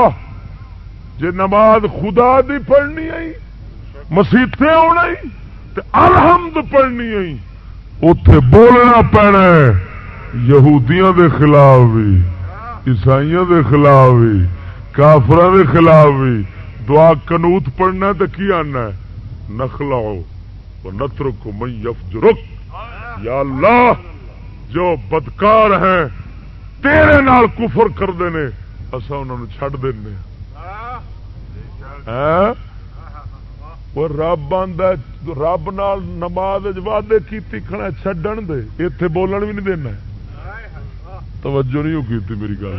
جی نماز خدا دی پڑھنی آئی، مسیطے آنا الحمد پڑھنی آئی اتے بولنا پینا یہودیاں دے خلاف بھی عیسائیوں دے خلاف بھی کافر دے خلاف بھی دعا کنوت پڑھنا تو کی آنا نخلاؤ نتر کو میف رک یا اللہ، جو بدکار ہیں، تیرے نال کفر کرتے ہیں اصا انہوں چڈ دینا رب آدھا رب نال نماز وعدے کی کھڑا چڈن دے اتے بولن بھی نہیں دینا توجہ نہیں کی میری گل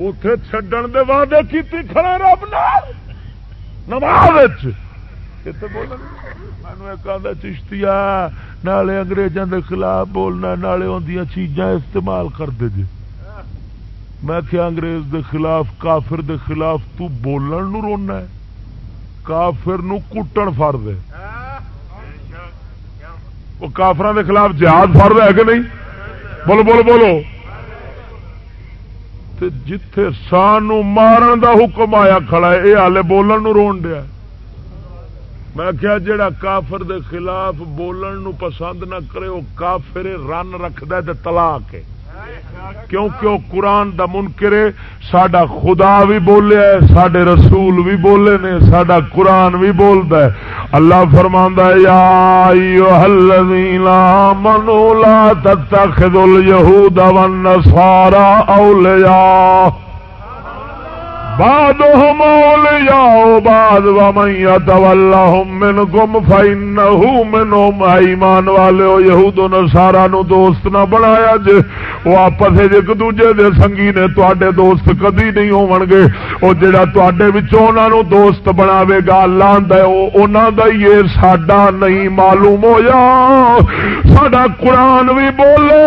اتے چڈن دے وعدے کی کھڑا رب نال نماز مینو چشتی نالے انگریزوں دے خلاف بولنا نالے اندیاں چیزاں استعمال کرتے جی میں کیا انگریز دے خلاف، کافر دے خلاف تو بولن نو رونا ہے۔ کافر نو کٹن فرد ہے وہ کافران دے خلاف جہاد فرد ہے کہ نہیں؟ بولو بولو بولو۔ جتھے سانو مارن دا حکم آیا کھڑا ہے یہ ہالے بولن نو رون دیا میں کیا جڑا کافر دے خلاف بولن نو پسند نہ کرے، وہ کافر رن رکھد تلاک ہے۔ کیونکہ وہ قرآن دا منکر ہے؟ سڈا خدا بھی بولیا ہے سڈے رسول بھی بولے نے سڈا قرآن بھی بولتا ہے۔ اللہ فرما یا منو لا تتخذ اليهود والنصارى اولیاء۔ بعضهم اولیاء بعض ومن يتولهم منكم فإنه منهم ایمان والے یہود و نصارا نو دوست نہ بنایا جے وہ آپس ایک دوجے دے سنگی نے تواڈے دوست کدی نہیں ہون گے۔ او جڑا تواڈے وچوں انہاں نو دوست بناوے گا، اللہ دا او انہاں دا ہی ساڈا نہیں معلوم ہویا۔ ساڈا قرآن بھی بولے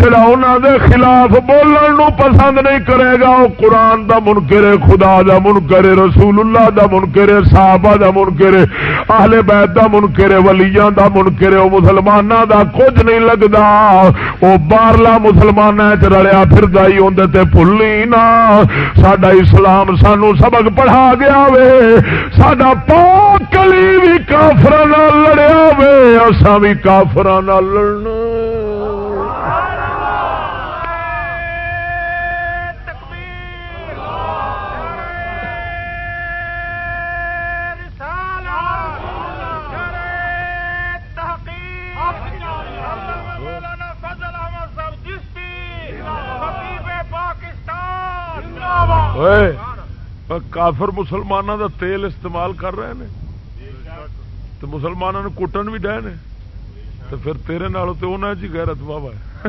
جڑا انہاں دے خلاف بولن نو پسند نہیں کرے گا، او قرآن قرآن دا منکر خدا دا منکر رسول اللہ دا منکر صحابہ دا منکر اہل بیت دا منکر ولیاں دا منکر او مسلماناں دا کچھ نہیں لگدا۔ او باہرلا مسلماناں وچ رلیا پھردا ہی اوندے تے بھلی نا۔ ساڈا اسلام سانو سبق پڑھا گیا وے۔ ساڈا پاک کلی بھی کافراں نال لڑیا وے۔ اساں بھی کافراں نال لڑنا۔ کافر مسلمانوں دا تیل استعمال کر رہے ہیں تو مسلمانوں نے کٹن بھی ڈے نے۔ تو پھر تیرے نال تو انہیں جی غیرت بابا ہے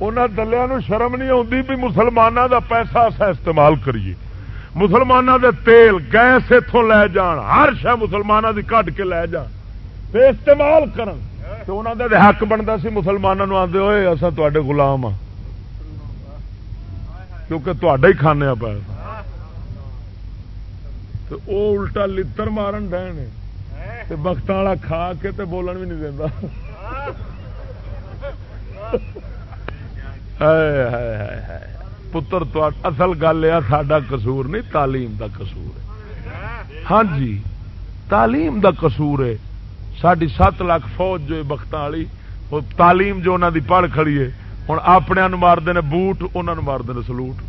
انہوں دلیا شرم نہیں آتی بھی مسلمانوں دا پیسہ اصا استعمال کریے۔ مسلمانوں دے تیل گیس اتوں لے جان، ہر شہ مسلمانوں کی کٹ کے لے جان۔ استعمال کرن۔ تو انہوں دے حق بنتا سی مسلمانوں آدھے ہوئے اصا تے گلام ہاں۔ کیونکہ تا ہی کھانے تو وہ الٹا لڑ مارن ڈے بخت والا کھا کے تے بولن بھی نہیں دینا پتر اصل گل یہ ساڈا قصور نہیں تعلیم دا قصور ہے ہاں جی تعلیم دا قصور ہے ساری سات لاکھ فوج جو بخت والی تعلیم جو انہوں دی پڑھ کھڑی ہے ہوں اپنے مارتے ہیں بوٹ، انہوں مارتے ہیں سلوٹ۔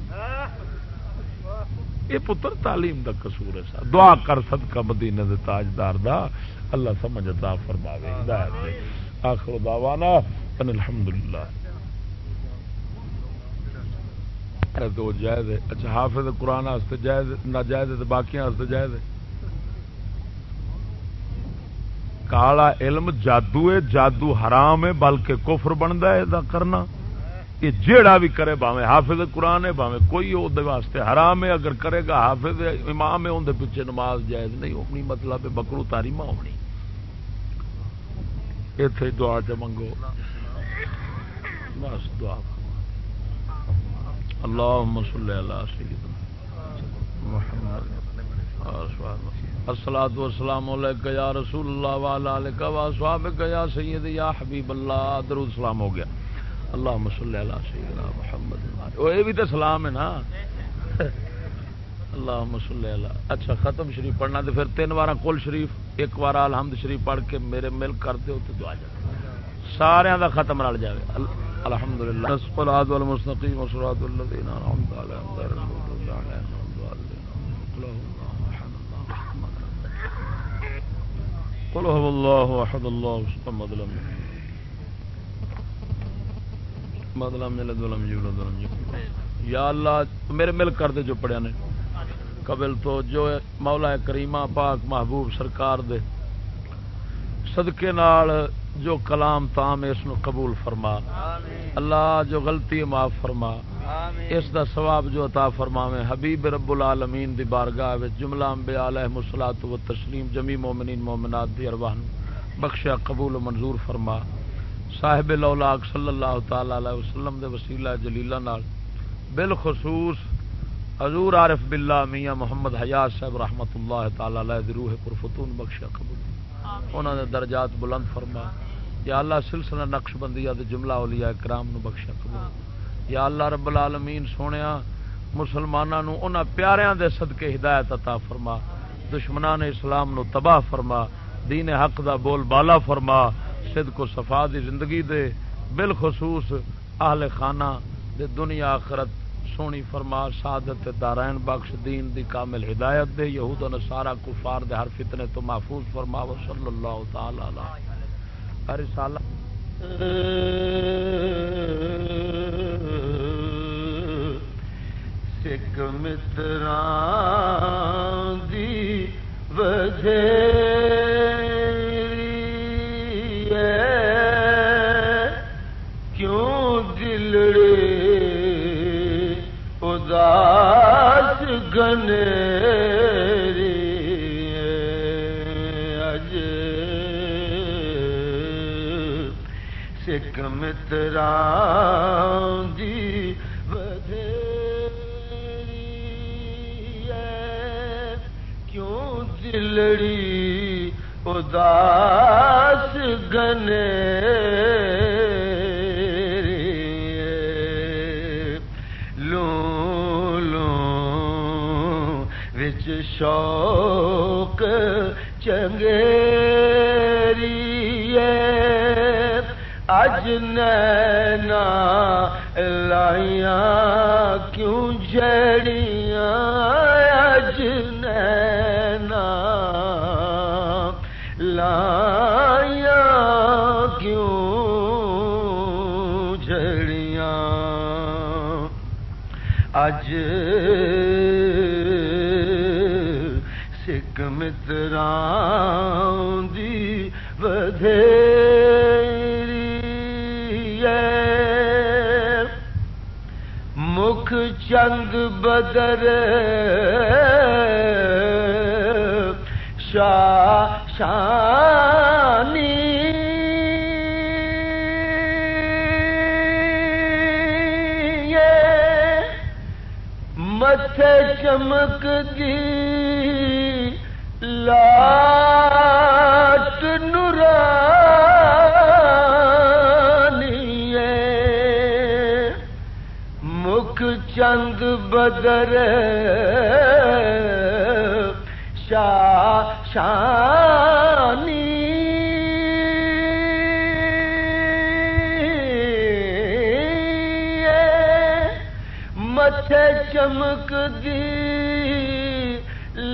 یہ پتر تعلیم دا قصور ہے سا۔ دعا کر صدقہ مدینہ دے تاجدار دا۔ اللہ سمجھتا فرماوے، ہدایت دے۔ آخر دعوانا ان الحمدللہ۔ دو جائز ہے۔ اچھا حافظ قرآن واسطے جائز نہ جائز ہے باقی واسطے جائز ہے؟ کالا علم جادو ہے، جادو حرام ہے، بلکہ کفر بنتا ہے دا کرنا۔ یہ جیڑا بھی کرے باوے حافظ قرآن ہے باوے کوئی واسطے حرام ہے، اگر کرے گا حافظ امام ہے اندر پیچھے نماز جائز نہیں ہونی مطلب ہے بکرو تاریما ہونی۔ اتے دعا چ منگو۔ بس دعا۔ اللہ صلی اللہ سیدنا محمد۔ السلام والسلام علیکہ یا رسول اللہ والا علیکہ واصحابہ یا سید یا حبیب اللہ۔ درود سلام ہو گیا۔ اللہ مسلح اللہ سیدنا محمد وہ یہ بھی تو سلام ہے نا؟ اللہ مسلح اللہ اچھا ختم شریف پڑھنا تو پھر تین بار کل شریف، ایک بار الحمد شریف پڑھ کے میرے مل کر دو تو دعا جائے سارے دا ختم رل جائے الحمد للہ والمستقیم الذین انعمت علیہم غیر المغضوب علیہم قل هو الله احد الله الصمد لم یلد ولم یولد ولم یکن یا اللہ، میرے مل کر دے جو پڑھیا نے۔ قبل تو جو مولا کریمہ پاک محبوب سرکار دے۔ صدقے نال جو کلام تام اس نو قبول فرما۔ اللہ جو غلطی معاف فرما۔ اس دا ثواب جو عطا فرماویں حبیب رب العالمین دی بارگاہ وچ جملہ انبیاء علیہ الصلوۃ و تسلیم جمی مومنین، مومنات دی ارواح بخشا قبول و منظور فرما۔ صاحب لولاک صلی اللہ تعالی علیہ وسلم دے وسیلہ جلیلہ نال بالخصوص حضور عارف باللہ میاں محمد حیات صاحب رحمت اللہ تعالی علیہ روح پرفتون بخشا قبول۔ انہاں دے درجات بلند فرما یا اللہ سلسلہ نقش بندیہ دے جملہ اولیاء کرام نو بخشا قبول۔ یا اللہ رب العالمین سونیا مسلمانوں انہاں پیاریاں دے صدقے ہدایت عطا فرما دشمنان اسلام نو تباہ فرما دین حق دا بول بالا فرما صدق و صفا دی زندگی دے بالخصوص اہل خانہ دے دنیا آخرت سونی فرما، سعادت دارائن بخش دین دی کامل ہدایت دے، یہود و نصارہ کفار دے ہر فتنے تو محفوظ فرما، و صلی اللہ تعالی علیہ رسالہ سکھ متران دی وجہ اداس گنے دی کیوں دلڑی اداس گنے شوق چنگے اج نینا لائیاں کیوں جڑیاں؟ اج نینا لائیاں کیوں جڑیاں؟ اج سکھ متران دی ودھے چند بدر شاہ شانی مت چمک دی لاٹ نورا چند بدر شاہ شانی مت چمک دی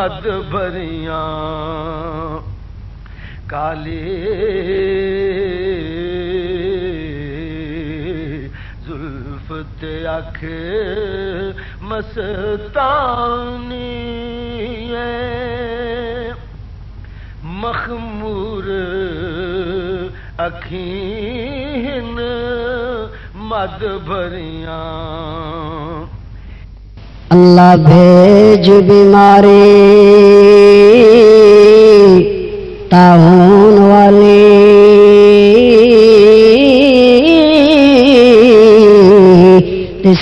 مد بریاں۔ کالی زلف اکھ مستانی مخمور اکھین مد بھریاں اللہ بھیج بیماری تعاون والی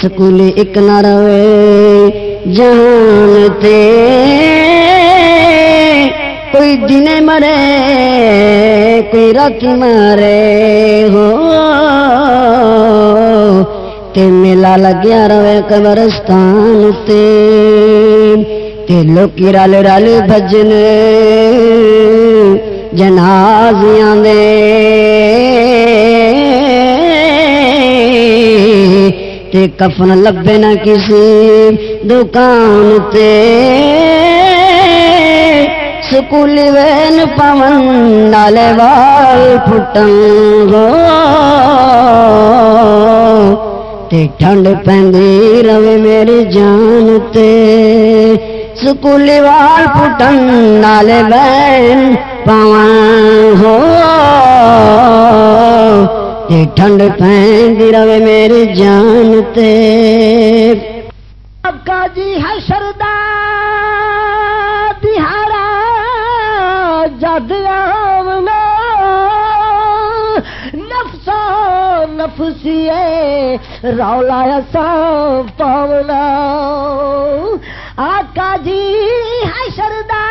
سکول ایک نہ رہے جانتے کوئی دن مرے، کوئی رات مرے، ہو تے میلا لگیا رہے قبرستان تے تے لوکی رل رل بجن جنازیاں دے تے کفن لبے نہ کسی دکان تے سکولی وین پون نالے وال پھٹن گو تے ٹھنڈ پہندی روے میری جان تے۔ سکولی وال پھٹن نالے وین پون ہو۔ تے ٹھنڈ پہندی روے میری جان تے۔ کا جی حشردہ دہارا جد آمنا۔ نفسا نفسی رولا سا پاونا آقا جی حشردہ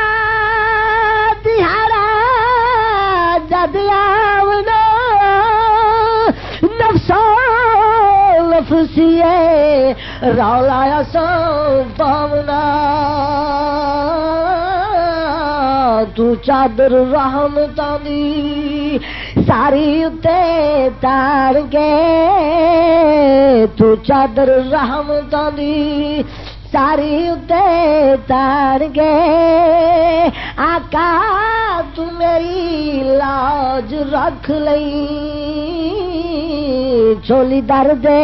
دہارا جد آمنا نفسا نفسی رولا سو پاونا تو چادر رحم تانی ساری اتے تار کے تو چادر رحم تانی ساری اتے تار کے آقا تو میری لاج رکھ لئی چولی در دے